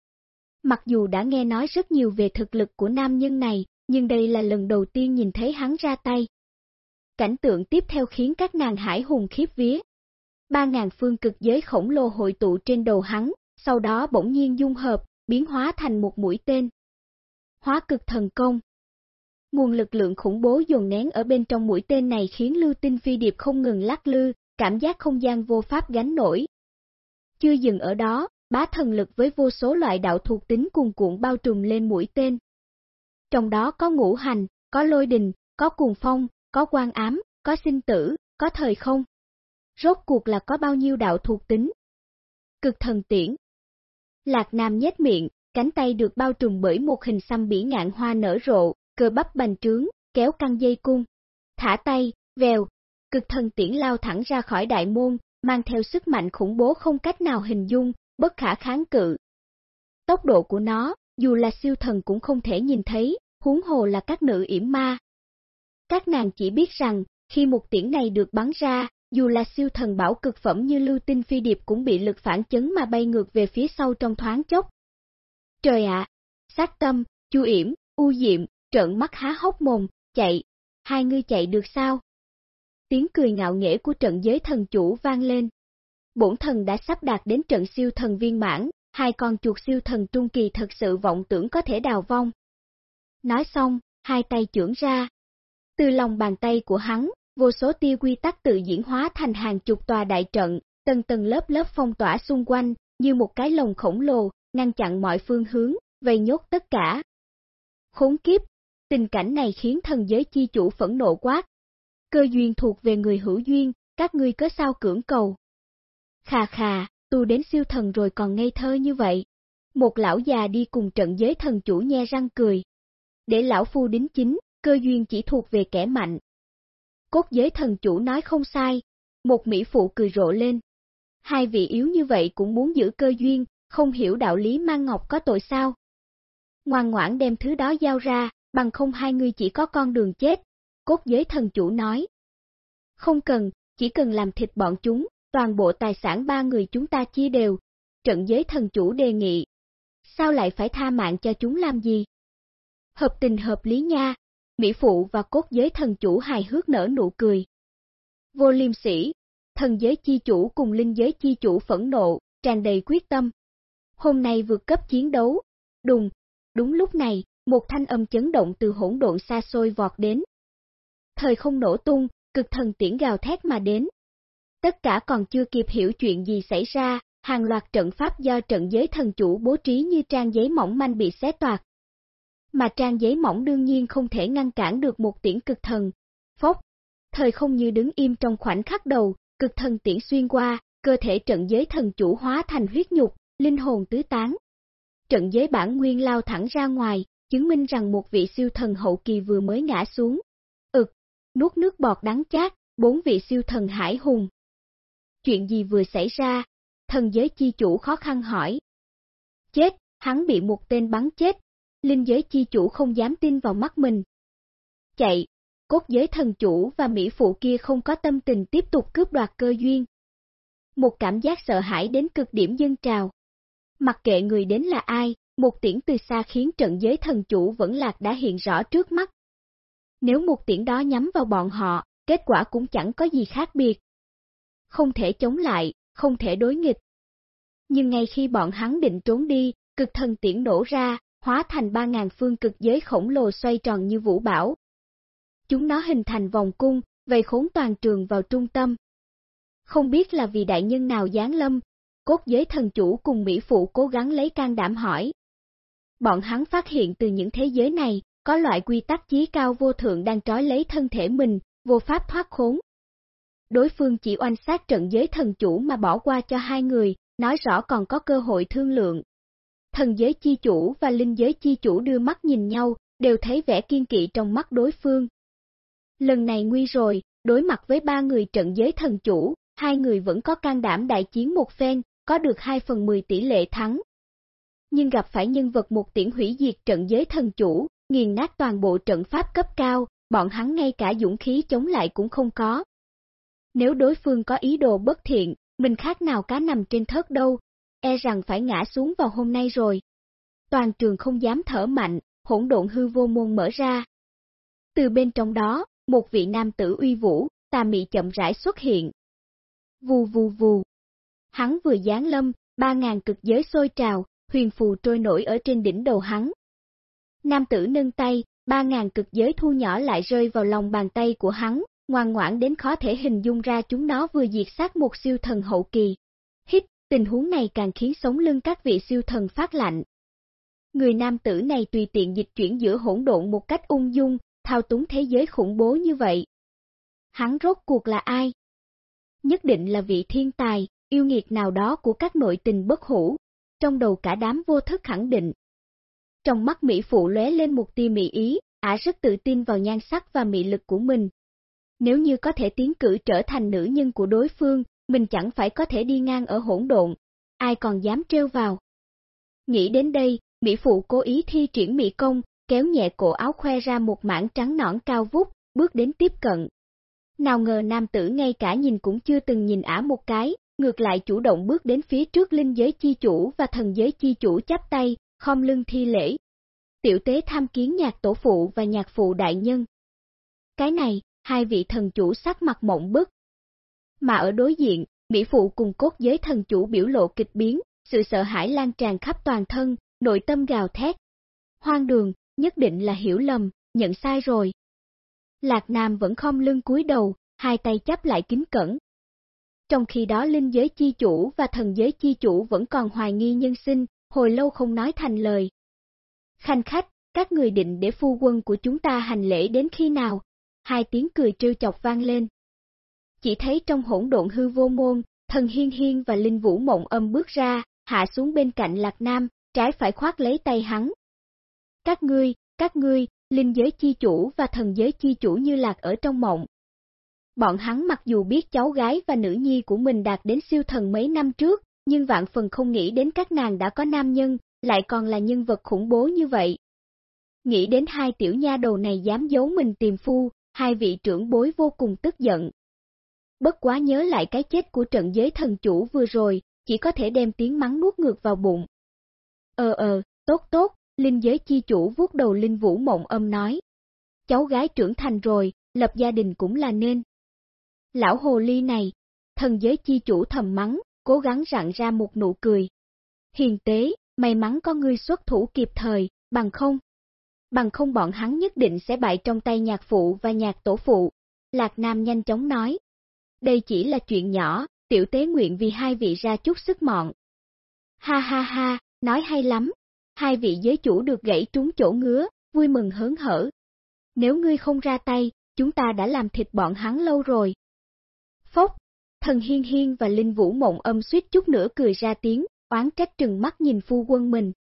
Mặc dù đã nghe nói rất nhiều về thực lực của nam nhân này, nhưng đây là lần đầu tiên nhìn thấy hắn ra tay. Cảnh tượng tiếp theo khiến các nàng hải hùng khiếp vía. Ba ngàn phương cực giới khổng lồ hội tụ trên đầu hắn, sau đó bỗng nhiên dung hợp, biến hóa thành một mũi tên. Hóa cực thần công Nguồn lực lượng khủng bố dồn nén ở bên trong mũi tên này khiến lưu tinh phi điệp không ngừng lắc lư, cảm giác không gian vô pháp gánh nổi. Chưa dừng ở đó, bá thần lực với vô số loại đạo thuộc tính cuồn cuộn bao trùm lên mũi tên. Trong đó có ngũ hành, có lôi đình, có cuồng phong, có quan ám, có sinh tử, có thời không. Rốt cuộc là có bao nhiêu đạo thuộc tính? Cực thần tiễn. Lạc Nam nhếch miệng, cánh tay được bao trùm bởi một hình xăm bỉ ngạn hoa nở rộ, cơ bắp bành trướng, kéo căng dây cung. Thả tay, vèo, cực thần tiễn lao thẳng ra khỏi đại môn, mang theo sức mạnh khủng bố không cách nào hình dung, bất khả kháng cự. Tốc độ của nó, dù là siêu thần cũng không thể nhìn thấy, huống hồ là các nữ yểm ma, các nàng chỉ biết rằng, khi một tiễn này được bắn ra, dù là siêu thần bảo cực phẩm như lưu tinh phi điệp cũng bị lực phản chấn mà bay ngược về phía sau trong thoáng chốc. Trời ạ! sát tâm, chu yểm, u diệm, trợn mắt há hốc mồm, chạy, hai ngươi chạy được sao? Tiếng cười ngạo nghễ của trận giới thần chủ vang lên. Bổn thần đã sắp đạt đến trận siêu thần viên mãn, hai con chuột siêu thần trung kỳ thật sự vọng tưởng có thể đào vong. Nói xong, hai tay trưởng ra, từ lòng bàn tay của hắn, vô số tiêu quy tắc tự diễn hóa thành hàng chục tòa đại trận, tầng tầng lớp lớp phong tỏa xung quanh, như một cái lồng khổng lồ, ngăn chặn mọi phương hướng, vây nhốt tất cả. Khốn kiếp, tình cảnh này khiến thần giới chi chủ phẫn nộ quát. Cơ duyên thuộc về người hữu duyên, các ngươi có sao cưỡng cầu. Khà khà, tu đến siêu thần rồi còn ngây thơ như vậy. Một lão già đi cùng trận giới thần chủ nhe răng cười. Để lão phu đính chính, cơ duyên chỉ thuộc về kẻ mạnh. Cốt giới thần chủ nói không sai, một mỹ phụ cười rộ lên. Hai vị yếu như vậy cũng muốn giữ cơ duyên, không hiểu đạo lý mang ngọc có tội sao. Ngoan ngoãn đem thứ đó giao ra, bằng không hai người chỉ có con đường chết, cốt giới thần chủ nói. Không cần, chỉ cần làm thịt bọn chúng, toàn bộ tài sản ba người chúng ta chia đều. Trận giới thần chủ đề nghị. Sao lại phải tha mạng cho chúng làm gì? Hợp tình hợp lý nha, Mỹ Phụ và cốt giới thần chủ hài hước nở nụ cười. Vô liêm sĩ, thần giới chi chủ cùng linh giới chi chủ phẫn nộ, tràn đầy quyết tâm. Hôm nay vượt cấp chiến đấu. Đùng, đúng lúc này, một thanh âm chấn động từ hỗn độn xa xôi vọt đến. Thời không nổ tung, cực thần tiễn gào thét mà đến. Tất cả còn chưa kịp hiểu chuyện gì xảy ra, hàng loạt trận pháp do trận giới thần chủ bố trí như trang giấy mỏng manh bị xé toạc. Mà trang giấy mỏng đương nhiên không thể ngăn cản được một tiễn cực thần. Phốc, thời không như đứng im trong khoảnh khắc đầu, cực thần tiễn xuyên qua, cơ thể trận giới thần chủ hóa thành huyết nhục, linh hồn tứ tán. Trận giới bản nguyên lao thẳng ra ngoài, chứng minh rằng một vị siêu thần hậu kỳ vừa mới ngã xuống. Ực, nuốt nước bọt đắng chát, bốn vị siêu thần hải hùng. Chuyện gì vừa xảy ra? Thần giới chi chủ khó khăn hỏi. Chết, hắn bị một tên bắn chết. Linh giới chi chủ không dám tin vào mắt mình. Chạy, cốt giới thần chủ và mỹ phụ kia không có tâm tình tiếp tục cướp đoạt cơ duyên. Một cảm giác sợ hãi đến cực điểm dân trào. Mặc kệ người đến là ai, một tiễn từ xa khiến trận giới thần chủ vẫn lạc đã hiện rõ trước mắt. Nếu một tiễn đó nhắm vào bọn họ, kết quả cũng chẳng có gì khác biệt. Không thể chống lại, không thể đối nghịch. Nhưng ngay khi bọn hắn định trốn đi, cực thần tiễn nổ ra, hóa thành ba ngàn phương cực giới khổng lồ xoay tròn như vũ bảo. Chúng nó hình thành vòng cung, vây khốn toàn trường vào trung tâm. Không biết là vì đại nhân nào giáng lâm, cốt giới thần chủ cùng Mỹ Phụ cố gắng lấy can đảm hỏi. Bọn hắn phát hiện từ những thế giới này, có loại quy tắc chí cao vô thượng đang trói lấy thân thể mình, vô pháp thoát khốn. Đối phương chỉ oanh sát trận giới thần chủ mà bỏ qua cho hai người, nói rõ còn có cơ hội thương lượng. Thần giới chi chủ và linh giới chi chủ đưa mắt nhìn nhau, đều thấy vẻ kiên kỵ trong mắt đối phương. Lần này nguy rồi, đối mặt với ba người trận giới thần chủ, hai người vẫn có can đảm đại chiến một phen, có được 2 phần 10 tỷ lệ thắng. Nhưng gặp phải nhân vật một tiễn hủy diệt trận giới thần chủ, nghiền nát toàn bộ trận pháp cấp cao, bọn hắn ngay cả dũng khí chống lại cũng không có. Nếu đối phương có ý đồ bất thiện, mình khác nào cá nằm trên thớt đâu, e rằng phải ngã xuống vào hôm nay rồi. Toàn trường không dám thở mạnh, hỗn độn hư vô môn mở ra. Từ bên trong đó, một vị nam tử uy vũ, tà mị chậm rãi xuất hiện. Vù vù vù. Hắn vừa giáng lâm, ba ngàn cực giới sôi trào, huyền phù trôi nổi ở trên đỉnh đầu hắn. Nam tử nâng tay, ba ngàn cực giới thu nhỏ lại rơi vào lòng bàn tay của hắn, ngoan ngoãn đến khó thể hình dung ra chúng nó vừa diệt sát một siêu thần hậu kỳ. Hít, tình huống này càng khiến sống lưng các vị siêu thần phát lạnh. Người nam tử này tùy tiện dịch chuyển giữa hỗn độn một cách ung dung, thao túng thế giới khủng bố như vậy. Hắn rốt cuộc là ai? Nhất định là vị thiên tài, yêu nghiệt nào đó của các nội tình bất hủ, trong đầu cả đám vô thức khẳng định. Trong mắt Mỹ Phụ lóe lên một tia mỹ ý, ả rất tự tin vào nhan sắc và mị lực của mình. Nếu như có thể tiến cử trở thành nữ nhân của đối phương, mình chẳng phải có thể đi ngang ở hỗn độn, ai còn dám trêu vào. Nghĩ đến đây, Mỹ Phụ cố ý thi triển mỹ công, kéo nhẹ cổ áo khoe ra một mảng trắng nõn cao vút, bước đến tiếp cận. Nào ngờ nam tử ngay cả nhìn cũng chưa từng nhìn ả một cái, ngược lại chủ động bước đến phía trước linh giới chi chủ và thần giới chi chủ chắp tay, khom lưng thi lễ. Tiểu tế tham kiến nhạc tổ phụ và nhạc phụ đại nhân. Cái này, hai vị thần chủ sắc mặt mộng bức. Mà ở đối diện, Mỹ phụ cùng cốt giới thần chủ biểu lộ kịch biến, sự sợ hãi lan tràn khắp toàn thân, nội tâm gào thét. Hoang đường, nhất định là hiểu lầm, nhận sai rồi. Lạc Nam vẫn khom lưng cúi đầu, hai tay chấp lại kính cẩn, trong khi đó linh giới chi chủ và thần giới chi chủ vẫn còn hoài nghi nhân sinh, hồi lâu không nói thành lời. Khanh khách, các người định để phu quân của chúng ta hành lễ đến khi nào? Hai tiếng cười trêu chọc vang lên. Chỉ thấy trong hỗn độn hư vô môn, thần hiên hiên và linh vũ mộng âm bước ra, hạ xuống bên cạnh lạc nam, trái phải khoát lấy tay hắn. Các ngươi, các ngươi, linh giới chi chủ và thần giới chi chủ như lạc ở trong mộng, Bọn hắn mặc dù biết cháu gái và nữ nhi của mình đạt đến siêu thần mấy năm trước, nhưng vạn phần không nghĩ đến các nàng đã có nam nhân, lại còn là nhân vật khủng bố như vậy. Nghĩ đến hai tiểu nha đầu này dám giấu mình tìm phu, hai vị trưởng bối vô cùng tức giận. Bất quá nhớ lại cái chết của trận giới thần chủ vừa rồi, chỉ có thể đem tiếng mắng nuốt ngược vào bụng. Ờ ờ, tốt tốt, linh giới chi chủ vuốt đầu linh vũ mộng âm nói. Cháu gái trưởng thành rồi, lập gia đình cũng là nên. Lão hồ ly này, thần giới chi chủ thầm mắng, cố gắng rặn ra một nụ cười. hiền tế, may mắn có ngươi xuất thủ kịp thời, bằng không. Bằng không bọn hắn nhất định sẽ bại trong tay nhạc phụ và nhạc tổ phụ. Lạc Nam nhanh chóng nói. Đây chỉ là chuyện nhỏ, tiểu tế nguyện vì hai vị ra chút sức mọn. Ha ha ha, nói hay lắm. Hai vị giới chủ được gãy trúng chỗ ngứa, vui mừng hớn hở. Nếu ngươi không ra tay, chúng ta đã làm thịt bọn hắn lâu rồi. Phốc, thần hiên hiên và linh vũ mộng âm suýt chút nữa cười ra tiếng, oán trách trừng mắt nhìn phu quân mình.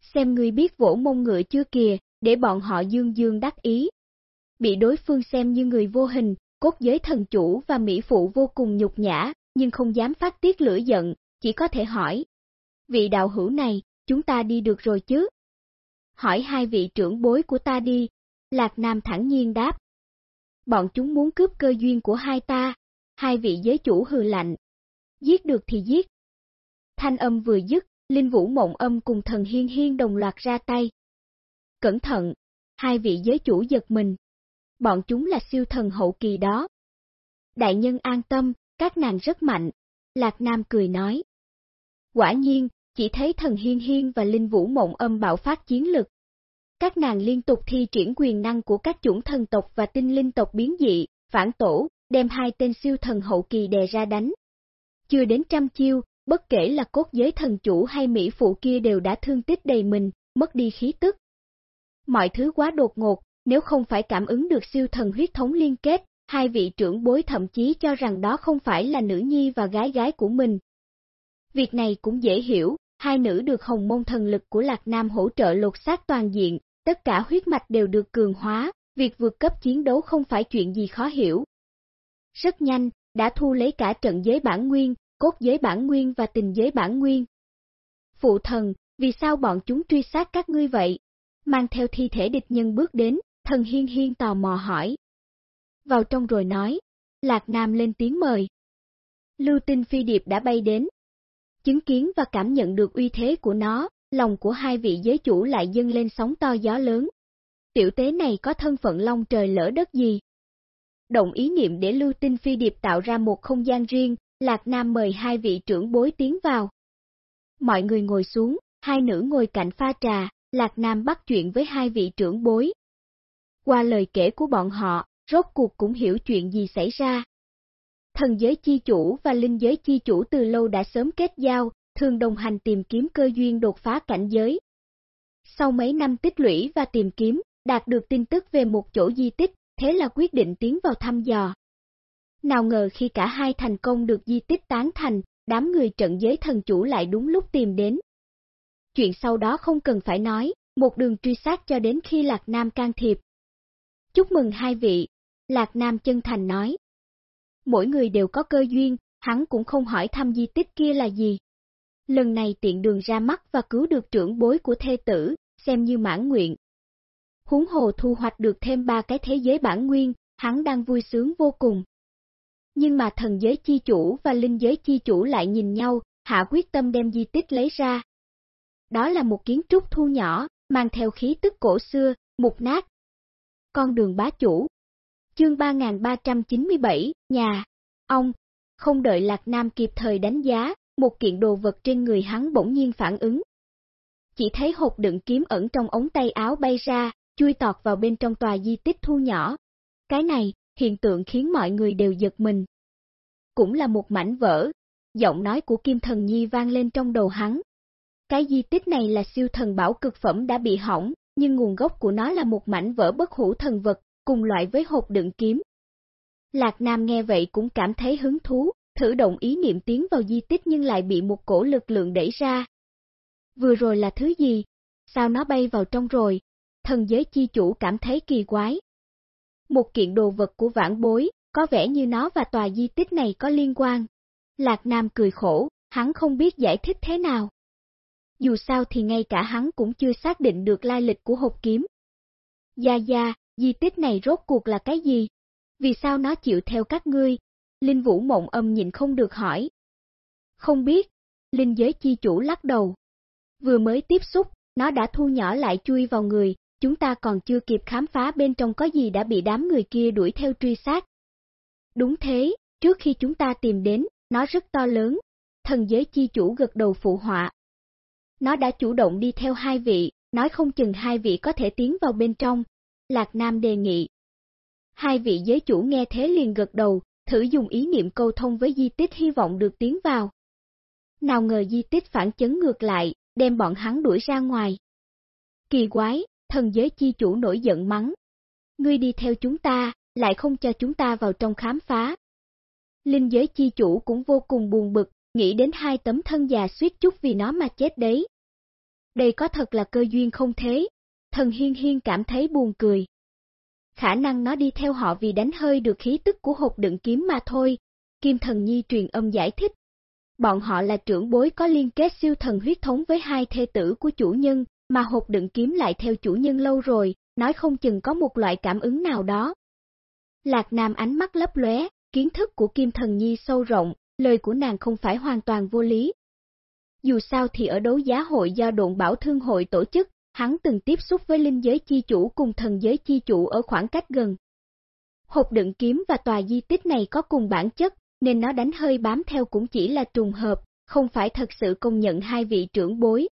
Xem ngươi biết vỗ mông ngựa chưa kìa, để bọn họ dương dương đắc ý. Bị đối phương xem như người vô hình, cốt giới thần chủ và mỹ phụ vô cùng nhục nhã, nhưng không dám phát tiết lửa giận, chỉ có thể hỏi. Vị đạo hữu này, chúng ta đi được rồi chứ? Hỏi hai vị trưởng bối của ta đi, Lạc Nam thẳng nhiên đáp. Bọn chúng muốn cướp cơ duyên của hai ta, hai vị giới chủ hừ lạnh. Giết được thì giết. Thanh âm vừa dứt, Linh Vũ Mộng Âm cùng thần Hiên Hiên đồng loạt ra tay. Cẩn thận, hai vị giới chủ giật mình. Bọn chúng là siêu thần hậu kỳ đó. Đại nhân an tâm, các nàng rất mạnh. Lạc Nam cười nói. Quả nhiên, chỉ thấy thần Hiên Hiên và Linh Vũ Mộng Âm bạo phát chiến lực. Các nàng liên tục thi triển quyền năng của các chủng thần tộc và tinh linh tộc biến dị, phản tổ, đem hai tên siêu thần hậu kỳ đè ra đánh. Chưa đến trăm chiêu, bất kể là cốt giới thần chủ hay mỹ phụ kia đều đã thương tích đầy mình, mất đi khí tức. Mọi thứ quá đột ngột, nếu không phải cảm ứng được siêu thần huyết thống liên kết, hai vị trưởng bối thậm chí cho rằng đó không phải là nữ nhi và gái gái của mình. Việc này cũng dễ hiểu, hai nữ được hồng môn thần lực của Lạc Nam hỗ trợ lột xác toàn diện, tất cả huyết mạch đều được cường hóa, việc vượt cấp chiến đấu không phải chuyện gì khó hiểu. Rất nhanh, đã thu lấy cả trận giới bản nguyên, cốt giới bản nguyên và tình giới bản nguyên. Phụ thần, vì sao bọn chúng truy sát các ngươi vậy? Mang theo thi thể địch nhân bước đến, thần hiên hiên tò mò hỏi. Vào trong rồi nói, Lạc Nam lên tiếng mời. Lưu tinh phi điệp đã bay đến. Chứng kiến và cảm nhận được uy thế của nó, lòng của hai vị giới chủ lại dâng lên sóng to gió lớn. Tiểu tế này có thân phận long trời lỡ đất gì? Động ý niệm để lưu tinh phi điệp tạo ra một không gian riêng, Lạc Nam mời hai vị trưởng bối tiến vào. Mọi người ngồi xuống, hai nữ ngồi cạnh pha trà, Lạc Nam bắt chuyện với hai vị trưởng bối. Qua lời kể của bọn họ, rốt cuộc cũng hiểu chuyện gì xảy ra. Thần giới chi chủ và linh giới chi chủ từ lâu đã sớm kết giao, thường đồng hành tìm kiếm cơ duyên đột phá cảnh giới. Sau mấy năm tích lũy và tìm kiếm, đạt được tin tức về một chỗ di tích, thế là quyết định tiến vào thăm dò. Nào ngờ khi cả hai thành công được di tích tán thành, đám người trận giới thần chủ lại đúng lúc tìm đến. Chuyện sau đó không cần phải nói, một đường truy sát cho đến khi Lạc Nam can thiệp. Chúc mừng hai vị, Lạc Nam chân thành nói. Mỗi người đều có cơ duyên, hắn cũng không hỏi thăm di tích kia là gì. Lần này tiện đường ra mắt và cứu được trưởng bối của thê tử, xem như mãn nguyện. Húng hồ thu hoạch được thêm ba cái thế giới bản nguyên, hắn đang vui sướng vô cùng nhưng mà thần giới chi chủ và linh giới chi chủ lại nhìn nhau, hạ quyết tâm đem di tích lấy ra. Đó là một kiến trúc thu nhỏ, mang theo khí tức cổ xưa, mục nát. Con đường bá chủ Chương 3397, nhà, ông, không đợi Lạc Nam kịp thời đánh giá, một kiện đồ vật trên người hắn bỗng nhiên phản ứng. Chỉ thấy hộp đựng kiếm ẩn trong ống tay áo bay ra, chui tọt vào bên trong tòa di tích thu nhỏ. Cái này, hiện tượng khiến mọi người đều giật mình. Cũng là một mảnh vỡ, giọng nói của Kim Thần Nhi vang lên trong đầu hắn. Cái di tích này là siêu thần bảo cực phẩm đã bị hỏng, nhưng nguồn gốc của nó là một mảnh vỡ bất hủ thần vật, cùng loại với hộp đựng kiếm. Lạc Nam nghe vậy cũng cảm thấy hứng thú, thử động ý niệm tiến vào di tích nhưng lại bị một cổ lực lượng đẩy ra. Vừa rồi là thứ gì? Sao nó bay vào trong rồi? Thần giới chi chủ cảm thấy kỳ quái một kiện đồ vật của vãn bối, có vẻ như nó và tòa di tích này có liên quan. Lạc Nam cười khổ, hắn không biết giải thích thế nào. Dù sao thì ngay cả hắn cũng chưa xác định được lai lịch của hộp kiếm. Gia Gia, di tích này rốt cuộc là cái gì? Vì sao nó chịu theo các ngươi? Linh Vũ mộng âm nhìn không được hỏi. Không biết, Linh giới chi chủ lắc đầu. Vừa mới tiếp xúc, nó đã thu nhỏ lại chui vào người, chúng ta còn chưa kịp khám phá bên trong có gì đã bị đám người kia đuổi theo truy sát. Đúng thế, trước khi chúng ta tìm đến, nó rất to lớn. Thần giới chi chủ gật đầu phụ họa. Nó đã chủ động đi theo hai vị, nói không chừng hai vị có thể tiến vào bên trong. Lạc Nam đề nghị. Hai vị giới chủ nghe thế liền gật đầu, thử dùng ý niệm câu thông với di tích hy vọng được tiến vào. Nào ngờ di tích phản chấn ngược lại, đem bọn hắn đuổi ra ngoài. Kỳ quái, thần giới chi chủ nổi giận mắng. Ngươi đi theo chúng ta, lại không cho chúng ta vào trong khám phá. Linh giới chi chủ cũng vô cùng buồn bực, nghĩ đến hai tấm thân già suýt chút vì nó mà chết đấy. Đây có thật là cơ duyên không thế? Thần hiên hiên cảm thấy buồn cười. Khả năng nó đi theo họ vì đánh hơi được khí tức của hộp đựng kiếm mà thôi. Kim thần nhi truyền âm giải thích. Bọn họ là trưởng bối có liên kết siêu thần huyết thống với hai thê tử của chủ nhân, mà hộp đựng kiếm lại theo chủ nhân lâu rồi, nói không chừng có một loại cảm ứng nào đó. Lạc Nam ánh mắt lấp lóe, kiến thức của Kim Thần Nhi sâu rộng, lời của nàng không phải hoàn toàn vô lý. Dù sao thì ở đấu giá hội do độn bảo thương hội tổ chức, hắn từng tiếp xúc với linh giới chi chủ cùng thần giới chi chủ ở khoảng cách gần. Hộp đựng kiếm và tòa di tích này có cùng bản chất, nên nó đánh hơi bám theo cũng chỉ là trùng hợp, không phải thật sự công nhận hai vị trưởng bối.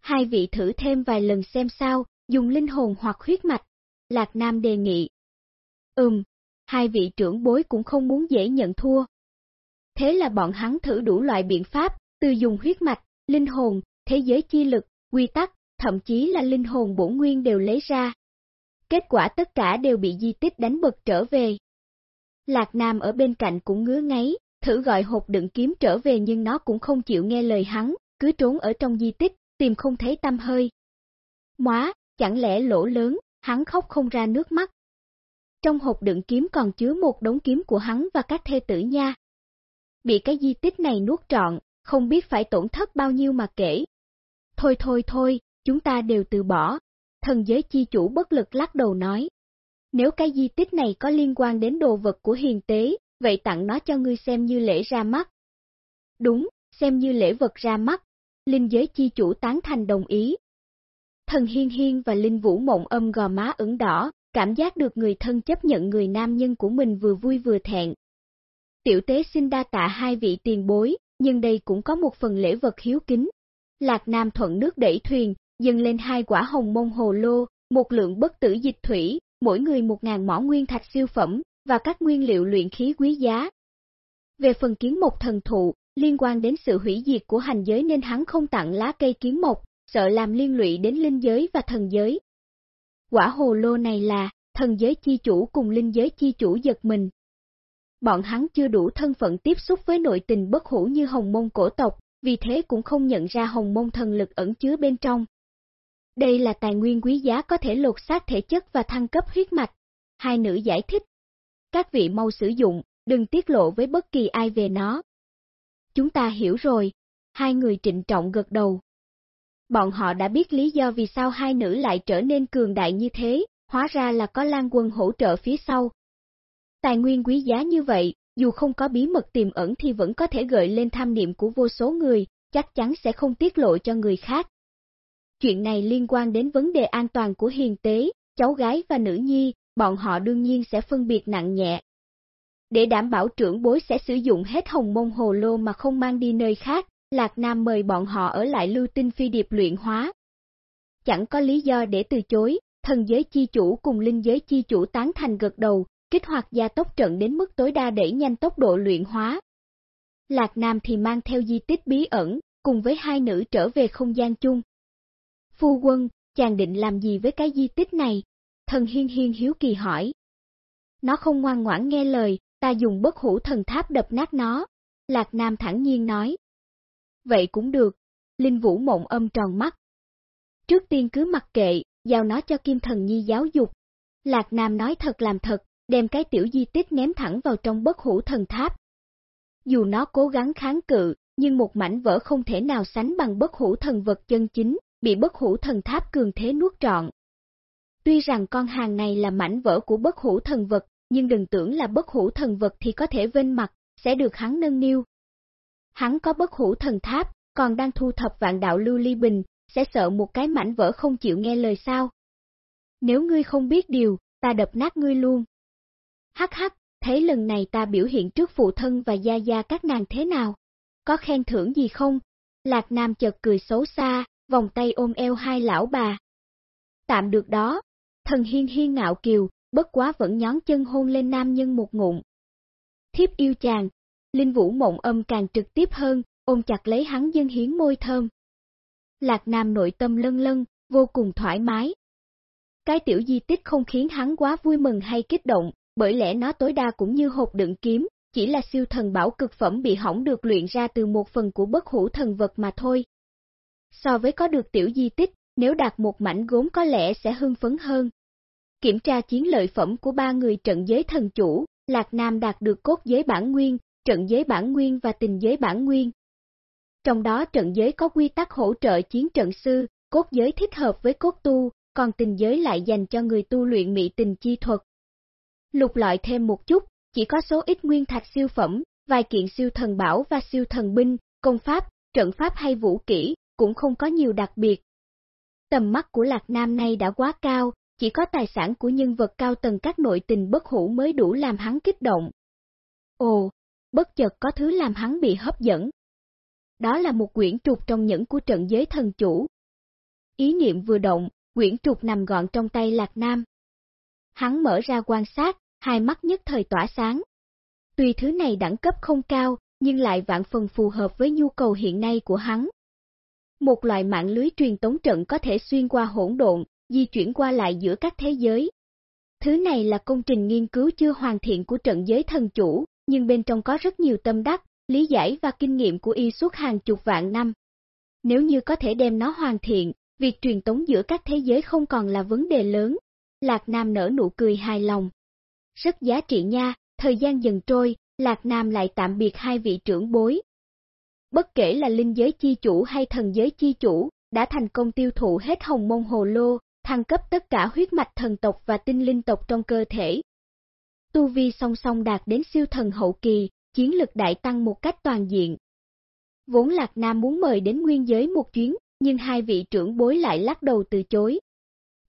Hai vị thử thêm vài lần xem sao, dùng linh hồn hoặc huyết mạch. Lạc Nam đề nghị. Ừm, hai vị trưởng bối cũng không muốn dễ nhận thua. Thế là bọn hắn thử đủ loại biện pháp, từ dùng huyết mạch, linh hồn, thế giới chi lực, quy tắc, thậm chí là linh hồn bổ nguyên đều lấy ra. Kết quả tất cả đều bị di tích đánh bật trở về. Lạc Nam ở bên cạnh cũng ngứa ngáy, thử gọi hộp đựng kiếm trở về nhưng nó cũng không chịu nghe lời hắn, cứ trốn ở trong di tích, tìm không thấy tâm hơi. Móa, chẳng lẽ lỗ lớn, hắn khóc không ra nước mắt. Trong hộp đựng kiếm còn chứa một đống kiếm của hắn và các thê tử nha. Bị cái di tích này nuốt trọn, không biết phải tổn thất bao nhiêu mà kể. Thôi thôi thôi, chúng ta đều từ bỏ. Thần giới chi chủ bất lực lắc đầu nói. Nếu cái di tích này có liên quan đến đồ vật của hiền tế, vậy tặng nó cho ngươi xem như lễ ra mắt. Đúng, xem như lễ vật ra mắt. Linh giới chi chủ tán thành đồng ý. Thần hiên hiên và Linh vũ mộng âm gò má ửng đỏ, cảm giác được người thân chấp nhận người nam nhân của mình vừa vui vừa thẹn. Tiểu tế xin đa tạ hai vị tiền bối, nhưng đây cũng có một phần lễ vật hiếu kính. Lạc Nam thuận nước đẩy thuyền, dâng lên hai quả hồng mông hồ lô, một lượng bất tử dịch thủy, mỗi người một ngàn mỏ nguyên thạch siêu phẩm, và các nguyên liệu luyện khí quý giá. Về phần kiến mộc thần thụ, liên quan đến sự hủy diệt của hành giới nên hắn không tặng lá cây kiến mộc, sợ làm liên lụy đến linh giới và thần giới. Quả hồ lô này là, thần giới chi chủ cùng linh giới chi chủ giật mình. Bọn hắn chưa đủ thân phận tiếp xúc với nội tình bất hủ như hồng mông cổ tộc, vì thế cũng không nhận ra hồng mông thần lực ẩn chứa bên trong. Đây là tài nguyên quý giá có thể lột xác thể chất và thăng cấp huyết mạch. Hai nữ giải thích. Các vị mau sử dụng, đừng tiết lộ với bất kỳ ai về nó. Chúng ta hiểu rồi. Hai người trịnh trọng gật đầu. Bọn họ đã biết lý do vì sao hai nữ lại trở nên cường đại như thế, hóa ra là có lan quân hỗ trợ phía sau. Tài nguyên quý giá như vậy, dù không có bí mật tiềm ẩn thì vẫn có thể gợi lên tham niệm của vô số người, chắc chắn sẽ không tiết lộ cho người khác. Chuyện này liên quan đến vấn đề an toàn của hiền tế, cháu gái và nữ nhi, bọn họ đương nhiên sẽ phân biệt nặng nhẹ. Để đảm bảo trưởng bối sẽ sử dụng hết hồng mông hồ lô mà không mang đi nơi khác, Lạc Nam mời bọn họ ở lại lưu tinh phi điệp luyện hóa. Chẳng có lý do để từ chối, thần giới chi chủ cùng linh giới chi chủ tán thành gật đầu, kích hoạt gia tốc trận đến mức tối đa để nhanh tốc độ luyện hóa. Lạc Nam thì mang theo di tích bí ẩn, cùng với hai nữ trở về không gian chung. Phu quân, chàng định làm gì với cái di tích này? Thần hiên hiên hiếu kỳ hỏi. Nó không ngoan ngoãn nghe lời, ta dùng bất hủ thần tháp đập nát nó. Lạc Nam thẳng nhiên nói. Vậy cũng được. Linh Vũ mộng âm tròn mắt. Trước tiên cứ mặc kệ, giao nó cho Kim Thần Nhi giáo dục. Lạc Nam nói thật làm thật, đem cái tiểu di tích ném thẳng vào trong bất hủ thần tháp. Dù nó cố gắng kháng cự, nhưng một mảnh vỡ không thể nào sánh bằng bất hủ thần vật chân chính, bị bất hủ thần tháp cường thế nuốt trọn. Tuy rằng con hàng này là mảnh vỡ của bất hủ thần vật, nhưng đừng tưởng là bất hủ thần vật thì có thể vên mặt, sẽ được hắn nâng niu. Hắn có bất hủ thần tháp, còn đang thu thập vạn đạo lưu ly bình, sẽ sợ một cái mảnh vỡ không chịu nghe lời sao. Nếu ngươi không biết điều, ta đập nát ngươi luôn. Hắc hắc, thấy lần này ta biểu hiện trước phụ thân và gia gia các nàng thế nào? Có khen thưởng gì không? Lạc Nam chợt cười xấu xa, vòng tay ôm eo hai lão bà. Tạm được đó, thần hiên hiên ngạo kiều, bất quá vẫn nhón chân hôn lên nam nhân một ngụm. Thiếp yêu chàng, Linh Vũ mộng âm càng trực tiếp hơn, ôm chặt lấy hắn dân hiến môi thơm. Lạc Nam nội tâm lân lân, vô cùng thoải mái. Cái tiểu di tích không khiến hắn quá vui mừng hay kích động, bởi lẽ nó tối đa cũng như hộp đựng kiếm, chỉ là siêu thần bảo cực phẩm bị hỏng được luyện ra từ một phần của bất hủ thần vật mà thôi. So với có được tiểu di tích, nếu đạt một mảnh gốm có lẽ sẽ hưng phấn hơn. Kiểm tra chiến lợi phẩm của ba người trận giới thần chủ, Lạc Nam đạt được cốt giới bản nguyên, trận giới bản nguyên và tình giới bản nguyên. Trong đó trận giới có quy tắc hỗ trợ chiến trận sư, cốt giới thích hợp với cốt tu, còn tình giới lại dành cho người tu luyện mỹ tình chi thuật. Lục lọi thêm một chút, chỉ có số ít nguyên thạch siêu phẩm, vài kiện siêu thần bảo và siêu thần binh, công pháp, trận pháp hay vũ kỹ, cũng không có nhiều đặc biệt. Tầm mắt của Lạc Nam này đã quá cao, chỉ có tài sản của nhân vật cao tầng các nội tình bất hủ mới đủ làm hắn kích động. Ồ, bất chợt có thứ làm hắn bị hấp dẫn. Đó là một quyển trục trong những của trận giới thần chủ. Ý niệm vừa động, quyển trục nằm gọn trong tay Lạc Nam. Hắn mở ra quan sát, hai mắt nhất thời tỏa sáng. Tuy thứ này đẳng cấp không cao, nhưng lại vạn phần phù hợp với nhu cầu hiện nay của hắn. Một loại mạng lưới truyền tống trận có thể xuyên qua hỗn độn, di chuyển qua lại giữa các thế giới. Thứ này là công trình nghiên cứu chưa hoàn thiện của trận giới thần chủ, nhưng bên trong có rất nhiều tâm đắc, lý giải và kinh nghiệm của y suốt hàng chục vạn năm. Nếu như có thể đem nó hoàn thiện, việc truyền tống giữa các thế giới không còn là vấn đề lớn. Lạc Nam nở nụ cười hài lòng. Rất giá trị nha, thời gian dần trôi, Lạc Nam lại tạm biệt hai vị trưởng bối. Bất kể là linh giới chi chủ hay thần giới chi chủ, đã thành công tiêu thụ hết hồng môn hồ lô, thăng cấp tất cả huyết mạch thần tộc và tinh linh tộc trong cơ thể. Tu vi song song đạt đến siêu thần hậu kỳ, chiến lực đại tăng một cách toàn diện. Vốn Lạc Nam muốn mời đến nguyên giới một chuyến, nhưng hai vị trưởng bối lại lắc đầu từ chối.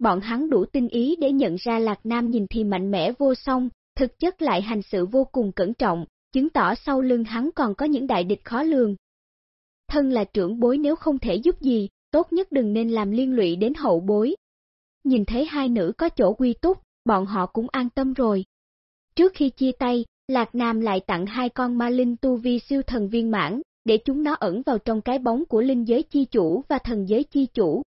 Bọn hắn đủ tinh ý để nhận ra Lạc Nam nhìn thì mạnh mẽ vô song, thực chất lại hành sự vô cùng cẩn trọng, chứng tỏ sau lưng hắn còn có những đại địch khó lường. Thân là trưởng bối nếu không thể giúp gì, tốt nhất đừng nên làm liên lụy đến hậu bối. Nhìn thấy hai nữ có chỗ quy túc, bọn họ cũng an tâm rồi. Trước khi chia tay, Lạc Nam lại tặng hai con ma linh tu vi siêu thần viên mãn, để chúng nó ẩn vào trong cái bóng của linh giới chi chủ và thần giới chi chủ.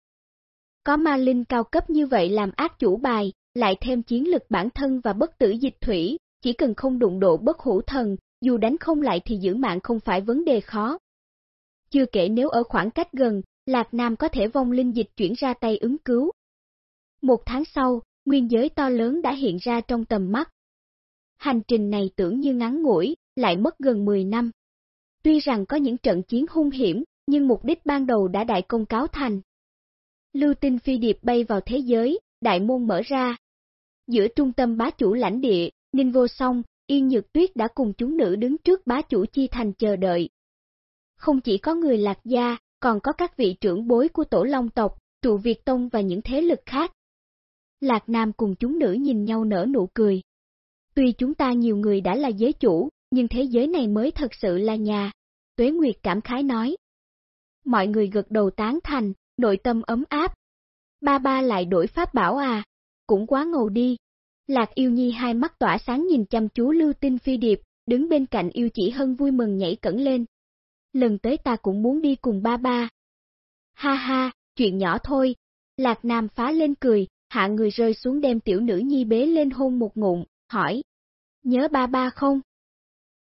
Có ma linh cao cấp như vậy làm ác chủ bài, lại thêm chiến lực bản thân và bất tử dịch thủy, chỉ cần không đụng độ bất hữu thần, dù đánh không lại thì giữ mạng không phải vấn đề khó. Chưa kể nếu ở khoảng cách gần, Lạc Nam có thể vong linh dịch chuyển ra tay ứng cứu. Một tháng sau, nguyên giới to lớn đã hiện ra trong tầm mắt. Hành trình này tưởng như ngắn ngủi, lại mất gần 10 năm. Tuy rằng có những trận chiến hung hiểm, nhưng mục đích ban đầu đã đại công cáo thành. Lưu tinh phi điệp bay vào thế giới, đại môn mở ra. Giữa trung tâm bá chủ lãnh địa, Ninh Vô Song, Yên Nhược Tuyết đã cùng chúng nữ đứng trước bá chủ chi thành chờ đợi. Không chỉ có người lạc gia, còn có các vị trưởng bối của tổ long tộc, trụ Việt Tông và những thế lực khác. Lạc Nam cùng chúng nữ nhìn nhau nở nụ cười. Tuy chúng ta nhiều người đã là giới chủ, nhưng thế giới này mới thật sự là nhà. Tuế Nguyệt cảm khái nói. Mọi người gật đầu tán thành, nội tâm ấm áp. Ba ba lại đổi pháp bảo à, cũng quá ngầu đi. Lạc yêu nhi hai mắt tỏa sáng nhìn chăm chú lưu tinh phi điệp, đứng bên cạnh yêu chỉ hân vui mừng nhảy cẩn lên. Lần tới ta cũng muốn đi cùng ba ba. Ha ha, chuyện nhỏ thôi. Lạc Nam phá lên cười, hạ người rơi xuống đem tiểu nữ nhi bế lên hôn một ngụm, hỏi. Nhớ ba ba không?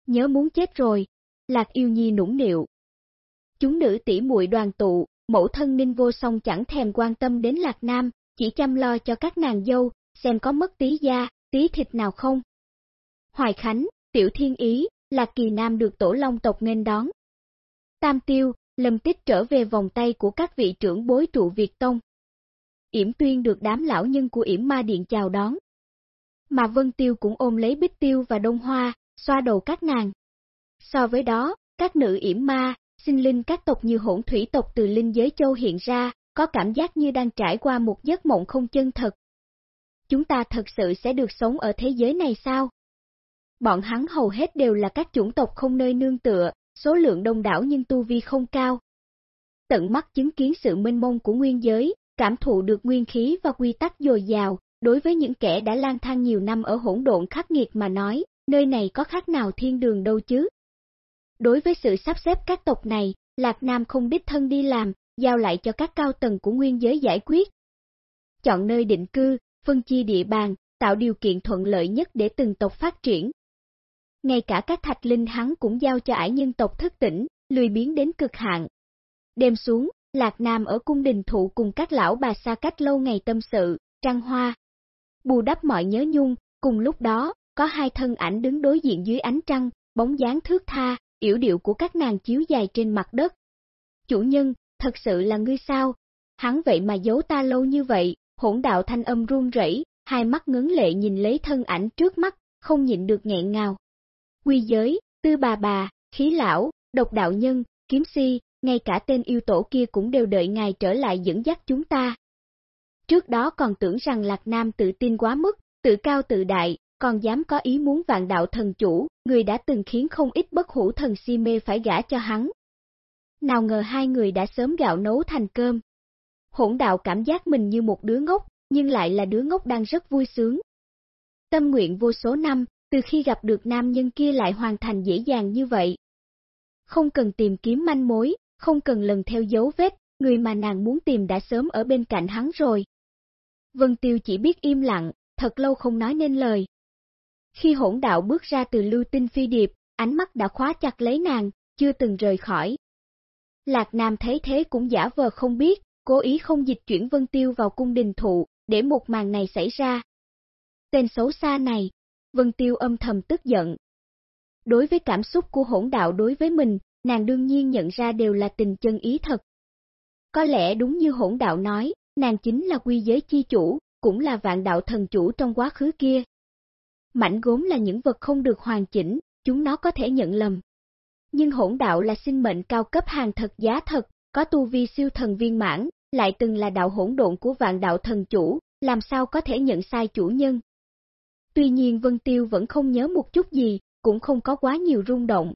Nhớ muốn chết rồi. Lạc yêu nhi nũng nịu. Chúng nữ tỷ muội đoàn tụ, mẫu thân ninh vô song chẳng thèm quan tâm đến Lạc Nam, chỉ chăm lo cho các nàng dâu, xem có mất tí da, tí thịt nào không. Hoài Khánh, Tiểu Thiên Ý, Lạc Kỳ Nam được tổ long tộc nghênh đón. Tam Tiêu, Lâm Tích trở về vòng tay của các vị trưởng bối trụ Việt Tông. Yểm Tuyên được đám lão nhân của Yểm Ma Điện chào đón. Mà Vân Tiêu cũng ôm lấy Bích Tiêu và Đông Hoa, xoa đầu các nàng. So với đó, các nữ Yểm Ma, sinh linh các tộc như hỗn thủy tộc từ linh giới châu hiện ra, có cảm giác như đang trải qua một giấc mộng không chân thật. Chúng ta thật sự sẽ được sống ở thế giới này sao? Bọn hắn hầu hết đều là các chủng tộc không nơi nương tựa, số lượng đông đảo nhưng tu vi không cao. tận mắt chứng kiến sự mênh mông của nguyên giới, cảm thụ được nguyên khí và quy tắc dồi dào, đối với những kẻ đã lang thang nhiều năm ở hỗn độn khắc nghiệt mà nói, nơi này có khác nào thiên đường đâu chứ. Đối với sự sắp xếp các tộc này, Lạc Nam không đích thân đi làm, giao lại cho các cao tầng của nguyên giới giải quyết. Chọn nơi định cư, phân chia địa bàn, tạo điều kiện thuận lợi nhất để từng tộc phát triển. Ngay cả các thạch linh hắn cũng giao cho ải nhân tộc thức tỉnh, lười biến đến cực hạn. Đêm xuống, Lạc Nam ở cung đình thụ cùng các lão bà xa cách lâu ngày tâm sự, trăng hoa. Bù đắp mọi nhớ nhung, cùng lúc đó, có hai thân ảnh đứng đối diện dưới ánh trăng, bóng dáng thước tha, yểu điệu của các nàng chiếu dài trên mặt đất. Chủ nhân, thật sự là ngươi sao? Hắn vậy mà giấu ta lâu như vậy, hỗn đạo thanh âm run rẩy, hai mắt ngấn lệ nhìn lấy thân ảnh trước mắt, không nhịn được nghẹn ngào. Quy giới, tư bà bà, khí lão, độc đạo nhân, kiếm si, ngay cả tên yêu tổ kia cũng đều đợi ngài trở lại dẫn dắt chúng ta. Trước đó còn tưởng rằng Lạc Nam tự tin quá mức, tự cao tự đại, còn dám có ý muốn vạn đạo thần chủ, người đã từng khiến không ít bất hủ thần si mê phải gả cho hắn. Nào ngờ hai người đã sớm gạo nấu thành cơm. Hỗn đạo cảm giác mình như một đứa ngốc, nhưng lại là đứa ngốc đang rất vui sướng. Tâm nguyện vô số năm, từ khi gặp được nam nhân kia lại hoàn thành dễ dàng như vậy. Không cần tìm kiếm manh mối, không cần lần theo dấu vết, người mà nàng muốn tìm đã sớm ở bên cạnh hắn rồi. Vân Tiêu chỉ biết im lặng, thật lâu không nói nên lời. Khi hỗn đạo bước ra từ lưu tinh phi điệp, ánh mắt đã khóa chặt lấy nàng, chưa từng rời khỏi. Lạc Nam thấy thế cũng giả vờ không biết, cố ý không dịch chuyển Vân Tiêu vào cung đình thụ, để một màn này xảy ra. Tên xấu xa này, Vân Tiêu âm thầm tức giận. Đối với cảm xúc của hỗn đạo đối với mình, nàng đương nhiên nhận ra đều là tình chân ý thật. Có lẽ đúng như hỗn đạo nói, nàng chính là quy giới chi chủ, cũng là vạn đạo thần chủ trong quá khứ kia. Mảnh gốm là những vật không được hoàn chỉnh, chúng nó có thể nhận lầm. Nhưng hỗn đạo là sinh mệnh cao cấp hàng thật giá thật, có tu vi siêu thần viên mãn, lại từng là đạo hỗn độn của vạn đạo thần chủ, làm sao có thể nhận sai chủ nhân. Tuy nhiên Vân Tiêu vẫn không nhớ một chút gì, cũng không có quá nhiều rung động.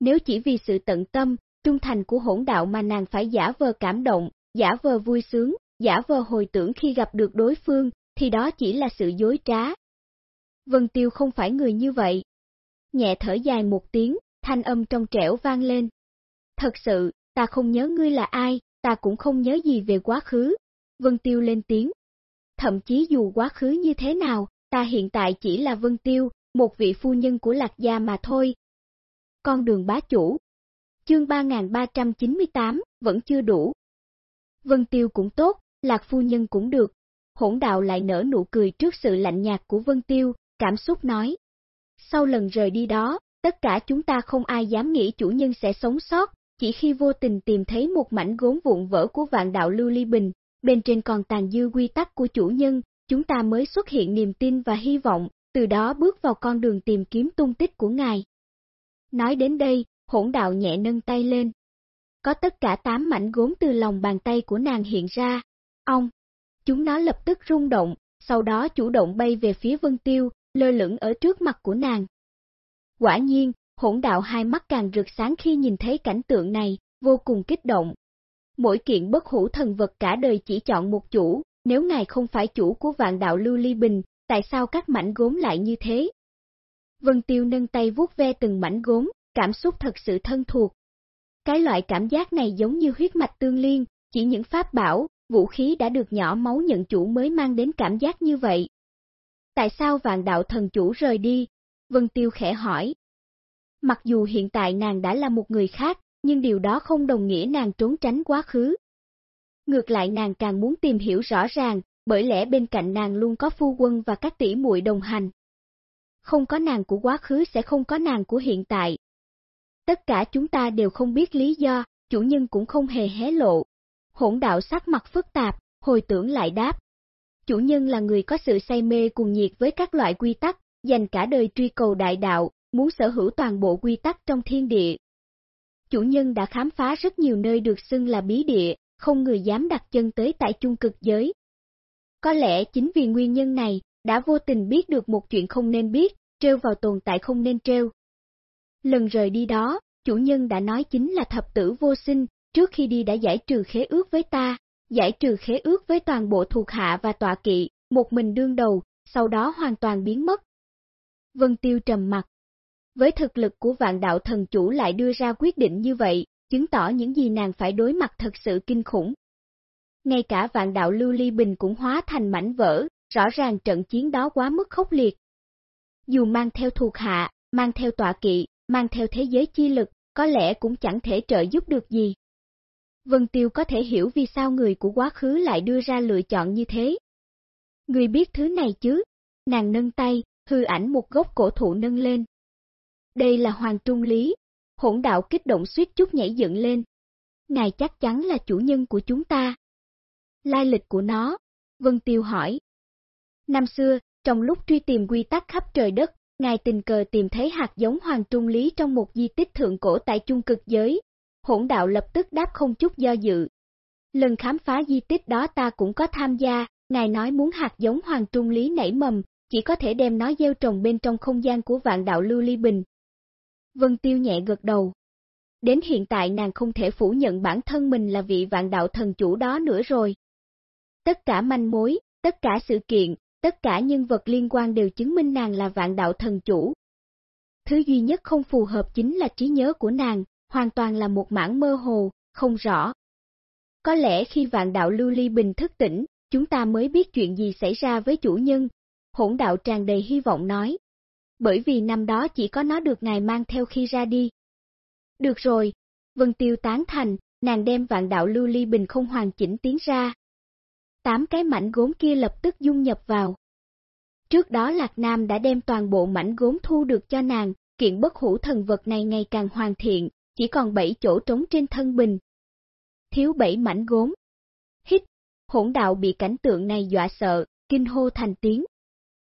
Nếu chỉ vì sự tận tâm, trung thành của hỗn đạo mà nàng phải giả vờ cảm động, giả vờ vui sướng, giả vờ hồi tưởng khi gặp được đối phương, thì đó chỉ là sự dối trá. Vân Tiêu không phải người như vậy. Nhẹ thở dài một tiếng, thanh âm trong trẻo vang lên. Thật sự, ta không nhớ ngươi là ai, ta cũng không nhớ gì về quá khứ. Vân Tiêu lên tiếng. Thậm chí dù quá khứ như thế nào, ta hiện tại chỉ là Vân Tiêu, một vị phu nhân của Lạc Gia mà thôi. Con đường bá chủ. Chương 3398, vẫn chưa đủ. Vân Tiêu cũng tốt, Lạc phu nhân cũng được. Hỗn đạo lại nở nụ cười trước sự lạnh nhạt của Vân Tiêu, cảm xúc nói. Sau lần rời đi đó, tất cả chúng ta không ai dám nghĩ chủ nhân sẽ sống sót, chỉ khi vô tình tìm thấy một mảnh gốm vụn vỡ của vạn đạo lưu ly bình, bên trên còn tàn dư quy tắc của chủ nhân, chúng ta mới xuất hiện niềm tin và hy vọng, từ đó bước vào con đường tìm kiếm tung tích của ngài. Nói đến đây, hỗn đạo nhẹ nâng tay lên. Có tất cả tám mảnh gốm từ lòng bàn tay của nàng hiện ra. Ông! Chúng nó lập tức rung động, sau đó chủ động bay về phía Vân Tiêu, lơ lửng ở trước mặt của nàng. Quả nhiên, hỗn đạo hai mắt càng rực sáng khi nhìn thấy cảnh tượng này, vô cùng kích động. Mỗi kiện bất hủ thần vật cả đời chỉ chọn một chủ, nếu ngài không phải chủ của vạn đạo lưu ly bình, tại sao các mảnh gốm lại như thế? Vân Tiêu nâng tay vuốt ve từng mảnh gốm, cảm xúc thật sự thân thuộc. Cái loại cảm giác này giống như huyết mạch tương liên, chỉ những pháp bảo, vũ khí đã được nhỏ máu nhận chủ mới mang đến cảm giác như vậy. Tại sao vạn đạo thần chủ rời đi? Vân Tiêu khẽ hỏi. Mặc dù hiện tại nàng đã là một người khác, nhưng điều đó không đồng nghĩa nàng trốn tránh quá khứ. Ngược lại nàng càng muốn tìm hiểu rõ ràng, bởi lẽ bên cạnh nàng luôn có phu quân và các tỷ muội đồng hành. Không có nàng của quá khứ sẽ không có nàng của hiện tại. Tất cả chúng ta đều không biết lý do, chủ nhân cũng không hề hé lộ. Hỗn đạo sắc mặt phức tạp, hồi tưởng lại đáp. Chủ nhân là người có sự say mê cuồng nhiệt với các loại quy tắc, dành cả đời truy cầu đại đạo, muốn sở hữu toàn bộ quy tắc trong thiên địa. Chủ nhân đã khám phá rất nhiều nơi được xưng là bí địa, không người dám đặt chân tới tại chung cực giới. Có lẽ chính vì nguyên nhân này, đã vô tình biết được một chuyện không nên biết, treo vào tồn tại không nên treo. Lần rời đi đó, chủ nhân đã nói chính là thập tử vô sinh, trước khi đi đã giải trừ khế ước với ta, giải trừ khế ước với toàn bộ thuộc hạ và tọa kỵ, một mình đương đầu, sau đó hoàn toàn biến mất. Vân Tiêu trầm mặt. Với thực lực của vạn đạo thần chủ lại đưa ra quyết định như vậy, chứng tỏ những gì nàng phải đối mặt thật sự kinh khủng. Ngay cả vạn đạo lưu ly bình cũng hóa thành mảnh vỡ, rõ ràng trận chiến đó quá mức khốc liệt. Dù mang theo thuộc hạ, mang theo tọa kỵ, mang theo thế giới chi lực, có lẽ cũng chẳng thể trợ giúp được gì. Vân Tiêu có thể hiểu vì sao người của quá khứ lại đưa ra lựa chọn như thế. Người biết thứ này chứ? Nàng nâng tay, hư ảnh một gốc cổ thụ nâng lên. Đây là Hoàng Trung Lý. Hỗn đạo kích động suýt chút nhảy dựng lên. Ngài chắc chắn là chủ nhân của chúng ta. Lai lịch của nó, Vân Tiêu hỏi. Năm xưa, trong lúc truy tìm quy tắc khắp trời đất, Ngài tình cờ tìm thấy hạt giống Hoàng Trung Lý trong một di tích thượng cổ tại trung cực giới. Hỗn đạo lập tức đáp không chút do dự. Lần khám phá di tích đó ta cũng có tham gia, Ngài nói muốn hạt giống Hoàng Trung Lý nảy mầm, chỉ có thể đem nó gieo trồng bên trong không gian của vạn đạo lưu ly bình. Vân Tiêu nhẹ gật đầu. Đến hiện tại nàng không thể phủ nhận bản thân mình là vị vạn đạo thần chủ đó nữa rồi. Tất cả manh mối, tất cả sự kiện, tất cả nhân vật liên quan đều chứng minh nàng là vạn đạo thần chủ. Thứ duy nhất không phù hợp chính là trí nhớ của nàng, hoàn toàn là một mảng mơ hồ, không rõ. Có lẽ khi vạn đạo lưu ly bình thức tỉnh, chúng ta mới biết chuyện gì xảy ra với chủ nhân. Hỗn đạo tràn đầy hy vọng nói. Bởi vì năm đó chỉ có nó được ngài mang theo khi ra đi. Được rồi, Vân Tiêu tán thành, nàng đem vạn đạo lưu ly bình không hoàn chỉnh tiến ra, tám cái mảnh gốm kia lập tức dung nhập vào. Trước đó Lạc Nam đã đem toàn bộ mảnh gốm thu được cho nàng, kiện bất hủ thần vật này ngày càng hoàn thiện, chỉ còn bảy chỗ trống trên thân bình. Thiếu bảy mảnh gốm. Hít, hỗn đạo bị cảnh tượng này dọa sợ, kinh hô thành tiếng.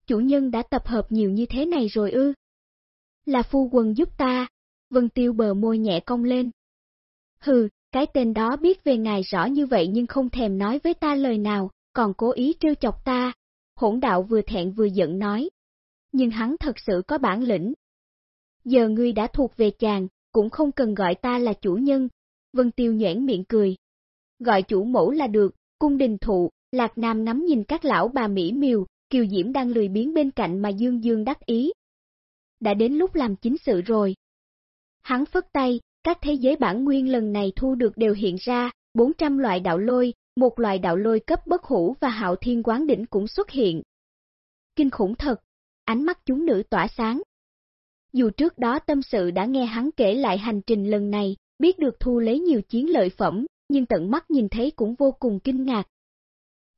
Chủ nhân đã tập hợp nhiều như thế này rồi ư. Là phu quân giúp ta, Vân Tiêu bờ môi nhẹ cong lên. Hừ, cái tên đó biết về ngài rõ như vậy nhưng không thèm nói với ta lời nào, còn cố ý trêu chọc ta. Hỗn đạo vừa thẹn vừa giận nói. Nhưng hắn thật sự có bản lĩnh. Giờ ngươi đã thuộc về chàng, cũng không cần gọi ta là chủ nhân. Vân Tiêu nhoảng miệng cười. Gọi chủ mẫu là được, cung đình thụ, Lạc Nam nắm nhìn các lão bà Mỹ miều, Kiều Diễm đang lười biến bên cạnh mà Dương Dương đắc ý. Đã đến lúc làm chính sự rồi. Hắn phất tay, các thế giới bản nguyên lần này thu được đều hiện ra, 400 loại đạo lôi, một loại đạo lôi cấp bất hủ và hạo thiên quán đỉnh cũng xuất hiện. Kinh khủng thật, ánh mắt chúng nữ tỏa sáng. Dù trước đó tâm sự đã nghe hắn kể lại hành trình lần này, biết được thu lấy nhiều chiến lợi phẩm, nhưng tận mắt nhìn thấy cũng vô cùng kinh ngạc.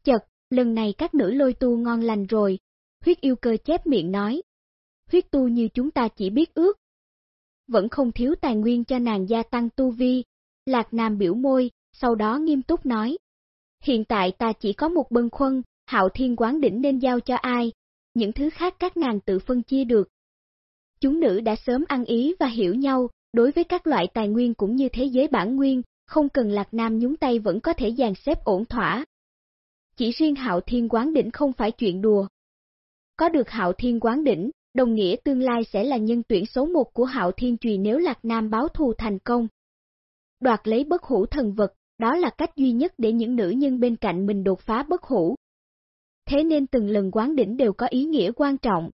Chật, lần này các nữ lôi tu ngon lành rồi, huyết yêu cơ chép miệng nói. Huyết tu như chúng ta chỉ biết ước, vẫn không thiếu tài nguyên cho nàng gia tăng tu vi. Lạc Nam biểu môi, sau đó nghiêm túc nói. Hiện tại ta chỉ có một bân khuân, hạo thiên quán đỉnh nên giao cho ai, những thứ khác các nàng tự phân chia được. Chúng nữ đã sớm ăn ý và hiểu nhau, đối với các loại tài nguyên cũng như thế giới bản nguyên, không cần Lạc Nam nhúng tay vẫn có thể dàn xếp ổn thỏa. Chỉ riêng hạo thiên quán đỉnh không phải chuyện đùa. Có được hạo thiên quán đỉnh, đồng nghĩa tương lai sẽ là nhân tuyển số một của Hạo Thiên Trùy nếu Lạc Nam báo thù thành công. Đoạt lấy bất hủ thần vật, đó là cách duy nhất để những nữ nhân bên cạnh mình đột phá bất hủ. Thế nên từng lần quán đỉnh đều có ý nghĩa quan trọng.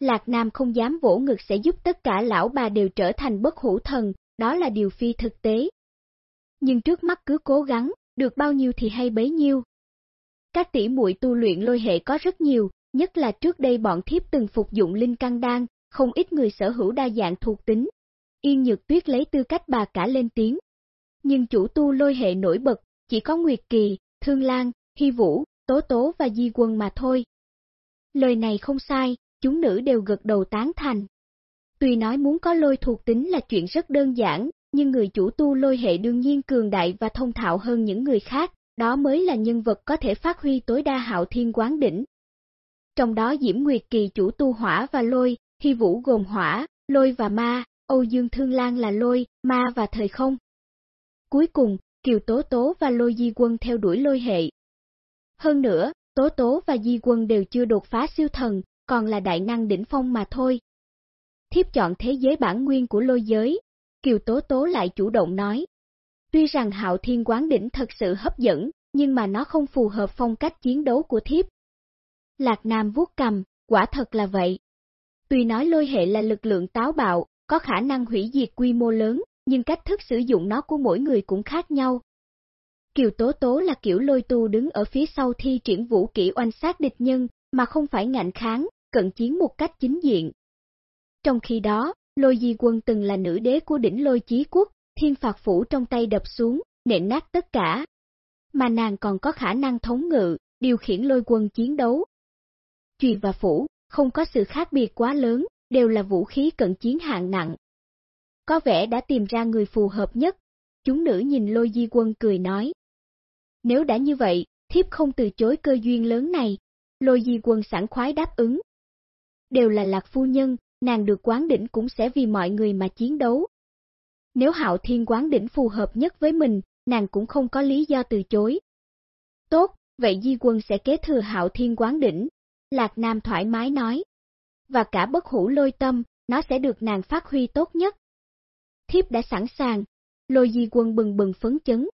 Lạc Nam không dám vỗ ngực sẽ giúp tất cả lão bà đều trở thành bất hủ thần, đó là điều phi thực tế. Nhưng trước mắt cứ cố gắng, được bao nhiêu thì hay bấy nhiêu. Các tỷ muội tu luyện lôi hệ có rất nhiều, nhất là trước đây bọn thiếp từng phục dụng linh căn đan, không ít người sở hữu đa dạng thuộc tính. Yên Nhược Tuyết lấy tư cách bà cả lên tiếng. Nhưng chủ tu lôi hệ nổi bật, chỉ có Nguyệt Kỳ, Thương Lan, Hy Vũ, Tố Tố và Di Quân mà thôi. Lời này không sai, chúng nữ đều gật đầu tán thành. Tuy nói muốn có lôi thuộc tính là chuyện rất đơn giản, nhưng người chủ tu lôi hệ đương nhiên cường đại và thông thạo hơn những người khác, đó mới là nhân vật có thể phát huy tối đa hạo thiên quán đỉnh, trong đó Diễm Nguyệt Kỳ chủ tu hỏa và lôi, Hy Vũ gồm hỏa, lôi và ma, Âu Dương Thương Lan là lôi, ma và thời không. Cuối cùng, Kiều Tố Tố và Lôi Di Quân theo đuổi lôi hệ. Hơn nữa, Tố Tố và Di Quân đều chưa đột phá siêu thần, còn là đại năng đỉnh phong mà thôi. Thiếp chọn thế giới bản nguyên của lôi giới, Kiều Tố Tố lại chủ động nói. Tuy rằng hạo thiên quán đỉnh thật sự hấp dẫn, nhưng mà nó không phù hợp phong cách chiến đấu của thiếp. Lạc Nam vuốt cầm, quả thật là vậy. Tuy nói lôi hệ là lực lượng táo bạo, có khả năng hủy diệt quy mô lớn, nhưng cách thức sử dụng nó của mỗi người cũng khác nhau. Kiều Tố Tố là kiểu lôi tu đứng ở phía sau thi triển vũ kỹ oanh sát địch nhân, mà không phải ngạnh kháng, cận chiến một cách chính diện. Trong khi đó, lôi di quân từng là nữ đế của đỉnh lôi chí quốc, thiên phạt phủ trong tay đập xuống, nện nát tất cả. Mà nàng còn có khả năng thống ngự, điều khiển lôi quân chiến đấu. truyền và phủ, không có sự khác biệt quá lớn, đều là vũ khí cận chiến hạng nặng. Có vẻ đã tìm ra người phù hợp nhất. Chúng nữ nhìn lôi di quân cười nói. Nếu đã như vậy, thiếp không từ chối cơ duyên lớn này. Lôi di quân sẵn khoái đáp ứng. Đều là lạc phu nhân, nàng được quán đỉnh cũng sẽ vì mọi người mà chiến đấu. Nếu hạo thiên quán đỉnh phù hợp nhất với mình, nàng cũng không có lý do từ chối. Tốt, vậy di quân sẽ kế thừa hạo thiên quán đỉnh. Lạc Nam thoải mái nói. Và cả bất hủ lôi tâm, nó sẽ được nàng phát huy tốt nhất. Thiếp đã sẵn sàng, lôi di quân bừng bừng phấn chấn.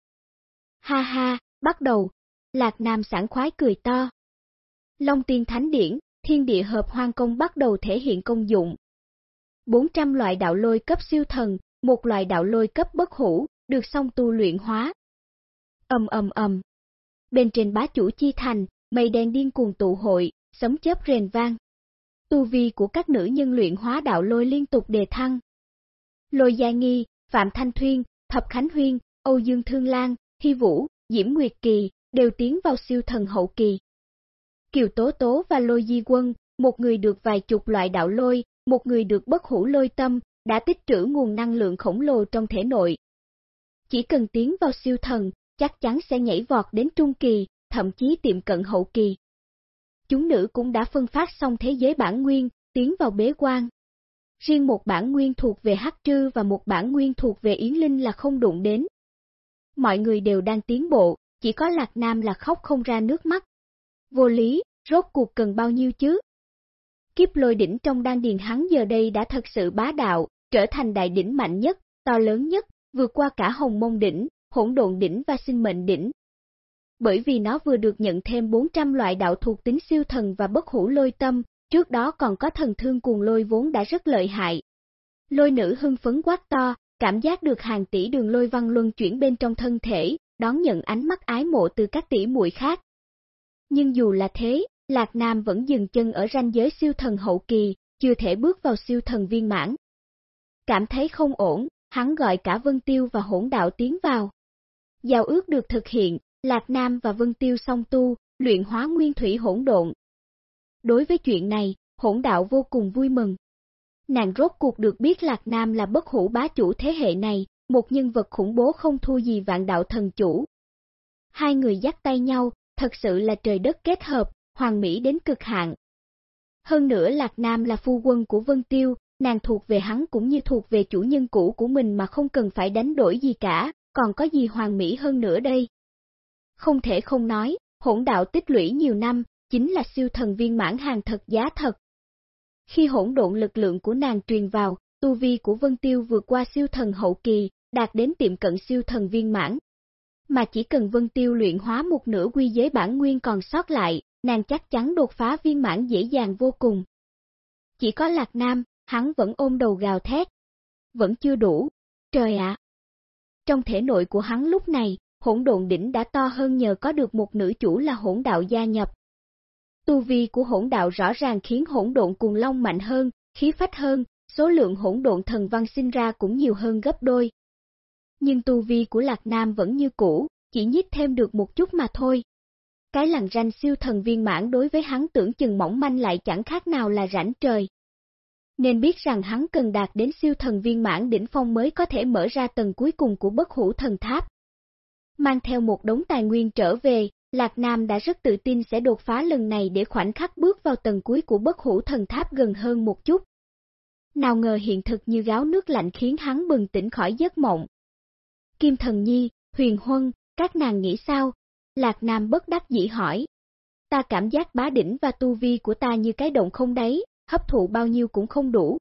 Ha ha, bắt đầu, Lạc Nam sẵn khoái cười to. Long tiên thánh điển, thiên địa hợp hoang công bắt đầu thể hiện công dụng. 400 loại đạo lôi cấp siêu thần, một loại đạo lôi cấp bất hủ, được song tu luyện hóa. Ầm ầm ầm. Bên trên bá chủ chi thành, mây đen điên cuồng tụ hội, sấm chớp rền vang. Tu vi của các nữ nhân luyện hóa đạo lôi liên tục đề thăng. Lôi Gia Nghi, Phạm Thanh Thuyên, Thập Khánh Huyên, Âu Dương Thương Lan, Hy Vũ, Diễm Nguyệt Kỳ, đều tiến vào siêu thần hậu kỳ. Kiều Tố Tố và Lôi Di Quân, một người được vài chục loại đạo lôi, một người được bất hủ lôi tâm, đã tích trữ nguồn năng lượng khổng lồ trong thể nội. Chỉ cần tiến vào siêu thần, chắc chắn sẽ nhảy vọt đến trung kỳ, thậm chí tiệm cận hậu kỳ. Chúng nữ cũng đã phân phát xong thế giới bản nguyên, tiến vào bế quan. Riêng một bản nguyên thuộc về Hắc Trư và một bản nguyên thuộc về Yến Linh là không đụng đến. Mọi người đều đang tiến bộ, chỉ có Lạc Nam là khóc không ra nước mắt. Vô lý, rốt cuộc cần bao nhiêu chứ? Kiếp lôi đỉnh trong đan điền hắn giờ đây đã thật sự bá đạo, trở thành đại đỉnh mạnh nhất, to lớn nhất, vượt qua cả hồng mông đỉnh, hỗn độn đỉnh và sinh mệnh đỉnh. Bởi vì nó vừa được nhận thêm 400 loại đạo thuộc tính siêu thần và bất hủ lôi tâm, trước đó còn có thần thương cuồng lôi vốn đã rất lợi hại. Lôi nữ hưng phấn quát to, cảm giác được hàng tỷ đường lôi văn luân chuyển bên trong thân thể, đón nhận ánh mắt ái mộ từ các tỷ muội khác. Nhưng dù là thế, Lạc Nam vẫn dừng chân ở ranh giới siêu thần hậu kỳ, chưa thể bước vào siêu thần viên mãn. Cảm thấy không ổn, hắn gọi cả Vân Tiêu và hỗn đạo tiến vào. Giao ước được thực hiện, Lạc Nam và Vân Tiêu song tu, luyện hóa nguyên thủy hỗn độn. Đối với chuyện này, hỗn đạo vô cùng vui mừng. Nàng rốt cuộc được biết Lạc Nam là bất hủ bá chủ thế hệ này, một nhân vật khủng bố không thua gì vạn đạo thần chủ. Hai người dắt tay nhau, thật sự là trời đất kết hợp, hoàng mỹ đến cực hạn. Hơn nữa Lạc Nam là phu quân của Vân Tiêu, nàng thuộc về hắn cũng như thuộc về chủ nhân cũ của mình mà không cần phải đánh đổi gì cả, còn có gì hoàng mỹ hơn nữa đây. Không thể không nói, hỗn đạo tích lũy nhiều năm, chính là siêu thần viên mãn hàng thật giá thật. Khi hỗn độn lực lượng của nàng truyền vào, tu vi của Vân Tiêu vượt qua siêu thần hậu kỳ, đạt đến tiệm cận siêu thần viên mãn. Mà chỉ cần Vân Tiêu luyện hóa một nửa quy giới bản nguyên còn sót lại, nàng chắc chắn đột phá viên mãn dễ dàng vô cùng. Chỉ có Lạc Nam, hắn vẫn ôm đầu gào thét. Vẫn chưa đủ, trời ạ! Trong thể nội của hắn lúc này, hỗn độn đỉnh đã to hơn nhờ có được một nữ chủ là hỗn đạo gia nhập. Tu vi của hỗn đạo rõ ràng khiến hỗn độn cuồng long mạnh hơn, khí phách hơn, số lượng hỗn độn thần văn sinh ra cũng nhiều hơn gấp đôi. Nhưng tu vi của Lạc Nam vẫn như cũ, chỉ nhích thêm được một chút mà thôi. Cái lằn ranh siêu thần viên mãn đối với hắn tưởng chừng mỏng manh lại chẳng khác nào là rảnh trời. Nên biết rằng hắn cần đạt đến siêu thần viên mãn đỉnh phong mới có thể mở ra tầng cuối cùng của bất hủ thần tháp. Mang theo một đống tài nguyên trở về, Lạc Nam đã rất tự tin sẽ đột phá lần này để khoảnh khắc bước vào tầng cuối của bất hủ thần tháp gần hơn một chút. Nào ngờ hiện thực như gáo nước lạnh khiến hắn bừng tỉnh khỏi giấc mộng. Kim Thần Nhi, Huyền Huân, các nàng nghĩ sao? Lạc Nam bất đắc dĩ hỏi. Ta cảm giác bá đỉnh và tu vi của ta như cái động không đấy, hấp thụ bao nhiêu cũng không đủ.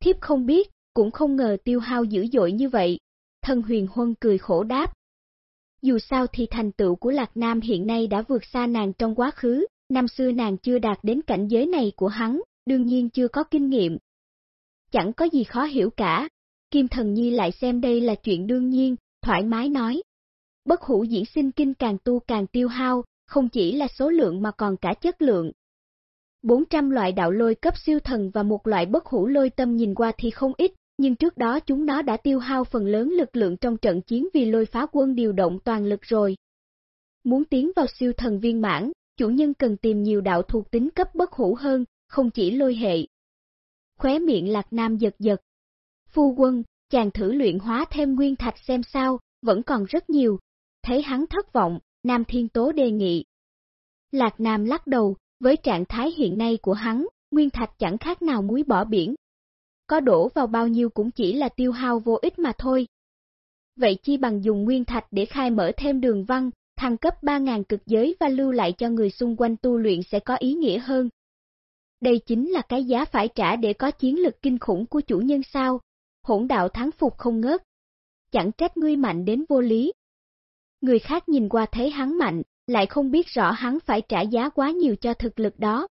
Thiếp không biết, cũng không ngờ tiêu hao dữ dội như vậy. Thần huyền huân cười khổ đáp. Dù sao thì thành tựu của Lạc Nam hiện nay đã vượt xa nàng trong quá khứ, năm xưa nàng chưa đạt đến cảnh giới này của hắn, đương nhiên chưa có kinh nghiệm. Chẳng có gì khó hiểu cả, Kim Thần Nhi lại xem đây là chuyện đương nhiên, thoải mái nói. Bất hủ diễn sinh kinh càng tu càng tiêu hao, không chỉ là số lượng mà còn cả chất lượng. 400 loại đạo lôi cấp siêu thần và một loại bất hủ lôi tâm nhìn qua thì không ít, nhưng trước đó chúng nó đã tiêu hao phần lớn lực lượng trong trận chiến vì lôi phá quân điều động toàn lực rồi. Muốn tiến vào siêu thần viên mãn, chủ nhân cần tìm nhiều đạo thuộc tính cấp bất hủ hơn, không chỉ lôi hệ. Khóe miệng lạc nam giật giật. Phu quân, chàng thử luyện hóa thêm nguyên thạch xem sao, vẫn còn rất nhiều. Thấy hắn thất vọng, Nam Thiên Tố đề nghị. Lạc Nam lắc đầu, với trạng thái hiện nay của hắn, nguyên thạch chẳng khác nào muối bỏ biển. Có đổ vào bao nhiêu cũng chỉ là tiêu hao vô ích mà thôi. Vậy chi bằng dùng nguyên thạch để khai mở thêm đường văn, thăng cấp 3.000 cực giới và lưu lại cho người xung quanh tu luyện sẽ có ý nghĩa hơn. Đây chính là cái giá phải trả để có chiến lực kinh khủng của chủ nhân sao, hỗn đạo thắng phục không ngớt. Chẳng trách ngươi mạnh đến vô lý. Người khác nhìn qua thấy hắn mạnh, lại không biết rõ hắn phải trả giá quá nhiều cho thực lực đó.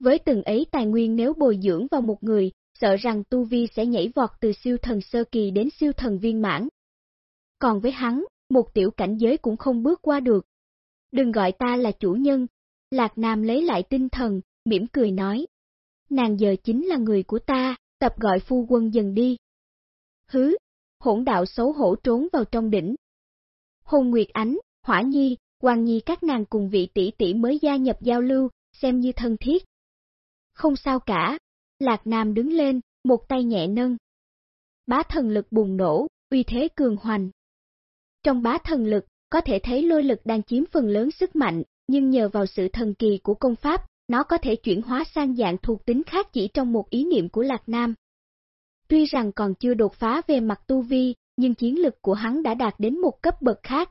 Với từng ấy tài nguyên nếu bồi dưỡng vào một người, sợ rằng Tu Vi sẽ nhảy vọt từ siêu thần sơ kỳ đến siêu thần viên mãn. Còn với hắn, một tiểu cảnh giới cũng không bước qua được. Đừng gọi ta là chủ nhân. Lạc Nam lấy lại tinh thần, mỉm cười nói. Nàng giờ chính là người của ta, tập gọi phu quân dần đi. Hứ, hỗn đạo xấu hổ trốn vào trong đỉnh. hùng Nguyệt Ánh, Hỏa Nhi, Hoàng Nhi các nàng cùng vị tỷ tỷ mới gia nhập giao lưu, xem như thân thiết. Không sao cả, Lạc Nam đứng lên, một tay nhẹ nâng. Bá thần lực bùng nổ, uy thế cường hoành. Trong bá thần lực, có thể thấy lôi lực đang chiếm phần lớn sức mạnh, nhưng nhờ vào sự thần kỳ của công pháp, nó có thể chuyển hóa sang dạng thuộc tính khác chỉ trong một ý niệm của Lạc Nam. Tuy rằng còn chưa đột phá về mặt tu vi, nhưng chiến lực của hắn đã đạt đến một cấp bậc khác.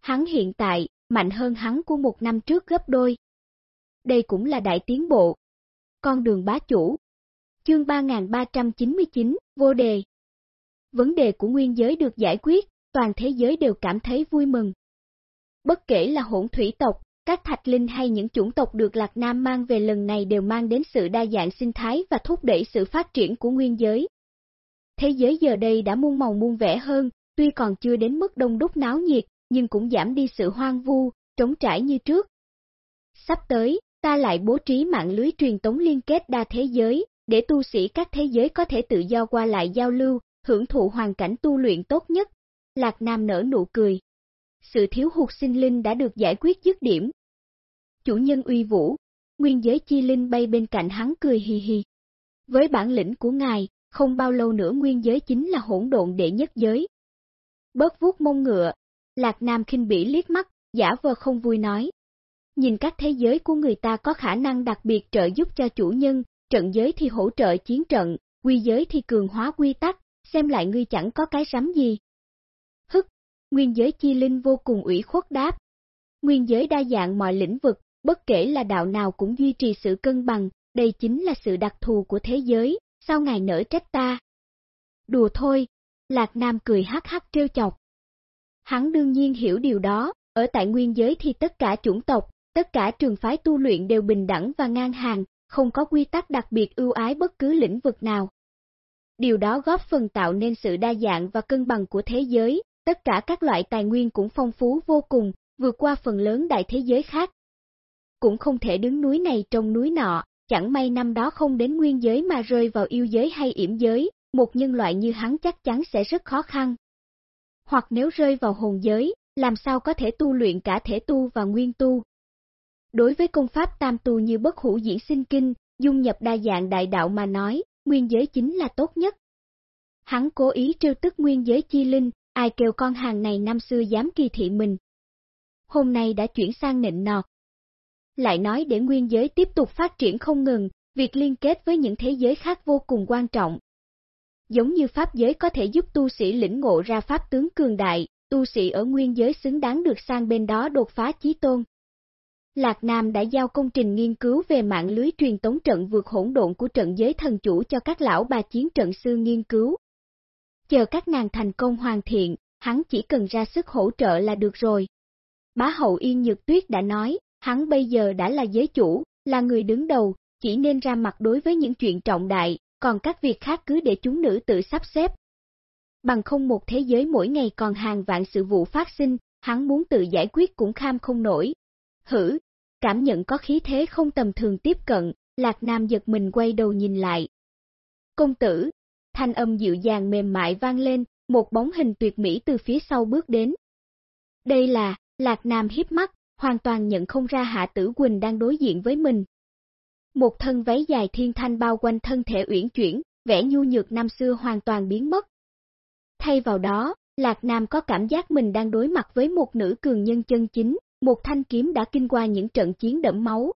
Hắn hiện tại, mạnh hơn hắn của một năm trước gấp đôi. Đây cũng là đại tiến bộ. Con đường bá chủ. Chương 3399, vô đề. Vấn đề của nguyên giới được giải quyết, toàn thế giới đều cảm thấy vui mừng. Bất kể là hỗn thủy tộc, các thạch linh hay những chủng tộc được Lạc Nam mang về lần này đều mang đến sự đa dạng sinh thái và thúc đẩy sự phát triển của nguyên giới. Thế giới giờ đây đã muôn màu muôn vẻ hơn, tuy còn chưa đến mức đông đúc náo nhiệt, nhưng cũng giảm đi sự hoang vu, trống trải như trước. Sắp tới, ta lại bố trí mạng lưới truyền tống liên kết đa thế giới, để tu sĩ các thế giới có thể tự do qua lại giao lưu, hưởng thụ hoàn cảnh tu luyện tốt nhất. Lạc Nam nở nụ cười. Sự thiếu hụt sinh linh đã được giải quyết dứt điểm. Chủ nhân uy vũ, nguyên giới chi linh bay bên cạnh hắn cười hì hì. Với bản lĩnh của ngài, không bao lâu nữa nguyên giới chính là hỗn độn đệ nhất giới. Bớt vuốt mông ngựa, Lạc Nam khinh bỉ liếc mắt, giả vờ không vui nói. Nhìn các thế giới của người ta có khả năng đặc biệt trợ giúp cho chủ nhân, trận giới thì hỗ trợ chiến trận, quy giới thì cường hóa quy tắc, xem lại ngươi chẳng có cái rắm gì. Nguyên giới chi linh vô cùng ủy khuất đáp. Nguyên giới đa dạng mọi lĩnh vực, bất kể là đạo nào cũng duy trì sự cân bằng, đây chính là sự đặc thù của thế giới, sao ngài nỡ trách ta? Đùa thôi, Lạc Nam cười hắc hắc trêu chọc. Hắn đương nhiên hiểu điều đó, ở tại nguyên giới thì tất cả chủng tộc, tất cả trường phái tu luyện đều bình đẳng và ngang hàng, không có quy tắc đặc biệt ưu ái bất cứ lĩnh vực nào. Điều đó góp phần tạo nên sự đa dạng và cân bằng của thế giới, tất cả các loại tài nguyên cũng phong phú vô cùng, vượt qua phần lớn đại thế giới khác. Cũng không thể đứng núi này trong núi nọ, chẳng may năm đó không đến nguyên giới mà rơi vào yêu giới hay yểm giới, một nhân loại như hắn chắc chắn sẽ rất khó khăn. Hoặc nếu rơi vào hồn giới, làm sao có thể tu luyện cả thể tu và nguyên tu. Đối với công pháp tam tu như bất hữu diễn sinh kinh, dung nhập đa dạng đại đạo mà nói, nguyên giới chính là tốt nhất. Hắn cố ý trêu tức nguyên giới chi linh, ai kêu con hàng này năm xưa dám kỳ thị mình. Hôm nay đã chuyển sang nịnh nọt. Lại nói để nguyên giới tiếp tục phát triển không ngừng, việc liên kết với những thế giới khác vô cùng quan trọng. Giống như pháp giới có thể giúp tu sĩ lĩnh ngộ ra pháp tướng cường đại, tu sĩ ở nguyên giới xứng đáng được sang bên đó đột phá chí tôn. Lạc Nam đã giao công trình nghiên cứu về mạng lưới truyền tống trận vượt hỗn độn của trận giới thần chủ cho các lão bà chiến trận sư nghiên cứu. Chờ các nàng thành công hoàn thiện, hắn chỉ cần ra sức hỗ trợ là được rồi. Bá hậu Yên Nhược Tuyết đã nói, hắn bây giờ đã là giới chủ, là người đứng đầu, chỉ nên ra mặt đối với những chuyện trọng đại, còn các việc khác cứ để chúng nữ tự sắp xếp. Bằng không một thế giới mỗi ngày còn hàng vạn sự vụ phát sinh, hắn muốn tự giải quyết cũng kham không nổi. Hử, cảm nhận có khí thế không tầm thường tiếp cận, Lạc Nam giật mình quay đầu nhìn lại. Công tử, thanh âm dịu dàng mềm mại vang lên, một bóng hình tuyệt mỹ từ phía sau bước đến. Đây là, Lạc Nam hiếp mắt, hoàn toàn nhận không ra Hạ Tử Quỳnh đang đối diện với mình. Một thân váy dài thiên thanh bao quanh thân thể uyển chuyển, vẻ nhu nhược năm xưa hoàn toàn biến mất. Thay vào đó, Lạc Nam có cảm giác mình đang đối mặt với một nữ cường nhân chân chính, một thanh kiếm đã kinh qua những trận chiến đẫm máu.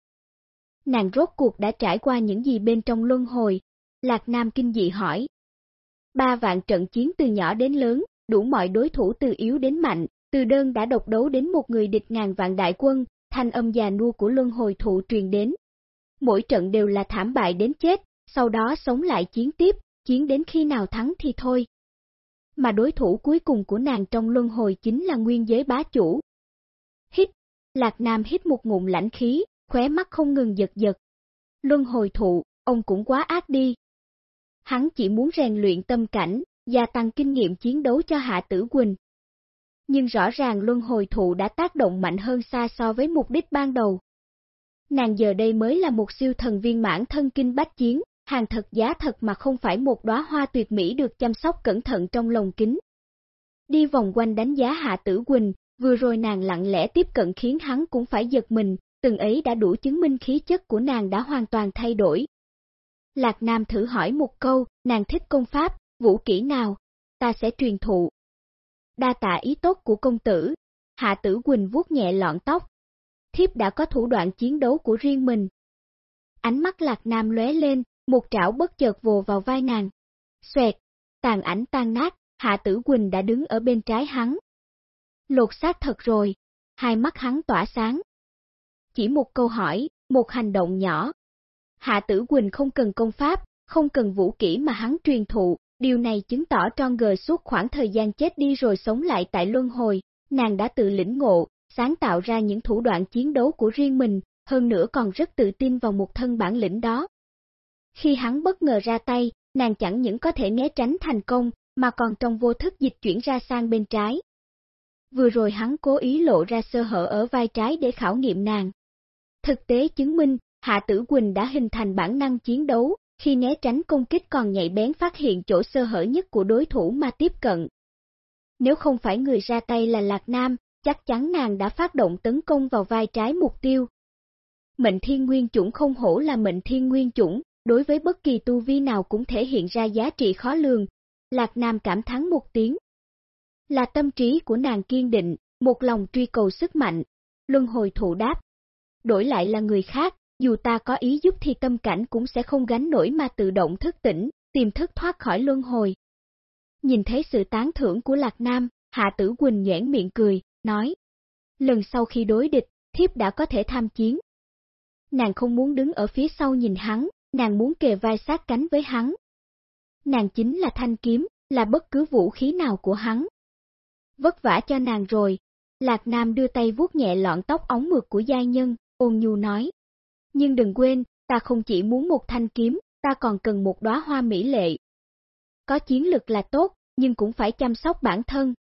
Nàng rốt cuộc đã trải qua những gì bên trong luân hồi? Lạc Nam kinh dị hỏi. Ba vạn trận chiến từ nhỏ đến lớn, đủ mọi đối thủ từ yếu đến mạnh, từ đơn đã độc đấu đến một người địch ngàn vạn đại quân, thanh âm già nua của luân hồi thụ truyền đến. Mỗi trận đều là thảm bại đến chết, sau đó sống lại chiến tiếp, chiến đến khi nào thắng thì thôi. Mà đối thủ cuối cùng của nàng trong luân hồi chính là nguyên giới bá chủ. Hít, Lạc Nam hít một ngụm lãnh khí, khóe mắt không ngừng giật giật. Luân hồi thụ, ông cũng quá ác đi. Hắn chỉ muốn rèn luyện tâm cảnh, gia tăng kinh nghiệm chiến đấu cho Hạ Tử Quỳnh. Nhưng rõ ràng luân hồi thụ đã tác động mạnh hơn xa so với mục đích ban đầu. Nàng giờ đây mới là một siêu thần viên mãn thân kinh bách chiến, hàng thật giá thật mà không phải một đóa hoa tuyệt mỹ được chăm sóc cẩn thận trong lồng kính. Đi vòng quanh đánh giá Hạ Tử Quỳnh, vừa rồi nàng lặng lẽ tiếp cận khiến hắn cũng phải giật mình, từng ấy đã đủ chứng minh khí chất của nàng đã hoàn toàn thay đổi. Lạc Nam thử hỏi một câu, nàng thích công pháp, vũ kỹ nào, ta sẽ truyền thụ. Đa tạ ý tốt của công tử, Hạ Tử Quỳnh vuốt nhẹ lọn tóc. Thiếp đã có thủ đoạn chiến đấu của riêng mình. Ánh mắt Lạc Nam lóe lên, một trảo bất chợt vồ vào vai nàng. Xoẹt, tàn ảnh tan nát, Hạ Tử Quỳnh đã đứng ở bên trái hắn. Lột xác thật rồi, hai mắt hắn tỏa sáng. Chỉ một câu hỏi, một hành động nhỏ. Hạ Tử Quỳnh không cần công pháp, không cần vũ kỹ mà hắn truyền thụ, điều này chứng tỏ Tron gờ suốt khoảng thời gian chết đi rồi sống lại tại luân hồi, nàng đã tự lĩnh ngộ, sáng tạo ra những thủ đoạn chiến đấu của riêng mình, hơn nữa còn rất tự tin vào một thân bản lĩnh đó. Khi hắn bất ngờ ra tay, nàng chẳng những có thể né tránh thành công, mà còn trong vô thức dịch chuyển ra sang bên trái. Vừa rồi hắn cố ý lộ ra sơ hở ở vai trái để khảo nghiệm nàng. Thực tế chứng minh, Hạ Tử Quỳnh đã hình thành bản năng chiến đấu, khi né tránh công kích còn nhạy bén phát hiện chỗ sơ hở nhất của đối thủ mà tiếp cận. Nếu không phải người ra tay là Lạc Nam, chắc chắn nàng đã phát động tấn công vào vai trái mục tiêu. Mệnh thiên nguyên chủng không hổ là mệnh thiên nguyên chủng, đối với bất kỳ tu vi nào cũng thể hiện ra giá trị khó lường. Lạc Nam cảm thán một tiếng. Là tâm trí của nàng kiên định, một lòng truy cầu sức mạnh, luân hồi thụ đáp. Đổi lại là người khác, dù ta có ý giúp thì tâm cảnh cũng sẽ không gánh nổi mà tự động thức tỉnh, tìm thức thoát khỏi luân hồi. Nhìn thấy sự tán thưởng của Lạc Nam, Hạ Tử Quỳnh nhoảng miệng cười, nói. Lần sau khi đối địch, thiếp đã có thể tham chiến. Nàng không muốn đứng ở phía sau nhìn hắn, nàng muốn kề vai sát cánh với hắn. Nàng chính là thanh kiếm, là bất cứ vũ khí nào của hắn. Vất vả cho nàng rồi. Lạc Nam đưa tay vuốt nhẹ lọn tóc ống mượt của giai nhân, ôn nhu nói. Nhưng đừng quên, ta không chỉ muốn một thanh kiếm, ta còn cần một đóa hoa mỹ lệ. Có chiến lực là tốt, nhưng cũng phải chăm sóc bản thân.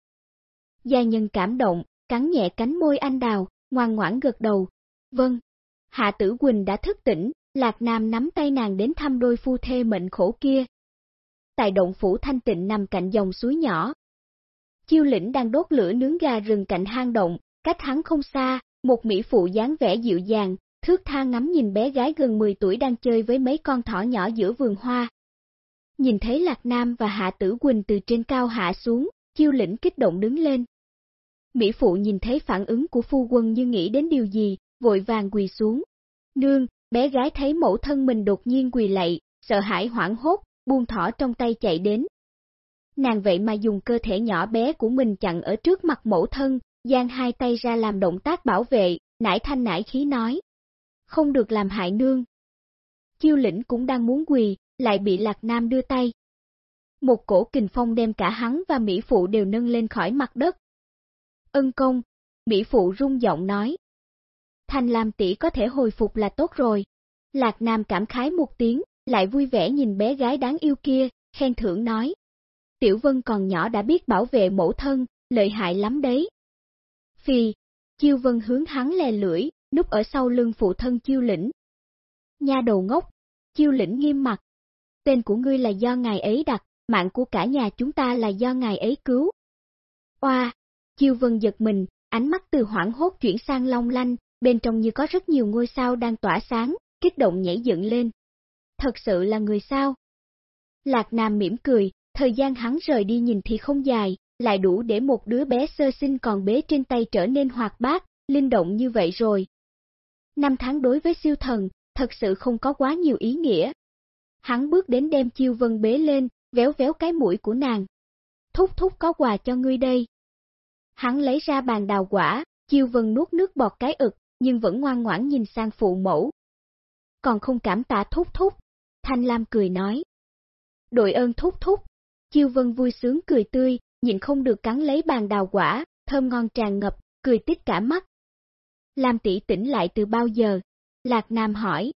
Gia nhân cảm động, cắn nhẹ cánh môi anh đào, ngoan ngoãn gật đầu. Vâng. Hạ tử Quỳnh đã thức tỉnh, Lạc Nam nắm tay nàng đến thăm đôi phu thê mệnh khổ kia. Tại động phủ thanh tịnh nằm cạnh dòng suối nhỏ. Chiêu lĩnh đang đốt lửa nướng gà rừng cạnh hang động, cách hắn không xa, một mỹ phụ dáng vẻ dịu dàng, thước tha ngắm nhìn bé gái gần 10 tuổi đang chơi với mấy con thỏ nhỏ giữa vườn hoa. Nhìn thấy Lạc Nam và Hạ Tử Quỳnh từ trên cao hạ xuống, chiêu lĩnh kích động đứng lên. Mỹ phụ nhìn thấy phản ứng của phu quân như nghĩ đến điều gì, vội vàng quỳ xuống. Nương, bé gái thấy mẫu thân mình đột nhiên quỳ lạy, sợ hãi hoảng hốt, buông thỏ trong tay chạy đến. Nàng vậy mà dùng cơ thể nhỏ bé của mình chặn ở trước mặt mẫu thân, giang hai tay ra làm động tác bảo vệ, nải thanh nải khí nói. Không được làm hại nương. Chiêu lĩnh cũng đang muốn quỳ, lại bị Lạc Nam đưa tay. Một cổ kình phong đem cả hắn và Mỹ Phụ đều nâng lên khỏi mặt đất. Ân công, Mỹ Phụ rung giọng nói. Thanh Lam tỷ có thể hồi phục là tốt rồi. Lạc Nam cảm khái một tiếng, lại vui vẻ nhìn bé gái đáng yêu kia, khen thưởng nói. Tiểu Vân còn nhỏ đã biết bảo vệ mẫu thân, lợi hại lắm đấy. Phi, Chiêu Vân hướng hắn lè lưỡi, núp ở sau lưng phụ thân Chiêu Lĩnh. Nha đầu ngốc, Chiêu Lĩnh nghiêm mặt. Tên của ngươi là do ngài ấy đặt, mạng của cả nhà chúng ta là do ngài ấy cứu. Oa, Chiêu Vân giật mình, ánh mắt từ hoảng hốt chuyển sang long lanh, bên trong như có rất nhiều ngôi sao đang tỏa sáng, kích động nhảy dựng lên. Thật sự là người sao? Lạc Nam mỉm cười, thời gian hắn rời đi nhìn thì không dài, lại đủ để một đứa bé sơ sinh còn bế trên tay trở nên hoạt bát, linh động như vậy rồi. Năm tháng đối với siêu thần, thật sự không có quá nhiều ý nghĩa. Hắn bước đến đem chiêu vân bế lên, véo véo cái mũi của nàng. Thúc thúc có quà cho ngươi đây. Hắn lấy ra bàn đào quả, chiêu vân nuốt nước bọt cái ực, nhưng vẫn ngoan ngoãn nhìn sang phụ mẫu. Còn không cảm tạ thúc thúc, Thanh Lam cười nói. Đội ơn thúc thúc, chiêu vân vui sướng cười tươi, nhìn không được cắn lấy bàn đào quả, thơm ngon tràn ngập, cười tít cả mắt. Lam tỷ tỉnh lại từ bao giờ? Lạc Nam hỏi.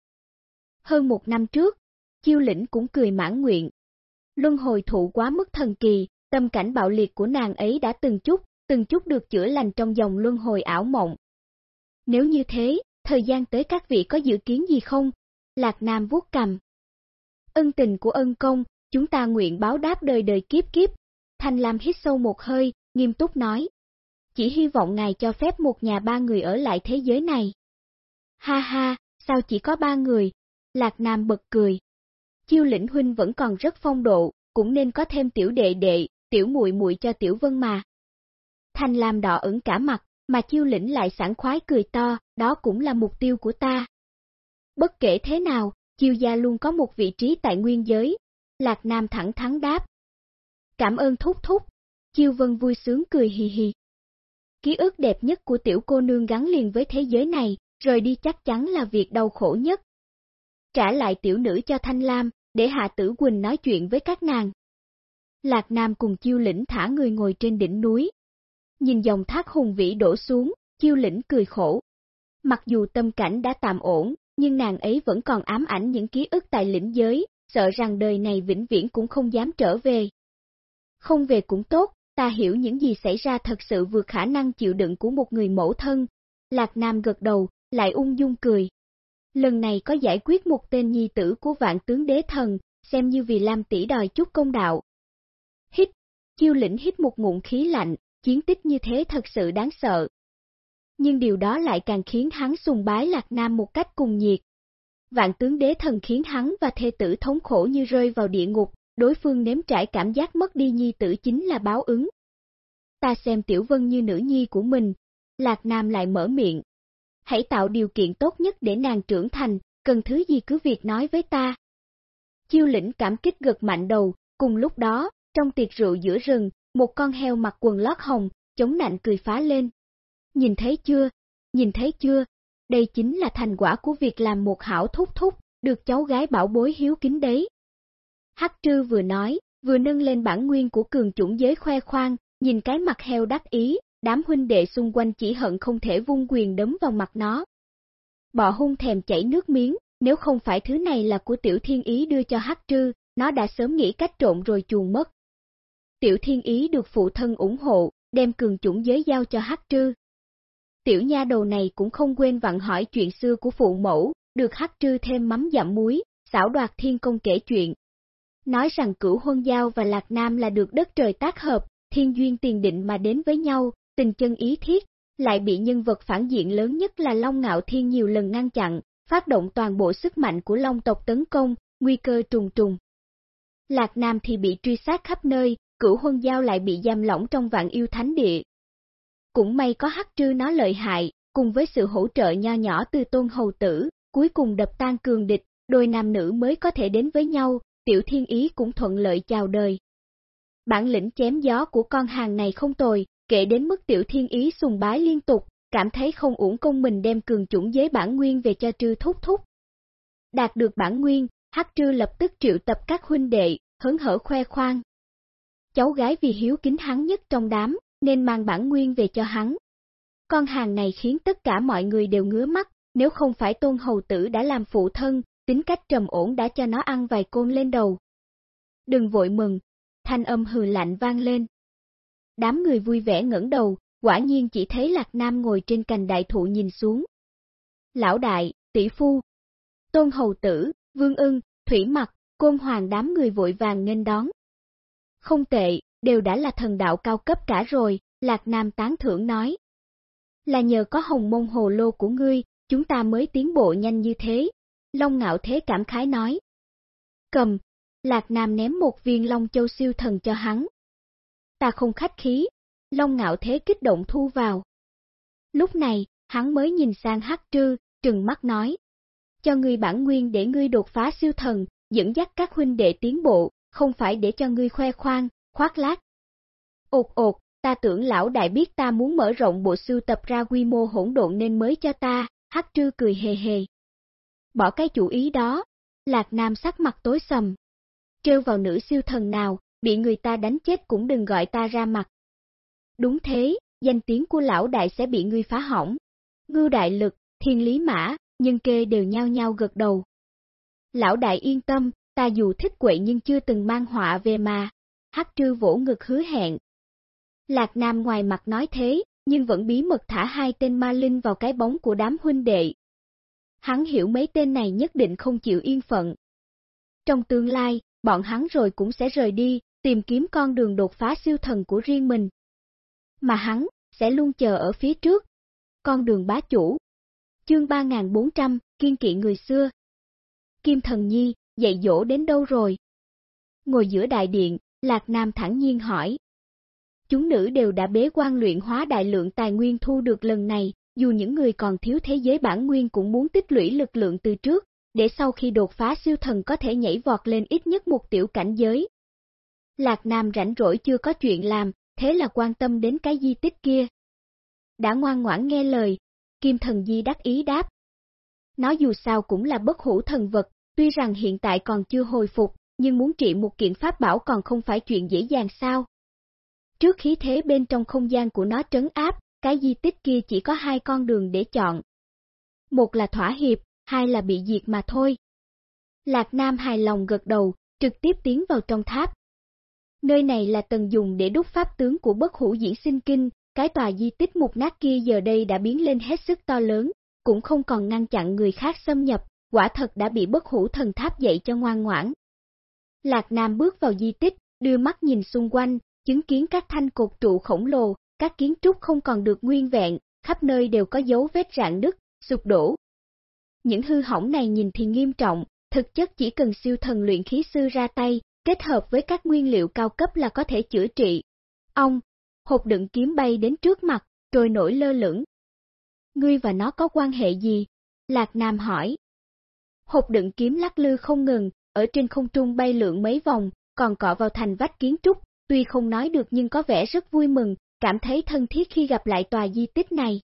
Hơn một năm trước, chiêu lĩnh cũng cười mãn nguyện. Luân hồi thụ quá mức thần kỳ, tâm cảnh bạo liệt của nàng ấy đã từng chút, từng chút được chữa lành trong dòng luân hồi ảo mộng. Nếu như thế, thời gian tới các vị có dự kiến gì không? Lạc Nam vuốt cầm. Ân tình của ân công, chúng ta nguyện báo đáp đời đời kiếp kiếp. Thanh Lam hít sâu một hơi, nghiêm túc nói. Chỉ hy vọng ngài cho phép một nhà ba người ở lại thế giới này. Ha ha, sao chỉ có ba người? Lạc Nam bật cười. Chiêu lĩnh huynh vẫn còn rất phong độ, cũng nên có thêm tiểu đệ đệ, tiểu muội muội cho tiểu vân mà. Thanh Lam đỏ ửng cả mặt, mà chiêu lĩnh lại sảng khoái cười to, đó cũng là mục tiêu của ta. Bất kể thế nào, chiêu gia luôn có một vị trí tại nguyên giới. Lạc Nam thẳng thắn đáp. Cảm ơn thúc thúc. Chiêu vân vui sướng cười hì hì. Ký ức đẹp nhất của tiểu cô nương gắn liền với thế giới này, rời đi chắc chắn là việc đau khổ nhất. Trả lại tiểu nữ cho Thanh Lam, để Hạ Tử Quỳnh nói chuyện với các nàng. Lạc Nam cùng chiêu lĩnh thả người ngồi trên đỉnh núi, Nhìn dòng thác hùng vĩ đổ xuống, chiêu lĩnh cười khổ. Mặc dù tâm cảnh đã tạm ổn, nhưng nàng ấy vẫn còn ám ảnh những ký ức tại lĩnh giới, sợ rằng đời này vĩnh viễn cũng không dám trở về. Không về cũng tốt, ta hiểu những gì xảy ra thật sự vượt khả năng chịu đựng của một người mẫu thân. Lạc Nam gật đầu, lại ung dung cười. Lần này có giải quyết một tên nhi tử của vạn tướng đế thần, xem như vì Lam tỷ đòi chút công đạo. Hít, chiêu lĩnh hít một ngụm khí lạnh, chiến tích như thế thật sự đáng sợ. Nhưng điều đó lại càng khiến hắn sùng bái Lạc Nam một cách cùng nhiệt. Vạn tướng đế thần khiến hắn và thê tử thống khổ như rơi vào địa ngục, đối phương nếm trải cảm giác mất đi nhi tử chính là báo ứng. Ta xem Tiểu Vân như nữ nhi của mình, Lạc Nam lại mở miệng. Hãy tạo điều kiện tốt nhất để nàng trưởng thành, cần thứ gì cứ việc nói với ta. Chiêu lĩnh cảm kích gật mạnh đầu, cùng lúc đó, trong tiệc rượu giữa rừng, một con heo mặc quần lót hồng, chống nạnh cười phá lên. Nhìn thấy chưa? Nhìn thấy chưa? Đây chính là thành quả của việc làm một hảo thúc thúc, được cháu gái bảo bối hiếu kính đấy. Hắc trư vừa nói, vừa nâng lên bản nguyên của cường chủng giới khoe khoang, nhìn cái mặt heo đắc ý, đám huynh đệ xung quanh chỉ hận không thể vung quyền đấm vào mặt nó. Bọ hung thèm chảy nước miếng, nếu không phải thứ này là của tiểu thiên ý đưa cho Hắc trư, nó đã sớm nghĩ cách trộn rồi chuồn mất. Tiểu Thiên Ý được phụ thân ủng hộ, đem cường chủng giới giao cho Hắc Trư. Tiểu nha đầu này cũng không quên vặn hỏi chuyện xưa của phụ mẫu, được Hắc Trư thêm mắm dặm muối, xảo đoạt thiên công kể chuyện. Nói rằng cửu huân giao và Lạc Nam là được đất trời tác hợp, thiên duyên tiền định mà đến với nhau, tình chân ý thiết, lại bị nhân vật phản diện lớn nhất là Long Ngạo Thiên nhiều lần ngăn chặn, phát động toàn bộ sức mạnh của Long tộc tấn công, nguy cơ trùng trùng. Lạc Nam thì bị truy sát khắp nơi, cửu huân giao lại bị giam lỏng trong vạn yêu thánh địa. Cũng may có hắc trư nó lợi hại, cùng với sự hỗ trợ nho nhỏ từ tôn hầu tử, cuối cùng đập tan cường địch, đôi nam nữ mới có thể đến với nhau, tiểu thiên ý cũng thuận lợi chào đời. Bản lĩnh chém gió của con hàng này không tồi, kể đến mức tiểu thiên ý sùng bái liên tục, cảm thấy không uổng công mình đem cường chủng giới bản nguyên về cho trư thúc thúc. Đạt được bản nguyên, Hắc Trư lập tức triệu tập các huynh đệ, hớn hở khoe khoang, cháu gái vì hiếu kính hắn nhất trong đám, nên mang bản nguyên về cho hắn. Con hàng này khiến tất cả mọi người đều ngứa mắt, nếu không phải tôn hầu tử đã làm phụ thân, tính cách trầm ổn đã cho nó ăn vài côn lên đầu. Đừng vội mừng, thanh âm hừ lạnh vang lên. Đám người vui vẻ ngẩng đầu, quả nhiên chỉ thấy Lạc Nam ngồi trên cành đại thụ nhìn xuống. Lão đại, tỷ phu, tôn hầu tử, vương ưng, thủy mặc, côn hoàng đám người vội vàng nghênh đón. Không tệ, đều đã là thần đạo cao cấp cả rồi, Lạc Nam tán thưởng nói. Là nhờ có hồng môn hồ lô của ngươi, chúng ta mới tiến bộ nhanh như thế. Long ngạo thế cảm khái nói. Cầm, Lạc Nam ném một viên Long Châu siêu thần cho hắn. Ta không khách khí, Long ngạo thế kích động thu vào. Lúc này, hắn mới nhìn sang Hắc Trư, trừng mắt nói. Cho ngươi bản nguyên để ngươi đột phá siêu thần, dẫn dắt các huynh đệ tiến bộ, không phải để cho ngươi khoe khoang, khoác lác. Ột ột, ta tưởng lão đại biết ta muốn mở rộng bộ sưu tập ra quy mô hỗn độn nên mới cho ta, Hắc Trư cười hề hề. Bỏ cái chủ ý đó, Lạc Nam sắc mặt tối sầm. Trêu vào nữ siêu thần nào, bị người ta đánh chết cũng đừng gọi ta ra mặt. Đúng thế, danh tiếng của lão đại sẽ bị ngươi phá hỏng. Ngưu đại lực, thiên lý mã, nhân kê đều nhao nhao gật đầu. Lão đại yên tâm, ta dù thích quậy nhưng chưa từng mang họa về mà. Hắc trư vỗ ngực hứa hẹn. Lạc Nam ngoài mặt nói thế, nhưng vẫn bí mật thả hai tên ma linh vào cái bóng của đám huynh đệ. Hắn hiểu mấy tên này nhất định không chịu yên phận. Trong tương lai, bọn hắn rồi cũng sẽ rời đi, tìm kiếm con đường đột phá siêu thần của riêng mình. Mà hắn, sẽ luôn chờ ở phía trước. Con đường bá chủ. Chương 3400, kiên kỵ người xưa. Kim Thần Nhi, dạy dỗ đến đâu rồi? Ngồi giữa đại điện, Lạc Nam thẳng nhiên hỏi. Chúng nữ đều đã bế quan luyện hóa đại lượng tài nguyên thu được lần này, dù những người còn thiếu thế giới bản nguyên cũng muốn tích lũy lực lượng từ trước, để sau khi đột phá siêu thần có thể nhảy vọt lên ít nhất một tiểu cảnh giới. Lạc Nam rảnh rỗi chưa có chuyện làm, thế là quan tâm đến cái di tích kia. Đã ngoan ngoãn nghe lời, Kim Thần Di đắc ý đáp. Nó dù sao cũng là bất hủ thần vật, tuy rằng hiện tại còn chưa hồi phục, nhưng muốn trị một kiện pháp bảo còn không phải chuyện dễ dàng sao. Trước khí thế bên trong không gian của nó trấn áp, cái di tích kia chỉ có hai con đường để chọn. Một là thỏa hiệp, hai là bị diệt mà thôi. Lạc Nam hài lòng gật đầu, trực tiếp tiến vào trong tháp. Nơi này là tầng dùng để đúc pháp tướng của bất hủ diễn sinh kinh, cái tòa di tích mục nát kia giờ đây đã biến lên hết sức to lớn, cũng không còn ngăn chặn người khác xâm nhập, quả thật đã bị bất hủ thần tháp dạy cho ngoan ngoãn. Lạc Nam bước vào di tích, đưa mắt nhìn xung quanh, chứng kiến các thanh cột trụ khổng lồ, các kiến trúc không còn được nguyên vẹn, khắp nơi đều có dấu vết rạn nứt, sụp đổ. Những hư hỏng này nhìn thì nghiêm trọng, thực chất chỉ cần siêu thần luyện khí sư ra tay, kết hợp với các nguyên liệu cao cấp là có thể chữa trị. Ông, hộp đựng kiếm bay đến trước mặt, rồi nổi lơ lửng. Ngươi và nó có quan hệ gì? Lạc Nam hỏi. Hộp đựng kiếm lắc lư không ngừng, ở trên không trung bay lượn mấy vòng, còn cọ vào thành vách kiến trúc, tuy không nói được nhưng có vẻ rất vui mừng, cảm thấy thân thiết khi gặp lại tòa di tích này.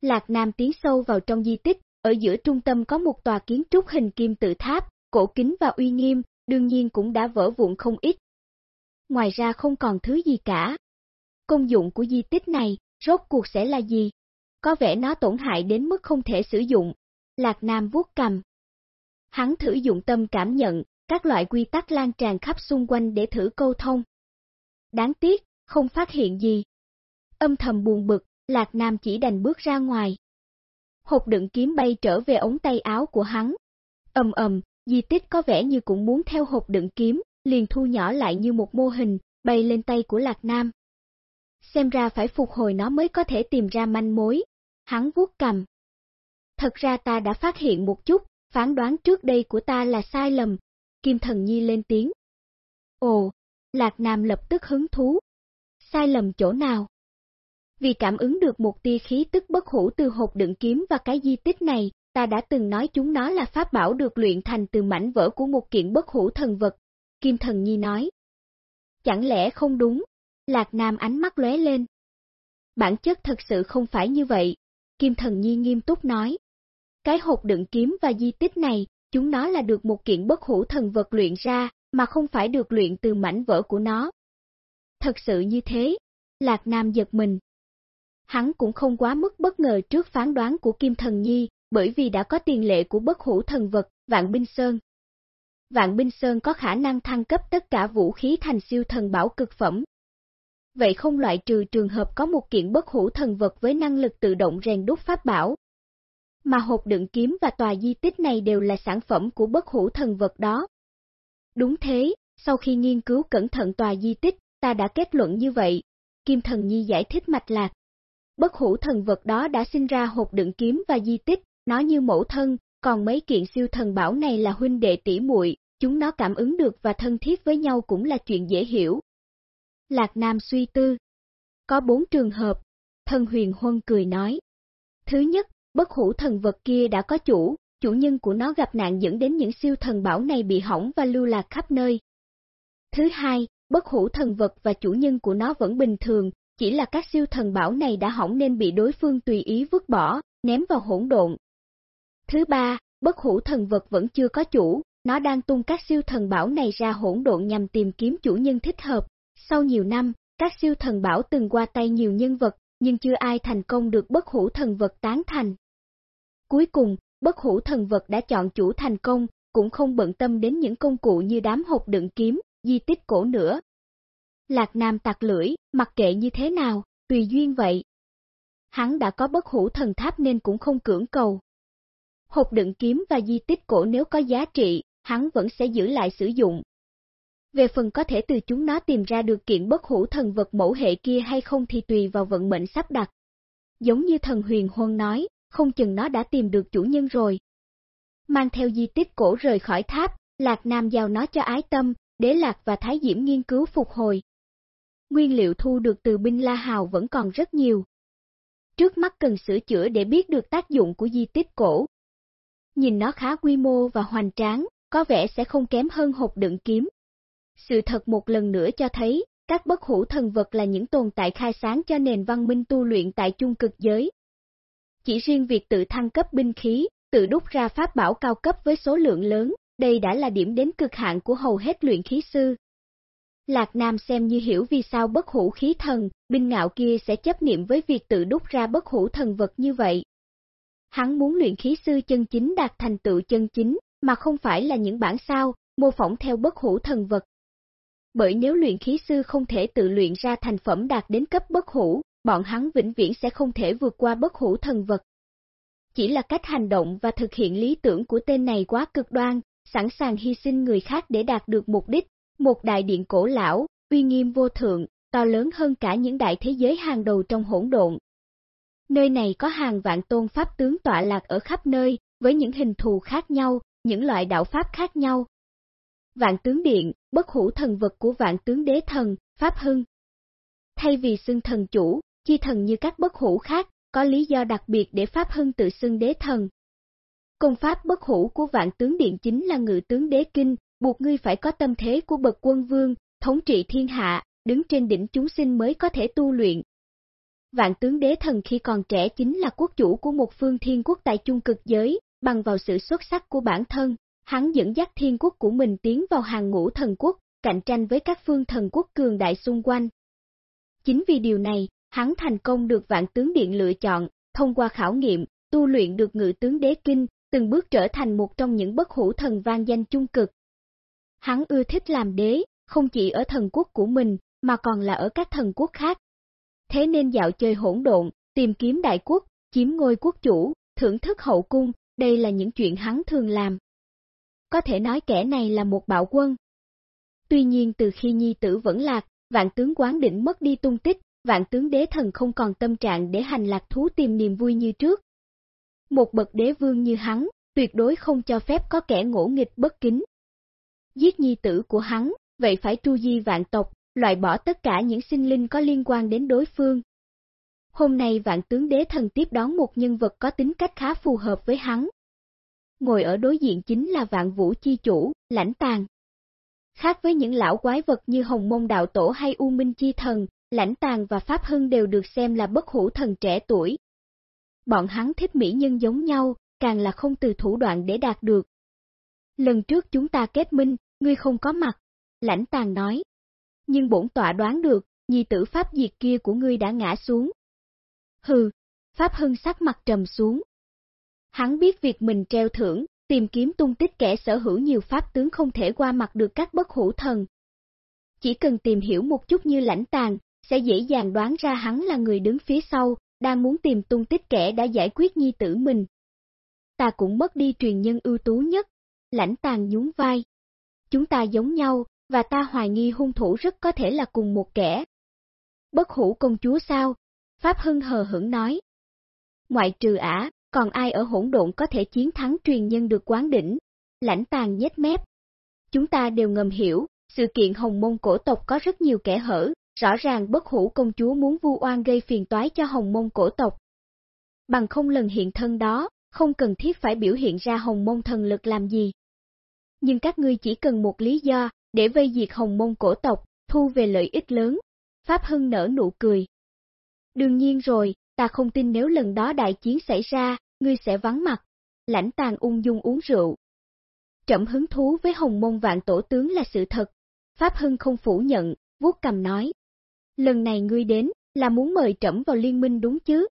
Lạc Nam tiến sâu vào trong di tích, ở giữa trung tâm có một tòa kiến trúc hình kim tự tháp, cổ kính và uy nghiêm, đương nhiên cũng đã vỡ vụn không ít. Ngoài ra không còn thứ gì cả. Công dụng của di tích này, rốt cuộc sẽ là gì? Có vẻ nó tổn hại đến mức không thể sử dụng. Lạc Nam vuốt cầm. Hắn thử dụng tâm cảm nhận, các loại quy tắc lan tràn khắp xung quanh để thử câu thông. Đáng tiếc, không phát hiện gì. Âm thầm buồn bực, Lạc Nam chỉ đành bước ra ngoài. Hộp đựng kiếm bay trở về ống tay áo của hắn. Ầm ầm, di tích có vẻ như cũng muốn theo hộp đựng kiếm, liền thu nhỏ lại như một mô hình, bay lên tay của Lạc Nam. Xem ra phải phục hồi nó mới có thể tìm ra manh mối. Hắn vuốt cầm. Thật ra ta đã phát hiện một chút, phán đoán trước đây của ta là sai lầm. Kim Thần Nhi lên tiếng. Ồ, Lạc Nam lập tức hứng thú. Sai lầm chỗ nào? Vì cảm ứng được một tia khí tức bất hủ từ hộp đựng kiếm và cái di tích này, ta đã từng nói chúng nó là pháp bảo được luyện thành từ mảnh vỡ của một kiện bất hủ thần vật. Kim Thần Nhi nói. Chẳng lẽ không đúng? Lạc Nam ánh mắt lóe lên. Bản chất thật sự không phải như vậy, Kim Thần Nhi nghiêm túc nói. Cái hộp đựng kiếm và di tích này, chúng nó là được một kiện bất hủ thần vật luyện ra, mà không phải được luyện từ mảnh vỡ của nó. Thật sự như thế, Lạc Nam giật mình. Hắn cũng không quá mức bất ngờ trước phán đoán của Kim Thần Nhi, bởi vì đã có tiền lệ của bất hủ thần vật, Vạn Binh Sơn. Vạn Binh Sơn có khả năng thăng cấp tất cả vũ khí thành siêu thần bảo cực phẩm. Vậy không loại trừ trường hợp có một kiện bất hủ thần vật với năng lực tự động rèn đúc pháp bảo. Mà hộp đựng kiếm và tòa di tích này đều là sản phẩm của bất hủ thần vật đó. Đúng thế, sau khi nghiên cứu cẩn thận tòa di tích, ta đã kết luận như vậy. Kim Thần Nhi giải thích mạch lạc. Bất hủ thần vật đó đã sinh ra hộp đựng kiếm và di tích, nó như mẫu thân, còn mấy kiện siêu thần bảo này là huynh đệ tỷ muội, chúng nó cảm ứng được và thân thiết với nhau cũng là chuyện dễ hiểu. Lạc Nam suy tư. Có bốn trường hợp, thân huyền huân cười nói. Thứ nhất, bất hủ thần vật kia đã có chủ, chủ nhân của nó gặp nạn dẫn đến những siêu thần bảo này bị hỏng và lưu lạc khắp nơi. Thứ hai, bất hủ thần vật và chủ nhân của nó vẫn bình thường, chỉ là các siêu thần bảo này đã hỏng nên bị đối phương tùy ý vứt bỏ, ném vào hỗn độn. Thứ ba, bất hủ thần vật vẫn chưa có chủ, nó đang tung các siêu thần bảo này ra hỗn độn nhằm tìm kiếm chủ nhân thích hợp. Sau nhiều năm, các siêu thần bảo từng qua tay nhiều nhân vật, nhưng chưa ai thành công được bất hủ thần vật tán thành. Cuối cùng, bất hủ thần vật đã chọn chủ thành công, cũng không bận tâm đến những công cụ như đám hộp đựng kiếm, di tích cổ nữa. Lạc Nam tặc lưỡi, mặc kệ như thế nào, tùy duyên vậy. Hắn đã có bất hủ thần tháp nên cũng không cưỡng cầu. Hộp đựng kiếm và di tích cổ nếu có giá trị, hắn vẫn sẽ giữ lại sử dụng. Về phần có thể từ chúng nó tìm ra được kiện bất hủ thần vật mẫu hệ kia hay không thì tùy vào vận mệnh sắp đặt. Giống như thần huyền huân nói, không chừng nó đã tìm được chủ nhân rồi. Mang theo di tích cổ rời khỏi tháp, Lạc Nam giao nó cho ái tâm, Đế Lạc và Thái Diễm nghiên cứu phục hồi. Nguyên liệu thu được từ binh La Hào vẫn còn rất nhiều. Trước mắt cần sửa chữa để biết được tác dụng của di tích cổ. Nhìn nó khá quy mô và hoành tráng, có vẻ sẽ không kém hơn hộp đựng kiếm. Sự thật một lần nữa cho thấy, các bất hủ thần vật là những tồn tại khai sáng cho nền văn minh tu luyện tại chung cực giới. Chỉ riêng việc tự thăng cấp binh khí, tự đúc ra pháp bảo cao cấp với số lượng lớn, đây đã là điểm đến cực hạn của hầu hết luyện khí sư. Lạc Nam xem như hiểu vì sao bất hủ khí thần, binh ngạo kia sẽ chấp niệm với việc tự đúc ra bất hủ thần vật như vậy. Hắn muốn luyện khí sư chân chính đạt thành tựu chân chính, mà không phải là những bản sao, mô phỏng theo bất hủ thần vật. Bởi nếu luyện khí sư không thể tự luyện ra thành phẩm đạt đến cấp bất hủ, bọn hắn vĩnh viễn sẽ không thể vượt qua bất hủ thần vật. Chỉ là cách hành động và thực hiện lý tưởng của tên này quá cực đoan, sẵn sàng hy sinh người khác để đạt được mục đích, một đại điện cổ lão, uy nghiêm vô thượng, to lớn hơn cả những đại thế giới hàng đầu trong hỗn độn. Nơi này có hàng vạn tôn pháp tướng tọa lạc ở khắp nơi, với những hình thù khác nhau, những loại đạo pháp khác nhau. Vạn tướng điện, bất hủ thần vật của vạn tướng đế thần, Pháp Hưng. Thay vì xưng thần chủ, chi thần như các bất hủ khác, có lý do đặc biệt để Pháp Hưng tự xưng đế thần, Công pháp bất hủ của vạn tướng điện chính là ngự tướng đế kinh, buộc ngươi phải có tâm thế của bậc quân vương, thống trị thiên hạ, đứng trên đỉnh chúng sinh mới có thể tu luyện. Vạn tướng đế thần khi còn trẻ chính là quốc chủ của một phương thiên quốc tại chung cực giới, bằng vào sự xuất sắc của bản thân, hắn dẫn dắt thiên quốc của mình tiến vào hàng ngũ thần quốc, cạnh tranh với các phương thần quốc cường đại xung quanh. Chính vì điều này, hắn thành công được vạn tướng điện lựa chọn, thông qua khảo nghiệm, tu luyện được ngự tướng đế kinh, từng bước trở thành một trong những bất hủ thần vang danh chung cực. Hắn ưa thích làm đế, không chỉ ở thần quốc của mình, mà còn là ở các thần quốc khác. Thế nên dạo chơi hỗn độn, tìm kiếm đại quốc, chiếm ngôi quốc chủ, thưởng thức hậu cung, đây là những chuyện hắn thường làm. Có thể nói kẻ này là một bạo quân. Tuy nhiên từ khi nhi tử vẫn lạc, vạn tướng quán định mất đi tung tích, vạn tướng đế thần không còn tâm trạng để hành lạc thú tìm niềm vui như trước, một bậc đế vương như hắn, tuyệt đối không cho phép có kẻ ngỗ nghịch bất kính. Giết nhi tử của hắn, vậy phải tru di vạn tộc, loại bỏ tất cả những sinh linh có liên quan đến đối phương. Hôm nay vạn tướng đế thần tiếp đón một nhân vật có tính cách khá phù hợp với hắn. Ngồi ở đối diện chính là vạn vũ chi chủ, lãnh tàng. Khác với những lão quái vật như Hồng Mông Đạo Tổ hay U Minh Chi Thần, lãnh tàng và Pháp Hưng đều được xem là bất hủ thần trẻ tuổi, bọn hắn thích mỹ nhân giống nhau, càng là không từ thủ đoạn để đạt được. Lần trước chúng ta kết minh, ngươi không có mặt, lãnh tàng nói. Nhưng bổn tọa đoán được, nhi tử pháp diệt kia của ngươi đã ngã xuống. Hừ, Pháp Hưng sắc mặt trầm xuống. Hắn biết việc mình treo thưởng, tìm kiếm tung tích kẻ sở hữu nhiều pháp tướng không thể qua mặt được các bất hữu thần. Chỉ cần tìm hiểu một chút như lãnh tàng, sẽ dễ dàng đoán ra hắn là người đứng phía sau, đang muốn tìm tung tích kẻ đã giải quyết nhi tử mình. Ta cũng mất đi truyền nhân ưu tú nhất, lãnh tàn nhún vai. Chúng ta giống nhau, và ta hoài nghi hung thủ rất có thể là cùng một kẻ. Bất hủ công chúa sao? Pháp Hưng hờ hững nói. Ngoại trừ ả, còn ai ở hỗn độn có thể chiến thắng truyền nhân được quán đỉnh? Lãnh tàn nhếch mép. Chúng ta đều ngầm hiểu, sự kiện hồng mông cổ tộc có rất nhiều kẻ hở, rõ ràng bất hủ công chúa muốn vu oan gây phiền toái cho hồng mông cổ tộc. Bằng không lần hiện thân đó, không cần thiết phải biểu hiện ra hồng mông thần lực làm gì. Nhưng các ngươi chỉ cần một lý do, để vây diệt hồng mông cổ tộc, thu về lợi ích lớn. Pháp Hưng nở nụ cười. Đương nhiên rồi, ta không tin nếu lần đó đại chiến xảy ra, ngươi sẽ vắng mặt. Lãnh tàn ung dung uống rượu. Trậm hứng thú với hồng mông vạn tổ tướng là sự thật. Pháp Hưng không phủ nhận, vuốt cầm nói. Lần này ngươi đến, là muốn mời trẫm vào liên minh đúng chứ?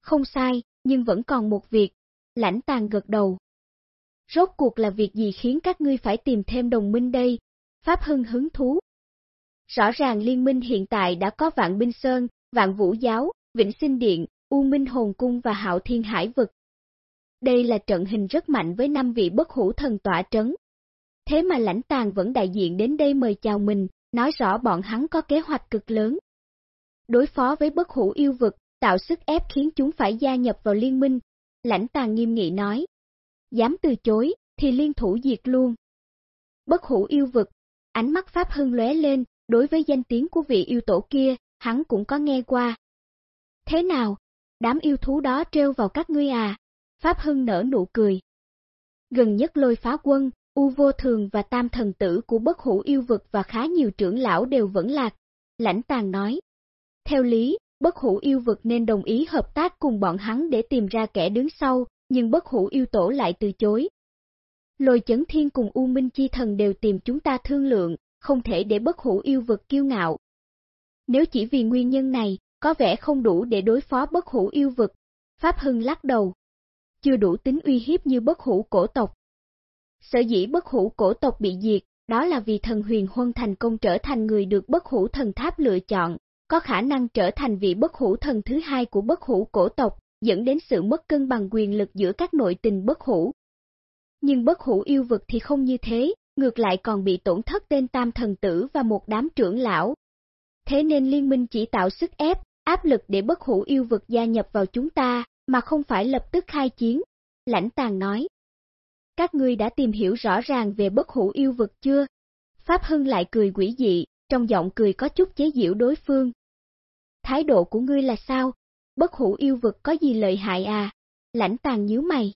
Không sai, nhưng vẫn còn một việc. Lãnh tàn gật đầu. Rốt cuộc là việc gì khiến các ngươi phải tìm thêm đồng minh đây? Pháp Hưng hứng thú. Rõ ràng liên minh hiện tại đã có Vạn Binh Sơn, Vạn Vũ Giáo, Vĩnh Sinh Điện, U Minh Hồn Cung và Hạo Thiên Hải Vực. Đây là trận hình rất mạnh với năm vị bất hủ thần tỏa trấn. Thế mà lãnh tàng vẫn đại diện đến đây mời chào mình, nói rõ bọn hắn có kế hoạch cực lớn. Đối phó với bất hủ yêu vực, tạo sức ép khiến chúng phải gia nhập vào liên minh. Lãnh tàng nghiêm nghị nói. Dám từ chối, thì liên thủ diệt luôn. Bất hủ yêu vực, ánh mắt Pháp Hưng lóe lên, đối với danh tiếng của vị yêu tổ kia, hắn cũng có nghe qua. Thế nào? Đám yêu thú đó treo vào các ngươi à? Pháp Hưng nở nụ cười. Gần nhất lôi phá quân, U vô thường và tam thần tử của bất hủ yêu vực và khá nhiều trưởng lão đều vẫn lạc. Lãnh tàng nói. Theo lý, bất hủ yêu vực nên đồng ý hợp tác cùng bọn hắn để tìm ra kẻ đứng sau, nhưng bất hủ yêu tổ lại từ chối. Lôi chấn thiên cùng U Minh Chi Thần đều tìm chúng ta thương lượng, không thể để bất hủ yêu vực kiêu ngạo. Nếu chỉ vì nguyên nhân này, có vẻ không đủ để đối phó bất hủ yêu vực. Pháp Hưng lắc đầu. Chưa đủ tính uy hiếp như bất hủ cổ tộc. Sở dĩ bất hủ cổ tộc bị diệt, đó là vì thần huyền huân thành công trở thành người được bất hủ thần tháp lựa chọn, có khả năng trở thành vị bất hủ thần thứ hai của bất hủ cổ tộc, dẫn đến sự mất cân bằng quyền lực giữa các nội tình bất hủ. Nhưng bất hủ yêu vực thì không như thế, ngược lại còn bị tổn thất tên tam thần tử và một đám trưởng lão. Thế nên liên minh chỉ tạo sức ép, áp lực để bất hủ yêu vực gia nhập vào chúng ta, mà không phải lập tức khai chiến. Lãnh tàng nói. Các ngươi đã tìm hiểu rõ ràng về bất hủ yêu vực chưa? Pháp Hưng lại cười quỷ dị, trong giọng cười có chút chế giễu đối phương. Thái độ của ngươi là sao? Bất hủ yêu vực có gì lợi hại à? Lãnh tàng nhíu mày.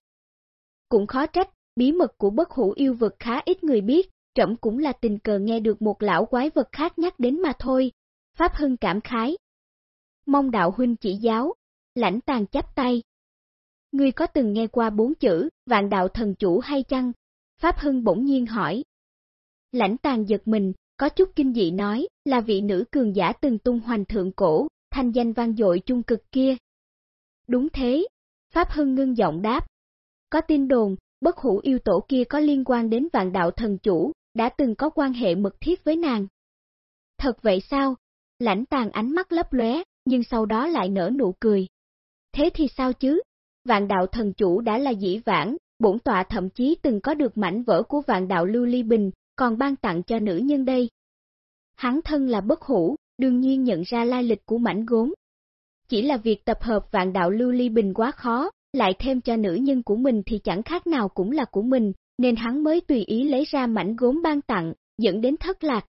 Cũng khó trách, bí mật của bất hủ yêu vực khá ít người biết, trẫm cũng là tình cờ nghe được một lão quái vật khác nhắc đến mà thôi. Pháp Hưng cảm khái, mong đạo huynh chỉ giáo, lãnh tàn chắp tay. Ngươi có từng nghe qua bốn chữ, vạn đạo thần chủ hay chăng? Pháp Hưng bỗng nhiên hỏi. Lãnh tàn giật mình, có chút kinh dị nói, là vị nữ cường giả từng tung hoành thượng cổ, thanh danh vang dội trung cực kia. Đúng thế, Pháp Hưng ngưng giọng đáp. Có tin đồn, bất hủ yêu tổ kia có liên quan đến vạn đạo thần chủ, đã từng có quan hệ mật thiết với nàng. Thật vậy sao? Lãnh tàn ánh mắt lấp lóe, nhưng sau đó lại nở nụ cười. Thế thì sao chứ? Vạn đạo thần chủ đã là dĩ vãng, bổn tọa thậm chí từng có được mảnh vỡ của vạn đạo lưu ly bình, còn ban tặng cho nữ nhân đây. Hắn thân là bất hủ, đương nhiên nhận ra lai lịch của mảnh gốm. Chỉ là việc tập hợp vạn đạo lưu ly bình quá khó, lại thêm cho nữ nhân của mình thì chẳng khác nào cũng là của mình, nên hắn mới tùy ý lấy ra mảnh gốm ban tặng, dẫn đến thất lạc.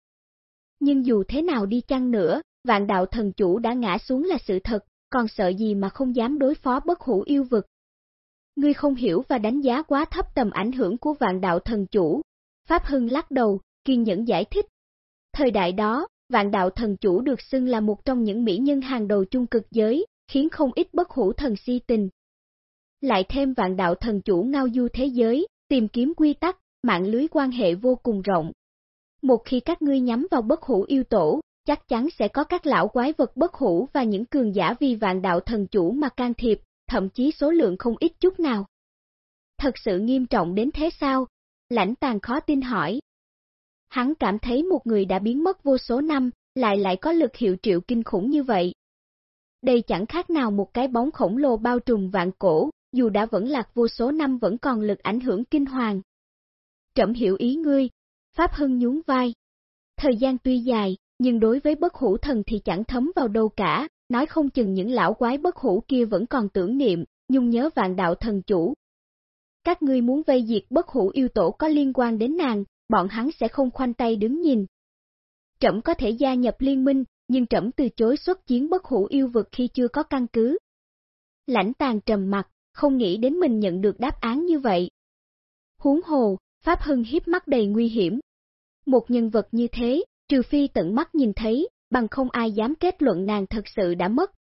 Nhưng dù thế nào đi chăng nữa, vạn đạo thần chủ đã ngã xuống là sự thật, còn sợ gì mà không dám đối phó bất hủ yêu vực. Ngươi không hiểu và đánh giá quá thấp tầm ảnh hưởng của vạn đạo thần chủ. Pháp Hưng lắc đầu, kiên nhẫn giải thích. Thời đại đó, vạn đạo thần chủ được xưng là một trong những mỹ nhân hàng đầu chung cực giới, khiến không ít bất hủ thần si tình. Lại thêm vạn đạo thần chủ ngao du thế giới, tìm kiếm quy tắc, mạng lưới quan hệ vô cùng rộng. Một khi các ngươi nhắm vào bất hủ yêu tổ, chắc chắn sẽ có các lão quái vật bất hủ và những cường giả vi vạn đạo thần chủ mà can thiệp, thậm chí số lượng không ít chút nào. Thật sự nghiêm trọng đến thế sao? Lãnh tàn khó tin hỏi. Hắn cảm thấy một người đã biến mất vô số năm, lại lại có lực hiệu triệu kinh khủng như vậy. Đây chẳng khác nào một cái bóng khổng lồ bao trùm vạn cổ, dù đã vẫn lạc vô số năm vẫn còn lực ảnh hưởng kinh hoàng. Trậm hiểu ý ngươi, Pháp Hưng nhún vai. Thời gian tuy dài, nhưng đối với bất hủ thần thì chẳng thấm vào đâu cả, nói không chừng những lão quái bất hủ kia vẫn còn tưởng niệm, nhung nhớ vạn đạo thần chủ. Các ngươi muốn vây diệt bất hủ yêu tổ có liên quan đến nàng, bọn hắn sẽ không khoanh tay đứng nhìn. Trẫm có thể gia nhập liên minh, nhưng trẫm từ chối xuất chiến bất hủ yêu vực khi chưa có căn cứ. Lãnh tàn trầm mặt, không nghĩ đến mình nhận được đáp án như vậy. Huống hồ, Pháp Hưng hiếp mắt đầy nguy hiểm. Một nhân vật như thế, trừ phi tận mắt nhìn thấy, bằng không ai dám kết luận nàng thật sự đã mất,